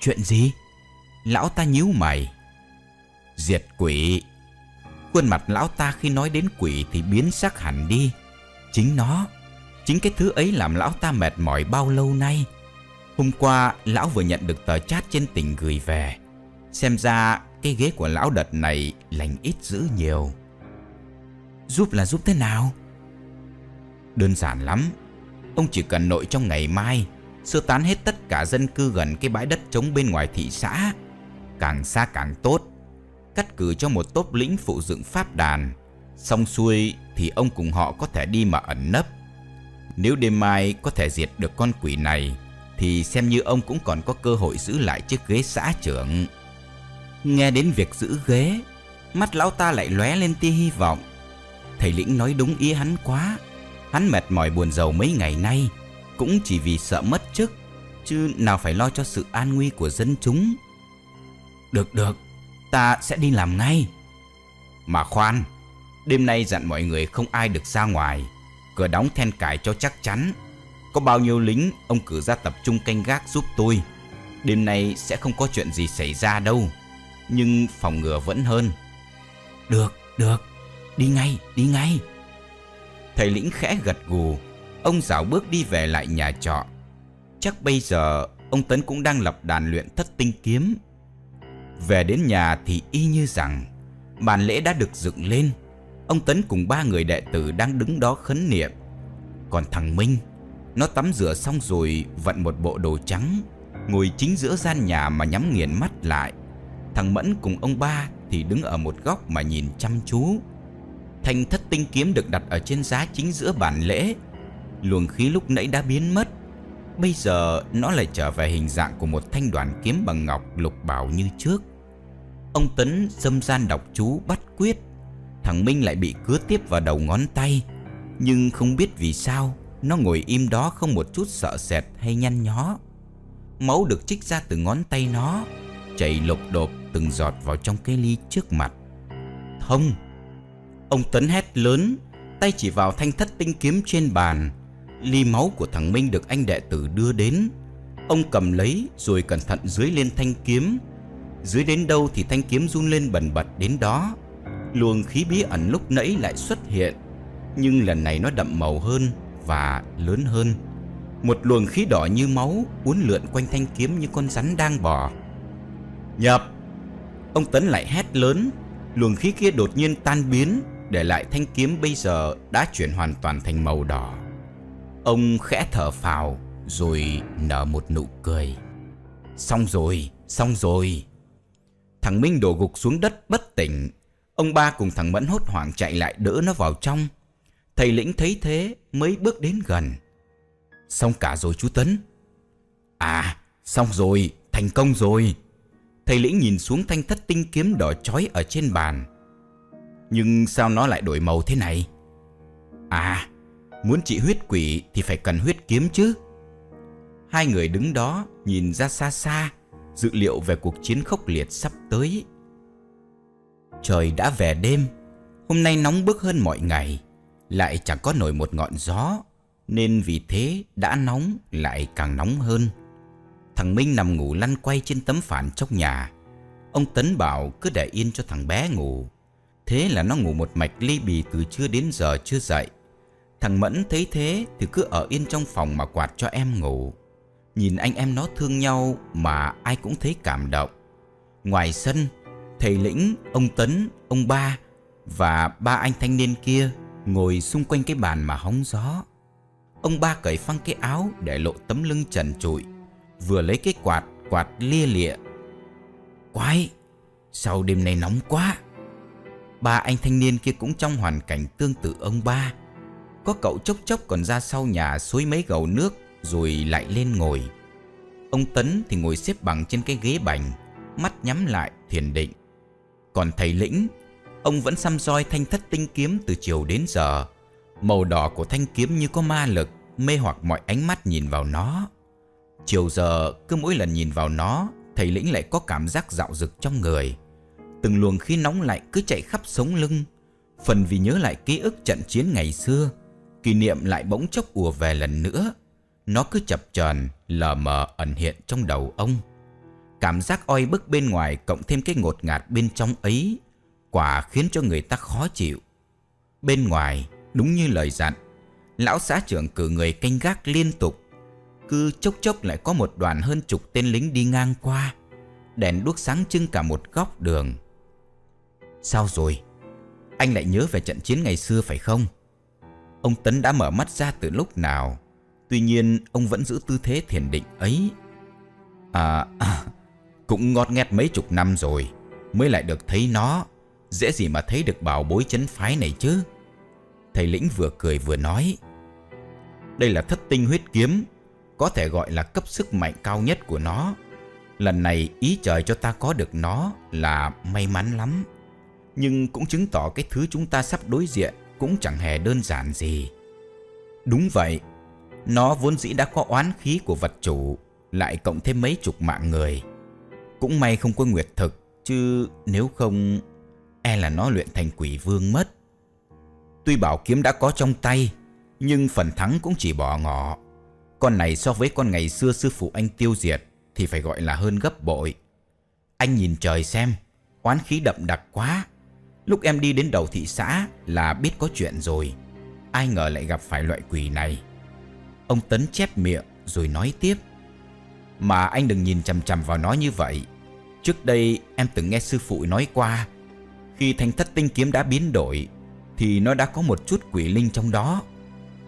Chuyện gì? Lão ta nhíu mày. Diệt quỷ. Khuôn mặt lão ta khi nói đến quỷ thì biến sắc hẳn đi. Chính nó. Chính cái thứ ấy làm lão ta mệt mỏi bao lâu nay? Hôm qua, lão vừa nhận được tờ chat trên tỉnh gửi về. Xem ra cái ghế của lão đợt này lành ít dữ nhiều. Giúp là giúp thế nào? Đơn giản lắm. Ông chỉ cần nội trong ngày mai, Sơ tán hết tất cả dân cư gần cái bãi đất trống bên ngoài thị xã. Càng xa càng tốt. Cắt cử cho một tốp lĩnh phụ dựng pháp đàn. Xong xuôi thì ông cùng họ có thể đi mà ẩn nấp. Nếu đêm mai có thể diệt được con quỷ này, Thì xem như ông cũng còn có cơ hội giữ lại chiếc ghế xã trưởng. Nghe đến việc giữ ghế, Mắt lão ta lại lóe lên tia hy vọng. Thầy lĩnh nói đúng ý hắn quá. Hắn mệt mỏi buồn rầu mấy ngày nay, Cũng chỉ vì sợ mất chức, Chứ nào phải lo cho sự an nguy của dân chúng. Được được, Ta sẽ đi làm ngay. Mà khoan, Đêm nay dặn mọi người không ai được ra ngoài. Cửa đóng then cài cho chắc chắn. Có bao nhiêu lính Ông cử ra tập trung canh gác giúp tôi. Đêm nay sẽ không có chuyện gì xảy ra đâu Nhưng phòng ngừa vẫn hơn. Được, được Đi ngay, đi ngay. Thầy lĩnh khẽ gật gù. Ông dạo bước đi về lại nhà trọ. Chắc bây giờ Ông Tấn cũng đang lập đàn luyện thất tinh kiếm. Về đến nhà thì y như rằng Bàn lễ đã được dựng lên. Ông Tấn cùng ba người đệ tử đang đứng đó khấn niệm. Còn thằng Minh, Nó tắm rửa xong rồi Vận một bộ đồ trắng, Ngồi chính giữa gian nhà mà nhắm nghiền mắt lại. Thằng Mẫn cùng ông ba Thì đứng ở một góc mà nhìn chăm chú. Thanh thất tinh kiếm được đặt ở trên giá chính giữa bàn lễ. Luồng khí lúc nãy đã biến mất. Bây giờ nó lại trở về hình dạng của một thanh đoàn kiếm bằng ngọc lục bảo như trước. Ông Tấn dâm gian đọc chú bắt quyết. Thằng Minh lại bị cứa tiếp vào đầu ngón tay. Nhưng không biết vì sao, Nó ngồi im đó không một chút sợ sệt hay nhăn nhó. Máu được trích ra từ ngón tay nó, Chảy lục đột từng giọt vào trong cái ly trước mặt. Thông! Ông Tấn hét lớn, Tay chỉ vào thanh thất tinh kiếm trên bàn. Ly máu của thằng Minh được anh đệ tử đưa đến. Ông cầm lấy rồi cẩn thận dưới lên thanh kiếm. Dưới đến đâu thì thanh kiếm run lên bần bật đến đó. Luồng khí bí ẩn lúc nãy lại xuất hiện Nhưng lần này nó đậm màu hơn và lớn hơn Một luồng khí đỏ như máu uốn lượn quanh thanh kiếm như con rắn đang bò Nhập Ông Tấn lại hét lớn Luồng khí kia đột nhiên tan biến để lại thanh kiếm bây giờ đã chuyển hoàn toàn thành màu đỏ. Ông khẽ thở phào rồi nở một nụ cười. Xong rồi, xong rồi. Thằng Minh đổ gục xuống đất bất tỉnh. Ông ba cùng thằng Mẫn hốt hoảng chạy lại đỡ nó vào trong. Thầy lĩnh thấy thế mới bước đến gần. Xong cả rồi chú Tấn. À, xong rồi, thành công rồi. Thầy lĩnh nhìn xuống thanh thất tinh kiếm đỏ chói ở trên bàn nhưng sao nó lại đổi màu thế này? À, muốn trị huyết quỷ thì phải cần huyết kiếm chứ. Hai người đứng đó nhìn ra xa xa, dự liệu về cuộc chiến khốc liệt sắp tới. Trời đã về đêm, hôm nay nóng bức hơn mọi ngày, lại chẳng có nổi một ngọn gió, nên vì thế đã nóng lại càng nóng hơn. Thằng Minh nằm ngủ lăn quay trên tấm phản trong nhà. Ông Tấn bảo cứ để yên cho thằng bé ngủ Thế là nó ngủ một mạch ly bì từ trưa đến giờ chưa dậy Thằng Mẫn thấy thế thì cứ ở yên trong phòng mà quạt cho em ngủ Nhìn anh em nó thương nhau mà ai cũng thấy cảm động Ngoài sân, thầy Lĩnh, ông Tấn, ông Ba và ba anh thanh niên kia ngồi xung quanh cái bàn mà hóng gió. Ông Ba cởi phăng cái áo để lộ tấm lưng trần trụi Vừa lấy cái quạt, quạt lia lịa. Quái, sao đêm nay nóng quá? Ba anh thanh niên kia cũng trong hoàn cảnh tương tự ông ba. Có cậu chốc chốc còn ra sau nhà xối mấy gầu nước Rồi lại lên ngồi. Ông Tấn thì ngồi xếp bằng trên cái ghế bành Mắt nhắm lại thiền định. Còn thầy Lĩnh. Ông vẫn xăm roi thanh thất tinh kiếm từ chiều đến giờ. Màu đỏ của thanh kiếm như có ma lực, Mê hoặc mọi ánh mắt nhìn vào nó. Chiều giờ, cứ mỗi lần nhìn vào nó, Thầy Lĩnh lại có cảm giác dạo dực trong người. Từng luồng khí nóng lạnh cứ chạy khắp sống lưng. Phần vì nhớ lại ký ức trận chiến ngày xưa, Kỷ niệm lại bỗng chốc ùa về lần nữa. Nó cứ chập chờn, lờ mờ ẩn hiện trong đầu ông. Cảm giác oi bức bên ngoài cộng thêm cái ngột ngạt bên trong ấy Quả khiến cho người ta khó chịu. Bên ngoài đúng như lời dặn Lão xã trưởng cử người canh gác liên tục. Cứ chốc chốc lại có một đoàn hơn chục tên lính đi ngang qua Đèn đuốc sáng trưng cả một góc đường. Sao rồi? Anh lại nhớ về trận chiến ngày xưa phải không? Ông Tấn đã mở mắt ra từ lúc nào? Tuy nhiên ông vẫn giữ tư thế thiền định ấy. À, à cũng ngọt nghẹt mấy chục năm rồi, Mới lại được thấy nó. Dễ gì mà thấy được bảo bối chấn phái này chứ? Thầy lĩnh vừa cười vừa nói, Đây là thất tinh huyết kiếm, Có thể gọi là cấp sức mạnh cao nhất của nó. Lần này ý trời cho ta có được nó là may mắn lắm. Nhưng cũng chứng tỏ cái thứ chúng ta sắp đối diện Cũng chẳng hề đơn giản gì. Đúng vậy, Nó vốn dĩ đã có oán khí của vật chủ, Lại cộng thêm mấy chục mạng người cũng may không có nguyệt thực, Chứ nếu không E là nó luyện thành quỷ vương mất. Tuy bảo kiếm đã có trong tay, Nhưng phần thắng cũng chỉ bỏ ngỏ. Con này so với con ngày xưa sư phụ anh tiêu diệt Thì phải gọi là hơn gấp bội. Anh nhìn trời xem, Oán khí đậm đặc quá. Lúc em đi đến đầu thị xã Là biết có chuyện rồi. Ai ngờ lại gặp phải loại quỷ này. Ông Tấn chép miệng rồi nói tiếp mà anh đừng nhìn chằm chằm vào nó như vậy. Trước đây em từng nghe sư phụ nói qua, Khi thanh thất tinh kiếm đã biến đổi, Thì nó đã có một chút quỷ linh trong đó.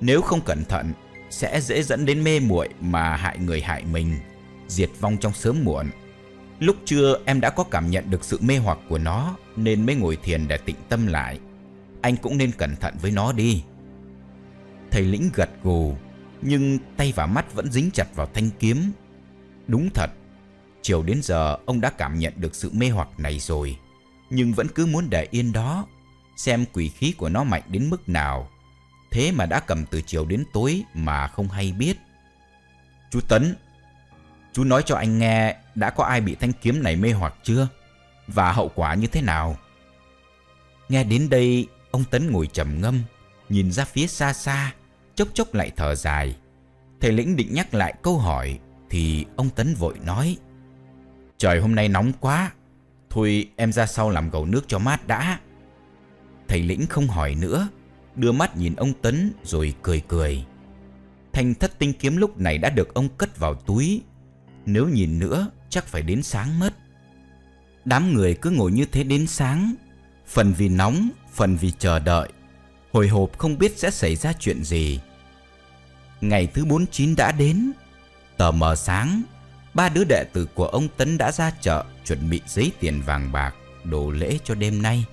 Nếu không cẩn thận, Sẽ dễ dẫn đến mê muội mà hại người hại mình, Diệt vong trong sớm muộn. Lúc trưa em đã có cảm nhận được sự mê hoặc của nó, Nên mới ngồi thiền để tịnh tâm lại. Anh cũng nên cẩn thận với nó đi. Thầy lĩnh gật gù, Nhưng tay và mắt vẫn dính chặt vào thanh kiếm. Đúng thật, chiều đến giờ ông đã cảm nhận được sự mê hoặc này rồi, nhưng vẫn cứ muốn để yên đó, xem quỷ khí của nó mạnh đến mức nào. Thế mà đã cầm từ chiều đến tối mà không hay biết. Chú Tấn, chú nói cho anh nghe đã có ai bị thanh kiếm này mê hoặc chưa? Và hậu quả như thế nào? Nghe đến đây, ông Tấn ngồi trầm ngâm, nhìn ra phía xa xa, chốc chốc lại thở dài. Thầy lĩnh định nhắc lại câu hỏi thì ông Tấn vội nói Trời hôm nay nóng quá. Thôi em ra sau làm gầu nước cho mát đã. Thầy lĩnh không hỏi nữa Đưa mắt nhìn ông Tấn rồi cười cười. Thanh thất tinh kiếm lúc này đã được ông cất vào túi. Nếu nhìn nữa chắc phải đến sáng mất. Đám người cứ ngồi như thế đến sáng Phần vì nóng, phần vì chờ đợi. Hồi hộp không biết sẽ xảy ra chuyện gì. Ngày thứ 49 đã đến Tờ mờ sáng, ba đứa đệ tử của ông Tấn đã ra chợ chuẩn bị giấy tiền vàng bạc, đồ lễ cho đêm nay.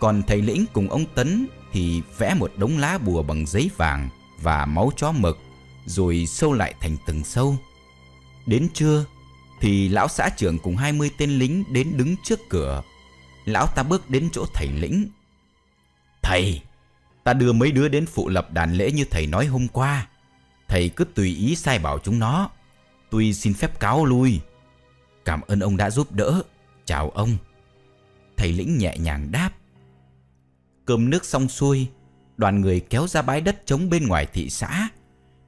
Còn thầy Lĩnh cùng ông Tấn thì vẽ một đống lá bùa bằng giấy vàng và máu chó mực, rồi sâu lại thành từng sâu. Đến trưa thì lão xã trưởng cùng 20 tên lính đến đứng trước cửa. Lão ta bước đến chỗ thầy Lĩnh. Thầy, ta đưa mấy đứa đến phụ lập đàn lễ như thầy nói hôm qua. Thầy cứ tùy ý sai bảo chúng nó. Tôi xin phép cáo lui. Cảm ơn ông đã giúp đỡ. Chào ông. Thầy lĩnh nhẹ nhàng đáp. Cơm nước xong xuôi, Đoàn người kéo ra bãi đất trống bên ngoài thị xã.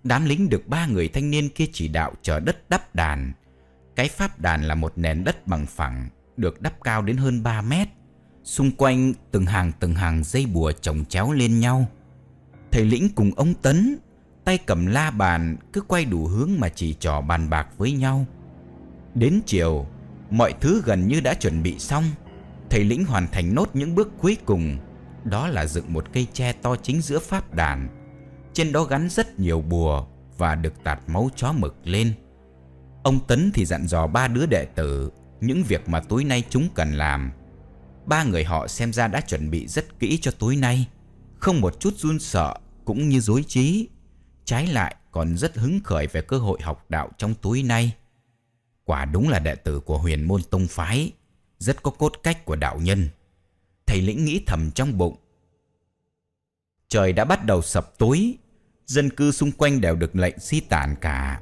Đám lính được ba người thanh niên kia chỉ đạo chở đất đắp đàn. Cái pháp đàn là một nền đất bằng phẳng, Được đắp cao đến hơn 3 mét. Xung quanh từng hàng từng hàng dây bùa chồng chéo lên nhau. Thầy lĩnh cùng ông Tấn tay cầm la bàn cứ quay đủ hướng mà chỉ trò bàn bạc với nhau. Đến chiều, mọi thứ gần như đã chuẩn bị xong. Thầy lĩnh hoàn thành nốt những bước cuối cùng, đó là dựng một cây tre to chính giữa pháp đàn. Trên đó gắn rất nhiều bùa và được tạt máu chó mực lên. Ông Tấn thì dặn dò ba đứa đệ tử những việc mà tối nay chúng cần làm. Ba người họ xem ra đã chuẩn bị rất kỹ cho tối nay, không một chút run sợ cũng như dối trí trái lại còn rất hứng khởi về cơ hội học đạo trong túi nay. Quả đúng là đệ tử của huyền môn tông phái, rất có cốt cách của đạo nhân. Thầy lĩnh nghĩ thầm trong bụng. Trời đã bắt đầu sập tối, dân cư xung quanh đều được lệnh di tản cả.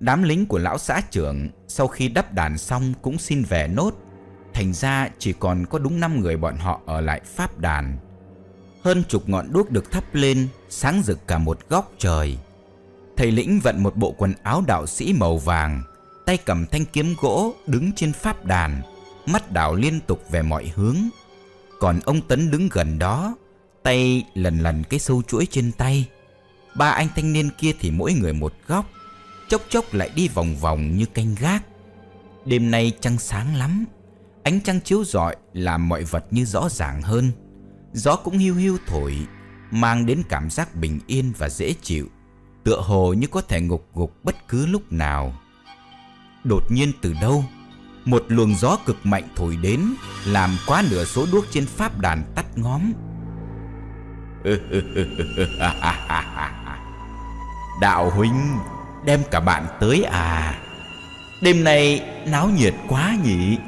Đám lính của lão xã trưởng sau khi đắp đàn xong cũng xin về nốt. Thành ra chỉ còn có đúng 5 người bọn họ ở lại pháp đàn hơn chục ngọn đuốc được thắp lên, Sáng rực cả một góc trời. Thầy lĩnh vận một bộ quần áo đạo sĩ màu vàng, Tay cầm thanh kiếm gỗ đứng trên pháp đàn, Mắt đảo liên tục về mọi hướng. Còn ông Tấn đứng gần đó, Tay lần lần cái sâu chuỗi trên tay. Ba anh thanh niên kia thì mỗi người một góc, Chốc chốc lại đi vòng vòng như canh gác. Đêm nay trăng sáng lắm, Ánh trăng chiếu rọi làm mọi vật như rõ ràng hơn. Gió cũng hiu hiu thổi, Mang đến cảm giác bình yên và dễ chịu, Tựa hồ như có thể ngục gục bất cứ lúc nào. Đột nhiên từ đâu, Một luồng gió cực mạnh thổi đến, Làm quá nửa số đuốc trên pháp đàn tắt ngóm. [laughs] Đạo huynh, đem cả bạn tới à? Đêm nay náo nhiệt quá nhỉ?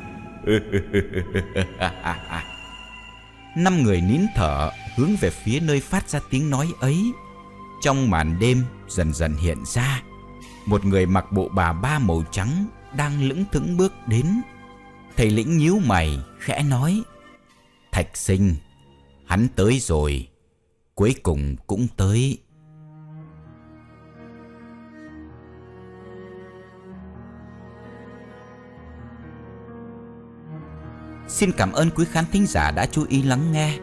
[laughs] Năm người nín thở hướng về phía nơi phát ra tiếng nói ấy. Trong màn đêm dần dần hiện ra, Một người mặc bộ bà ba màu trắng đang lững thững bước đến. Thầy lĩnh nhíu mày, khẽ nói, Thạch sinh, Hắn tới rồi, Cuối cùng cũng tới. Xin cảm ơn quý khán thính giả đã chú ý lắng nghe.